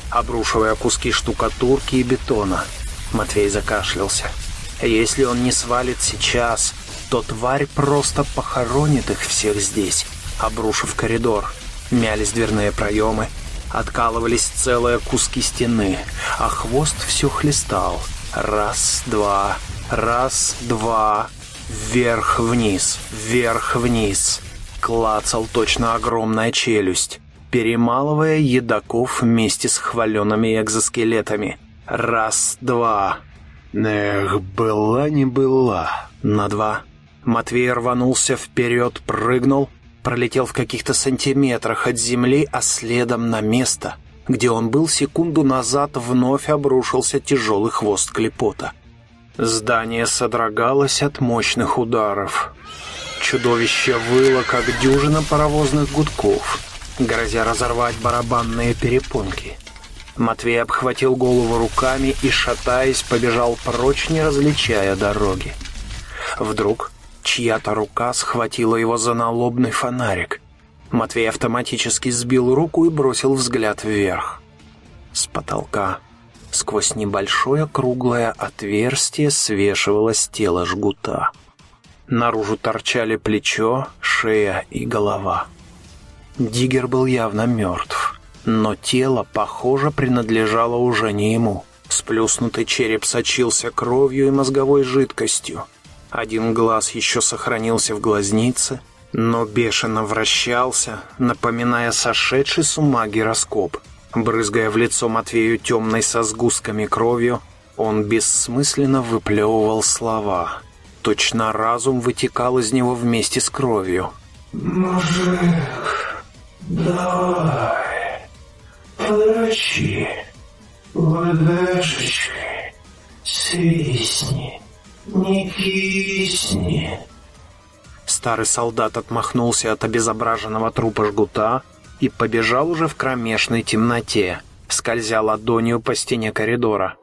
Speaker 1: обрушивая куски штукатурки и бетона. Матвей закашлялся. Если он не свалит сейчас, то тварь просто похоронит их всех здесь, обрушив коридор. Мялись дверные проемы, откалывались целые куски стены, а хвост все хлестал. Раз, два, раз, два, вверх-вниз, вверх-вниз. Клацал точно огромная челюсть, перемалывая едоков вместе с хваленными экзоскелетами. Раз, два, Эх, была не была. На два. Матвей рванулся вперед, прыгнул, пролетел в каких-то сантиметрах от земли, а следом на место, где он был секунду назад, вновь обрушился тяжелый хвост клепота. Здание содрогалось от мощных ударов. Чудовище выло, как дюжина паровозных гудков, грозя разорвать барабанные перепонки. Матвей обхватил голову руками и, шатаясь, побежал прочь, не различая дороги. Вдруг чья-то рука схватила его за налобный фонарик. Матвей автоматически сбил руку и бросил взгляд вверх. С потолка сквозь небольшое круглое отверстие свешивалось тело жгута. Наружу торчали плечо, шея и голова. Диггер был явно мертв. Но тело, похоже, принадлежало уже не ему. Сплюснутый череп сочился кровью и мозговой жидкостью. Один глаз еще сохранился в глазнице, но бешено вращался, напоминая сошедший с ума гироскоп. Брызгая в лицо Матвею темной со сгустками кровью, он бессмысленно выплевывал слова. Точно разум вытекал из него вместе с кровью.
Speaker 3: «Мужик, давай!» Подращи, ладошечкой, свистни, не кисни.
Speaker 1: Старый солдат отмахнулся от обезображенного трупа жгута и побежал уже в кромешной темноте, скользя ладонью по стене коридора.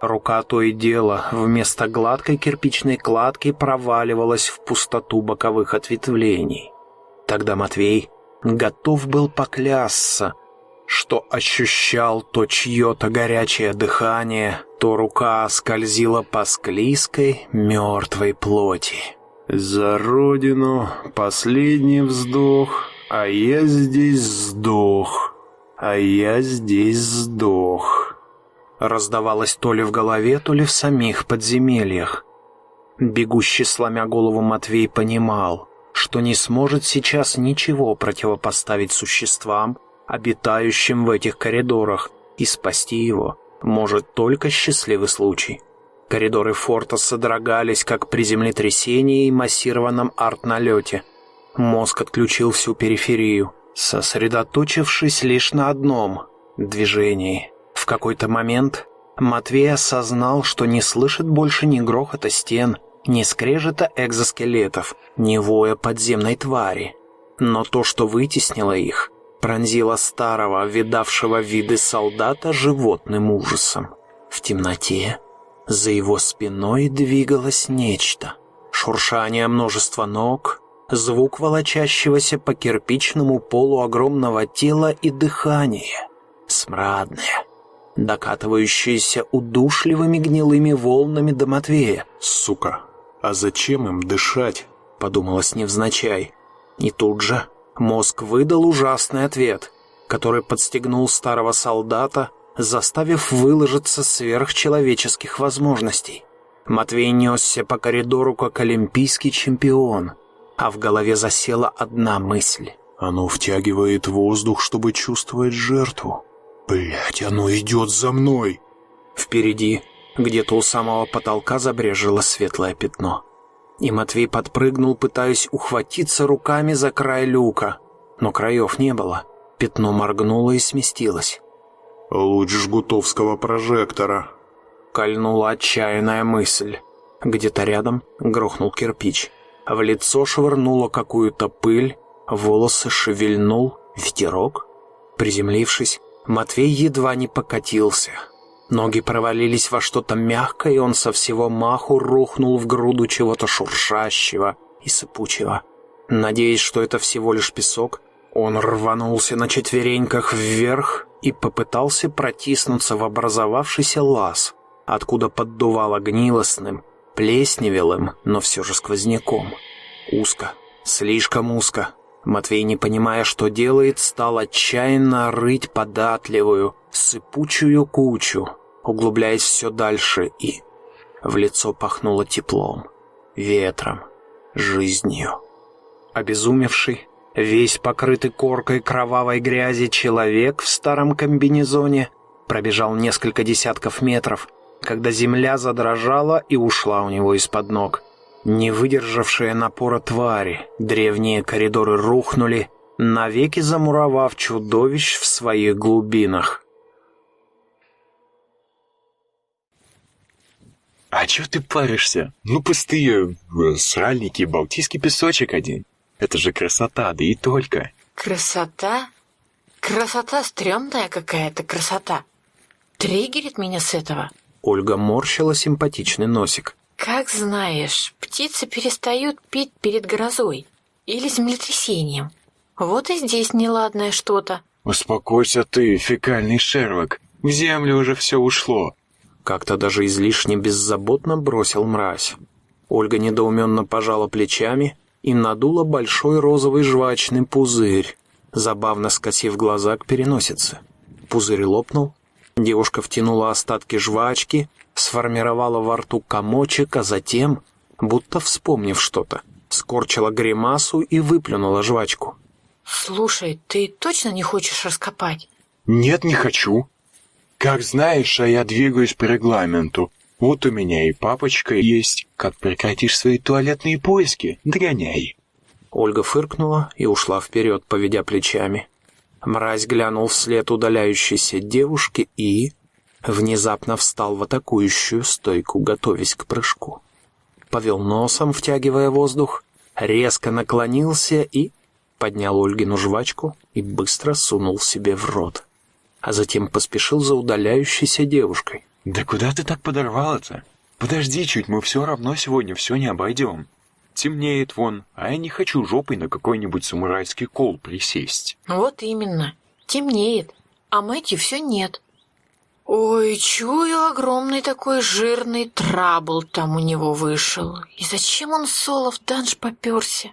Speaker 1: Рука то и дело вместо гладкой кирпичной кладки проваливалась в пустоту боковых ответвлений. Тогда Матвей готов был поклясться, что ощущал то чье-то горячее дыхание, то рука скользила по склизкой мертвой плоти. «За родину последний вздох, а я здесь сдох, а я здесь сдох». Раздавалось то ли в голове, то ли в самих подземельях. Бегущий, сломя голову Матвей, понимал, что не сможет сейчас ничего противопоставить существам, обитающим в этих коридорах, и спасти его может только счастливый случай. Коридоры форта содрогались, как при землетрясении и массированном арт-налете. Мозг отключил всю периферию, сосредоточившись лишь на одном — движении. В какой-то момент Матвей осознал, что не слышит больше ни грохота стен, ни скрежета экзоскелетов, ни воя подземной твари. Но то, что вытеснило их, пронзила старого, видавшего виды солдата животным ужасом. В темноте за его спиной двигалось нечто. Шуршание множества ног, звук волочащегося по кирпичному полу огромного тела и дыхание. Смрадное, докатывающееся удушливыми гнилыми волнами до Матвея.
Speaker 7: «Сука, а зачем им дышать?» — подумалось невзначай.
Speaker 1: И тут же Мозг выдал ужасный ответ, который подстегнул старого солдата, заставив выложиться сверхчеловеческих возможностей. Матвей несся по коридору как олимпийский чемпион, а в голове засела одна мысль.
Speaker 7: Оно втягивает воздух, чтобы чувствовать жертву. Блять, оно идет за мной.
Speaker 1: Впереди, где-то у самого потолка, забрежило светлое пятно. И Матвей подпрыгнул, пытаясь ухватиться руками за край люка. Но краев не было. Пятно моргнуло и сместилось.
Speaker 7: «Луч жгутовского прожектора», —
Speaker 1: кольнула отчаянная мысль. Где-то рядом грохнул кирпич. В лицо швырнуло какую-то пыль, волосы шевельнул ветерок. Приземлившись, Матвей едва не покатился. Ноги провалились во что-то мягкое, и он со всего маху рухнул в груду чего-то шуршащего и сыпучего. Надеясь, что это всего лишь песок, он рванулся на четвереньках вверх и попытался протиснуться в образовавшийся лаз, откуда поддувало гнилостным, плесневелым, но все же сквозняком. Узко, слишком узко. Матвей, не понимая, что делает, стал отчаянно рыть податливую, сыпучую кучу, углубляясь все дальше, и в лицо пахнуло теплом, ветром, жизнью. Обезумевший, весь покрытый коркой кровавой грязи человек в старом комбинезоне пробежал несколько десятков метров, когда земля задрожала и ушла у него из-под ног. Не выдержавшие напора твари, древние коридоры рухнули, навеки замуровав чудовищ в своих глубинах.
Speaker 4: «А чё ты паришься? Ну, пустые э, сральники, балтийский песочек один. Это же красота, да и только».
Speaker 5: Красота? Красота стрёмная какая-то красота. Триггерит меня с этого.
Speaker 1: Ольга морщила симпатичный носик.
Speaker 5: Как знаешь, птицы перестают петь перед грозой или землетрясением. Вот и здесь неладное что-то.
Speaker 4: «Успокойся ты, фекальный Шерлок. В землю уже все ушло.
Speaker 1: Как-то даже излишне беззаботно бросил мразь. Ольга недоуменно пожала плечами и надула большой розовый жвачный пузырь, забавно скосив глаза к переносице. Пузырь лопнул, девушка втянула остатки жвачки, сформировала во рту комочек, а затем, будто вспомнив что-то, скорчила гримасу и выплюнула жвачку.
Speaker 5: «Слушай, ты точно не хочешь раскопать?»
Speaker 4: «Нет, не хочу. Как знаешь, а я двигаюсь по регламенту. Вот у меня и папочка есть. Как прекратишь свои туалетные поиски, догоняй».
Speaker 1: Ольга фыркнула и ушла вперед, поведя плечами. Мразь глянул вслед удаляющейся девушке и... Внезапно встал в атакующую стойку, готовясь к прыжку. Повел носом, втягивая воздух, резко наклонился и... Поднял Ольгину жвачку и быстро сунул себе в рот а затем поспешил за удаляющейся девушкой.
Speaker 4: «Да куда ты так подорвала-то? Подожди чуть, мы все равно сегодня все не обойдем. Темнеет вон, а я не хочу жопой на какой-нибудь самурайский кол присесть».
Speaker 5: Вот именно, темнеет, а Мэтью все нет. Ой, чую, огромный такой жирный трабл там у него вышел. И зачем он соло в данж поперся?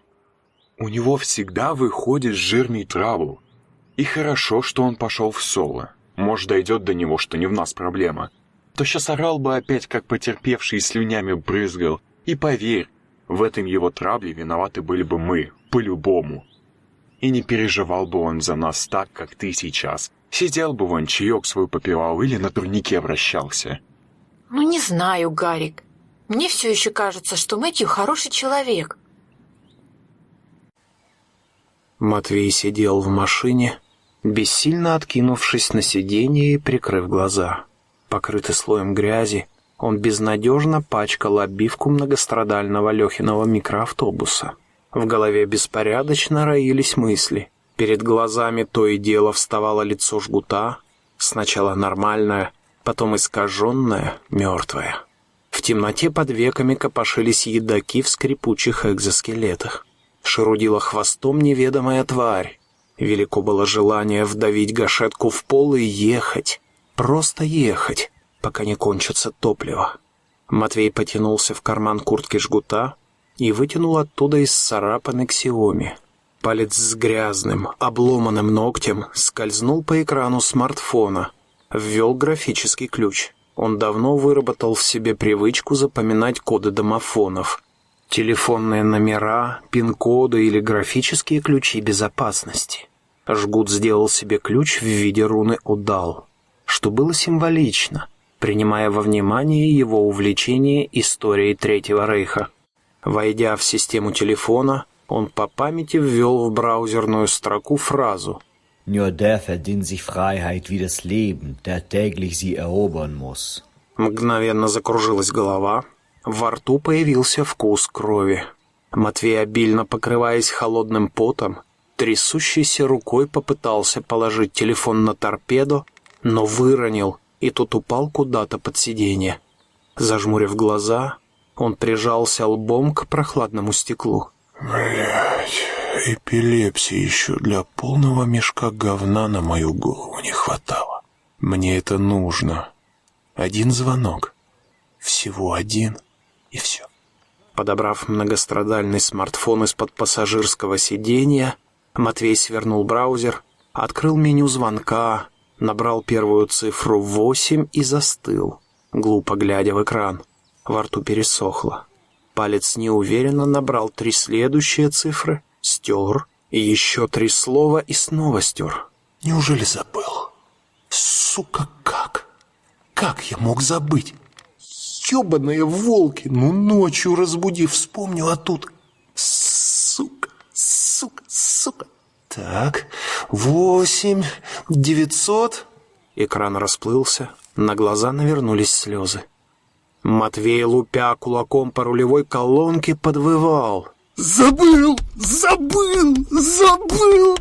Speaker 4: У него всегда выходит жирный трабл. И хорошо, что он пошел в соло. Может, дойдет до него, что не в нас проблема. То сейчас орал бы опять, как потерпевший слюнями брызгал. И поверь, в этом его трабле виноваты были бы мы, по-любому. И не переживал бы он за нас так, как ты сейчас. Сидел бы вон, чаек свой попивал или на турнике вращался.
Speaker 5: Ну, не знаю, Гарик. Мне все еще кажется, что Мэтью хороший человек.
Speaker 1: Матвей сидел в машине, бессильно откинувшись на сиденье и прикрыв глаза. Покрытый слоем грязи, он безнадежно пачкал обивку многострадального Лехиного микроавтобуса. В голове беспорядочно роились мысли. Перед глазами то и дело вставало лицо жгута, сначала нормальное, потом искаженное, мертвое. В темноте под веками копошились едоки в скрипучих экзоскелетах. Шарудила хвостом неведомая тварь, Велико было желание вдавить гашетку в пол и ехать. Просто ехать, пока не кончится топливо. Матвей потянулся в карман куртки жгута и вытянул оттуда из царапанной ксиоми. Палец с грязным, обломанным ногтем скользнул по экрану смартфона, ввел графический ключ. Он давно выработал в себе привычку запоминать коды домофонов. Телефонные номера, пин-коды или графические ключи безопасности. Жгут сделал себе ключ в виде руны «Удал», что было символично. Принимая во внимание его увлечение историей Третьего Рейха. Войдя в систему телефона, он по памяти ввел в браузерную строку фразу
Speaker 2: Nur der verdient sich Freiheit wie das Leben, der täglich sie erobern muss.
Speaker 1: Мгновенно закружилась голова, во рту появился вкус крови. Матвей, обильно покрываясь холодным потом, трясущейся рукой попытался положить телефон на торпеду, но выронил, и тот упал куда-то под сиденье. Зажмурив глаза, он прижался лбом к прохладному стеклу.
Speaker 7: Блять, эпилепсии еще для полного мешка говна на мою голову не хватало. Мне это нужно. Один звонок. Всего один, и все.
Speaker 1: Подобрав многострадальный смартфон из-под пассажирского сиденья, Матвей свернул браузер, открыл меню звонка, набрал первую цифру 8 и застыл, глупо глядя в экран. Во рту пересохло. Палец неуверенно набрал три следующие цифры, стер, и еще три слова и снова стер.
Speaker 7: Неужели забыл? Сука, как? Как я мог забыть? Ёбаные волки, ну ночью разбудив, вспомнил, а тут... Сука, сука, сука. Так, восемь, девятьсот...
Speaker 1: Экран расплылся, на глаза навернулись слезы. Матвей, лупя кулаком по рулевой колонке, подвывал.
Speaker 7: «Забыл! Забыл! Забыл!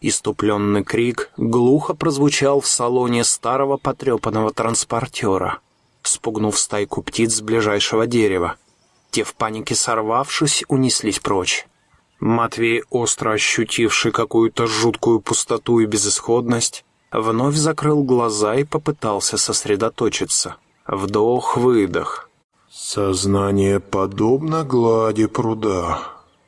Speaker 1: Иступленный крик глухо прозвучал в салоне старого потрепанного транспортера, спугнув стайку птиц с ближайшего дерева. Те в панике сорвавшись, унеслись прочь. Матвей, остро ощутивший какую-то жуткую пустоту и безысходность, вновь закрыл глаза и попытался сосредоточиться. Вдох-выдох.
Speaker 7: Сознание подобно глади пруда,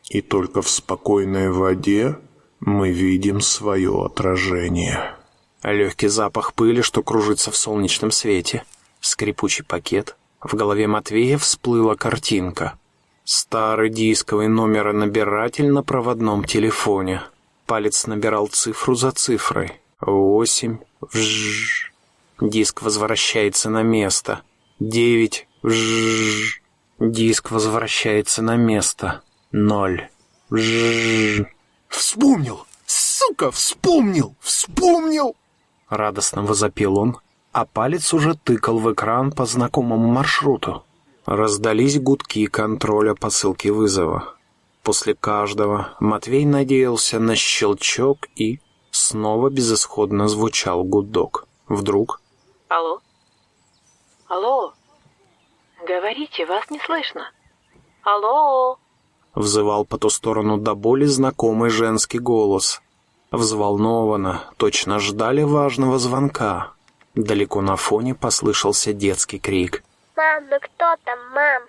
Speaker 7: и только в спокойной воде мы видим свое отражение.
Speaker 1: Легкий запах пыли, что кружится в солнечном свете. Скрипучий пакет. В голове Матвея всплыла картинка. Старый дисковый номеронабиратель на проводном телефоне. Палец набирал цифру за цифрой. Восемь. Вжж. Диск возвращается на место. Девять. Вжж. Диск возвращается на место. Ноль. Вжж.
Speaker 7: Вспомнил! Сука, вспомнил! Вспомнил!
Speaker 1: Радостно возопил он, а палец уже тыкал в экран по знакомому маршруту. Раздались гудки контроля посылки вызова. После каждого Матвей надеялся на щелчок и снова безысходно звучал гудок. Вдруг...
Speaker 5: Алло? Алло? Говорите, вас не слышно. Алло?
Speaker 1: Взывал по ту сторону до боли знакомый женский голос. Взволнованно, точно ждали важного звонка. Далеко на фоне послышался детский крик.
Speaker 23: «Мам, ну кто там, мам?»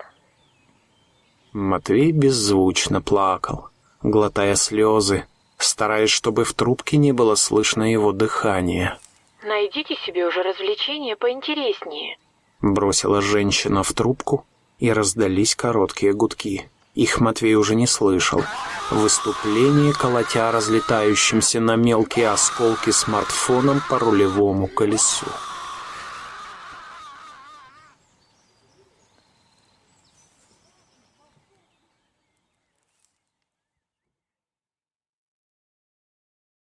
Speaker 1: Матвей беззвучно плакал, глотая слезы, стараясь, чтобы в трубке не было слышно его дыхания.
Speaker 5: Найдите себе уже развлечение поинтереснее.
Speaker 1: Бросила женщина в трубку, и раздались короткие гудки. Их Матвей уже не слышал. Выступление, колотя разлетающимся на мелкие осколки смартфоном по рулевому колесу.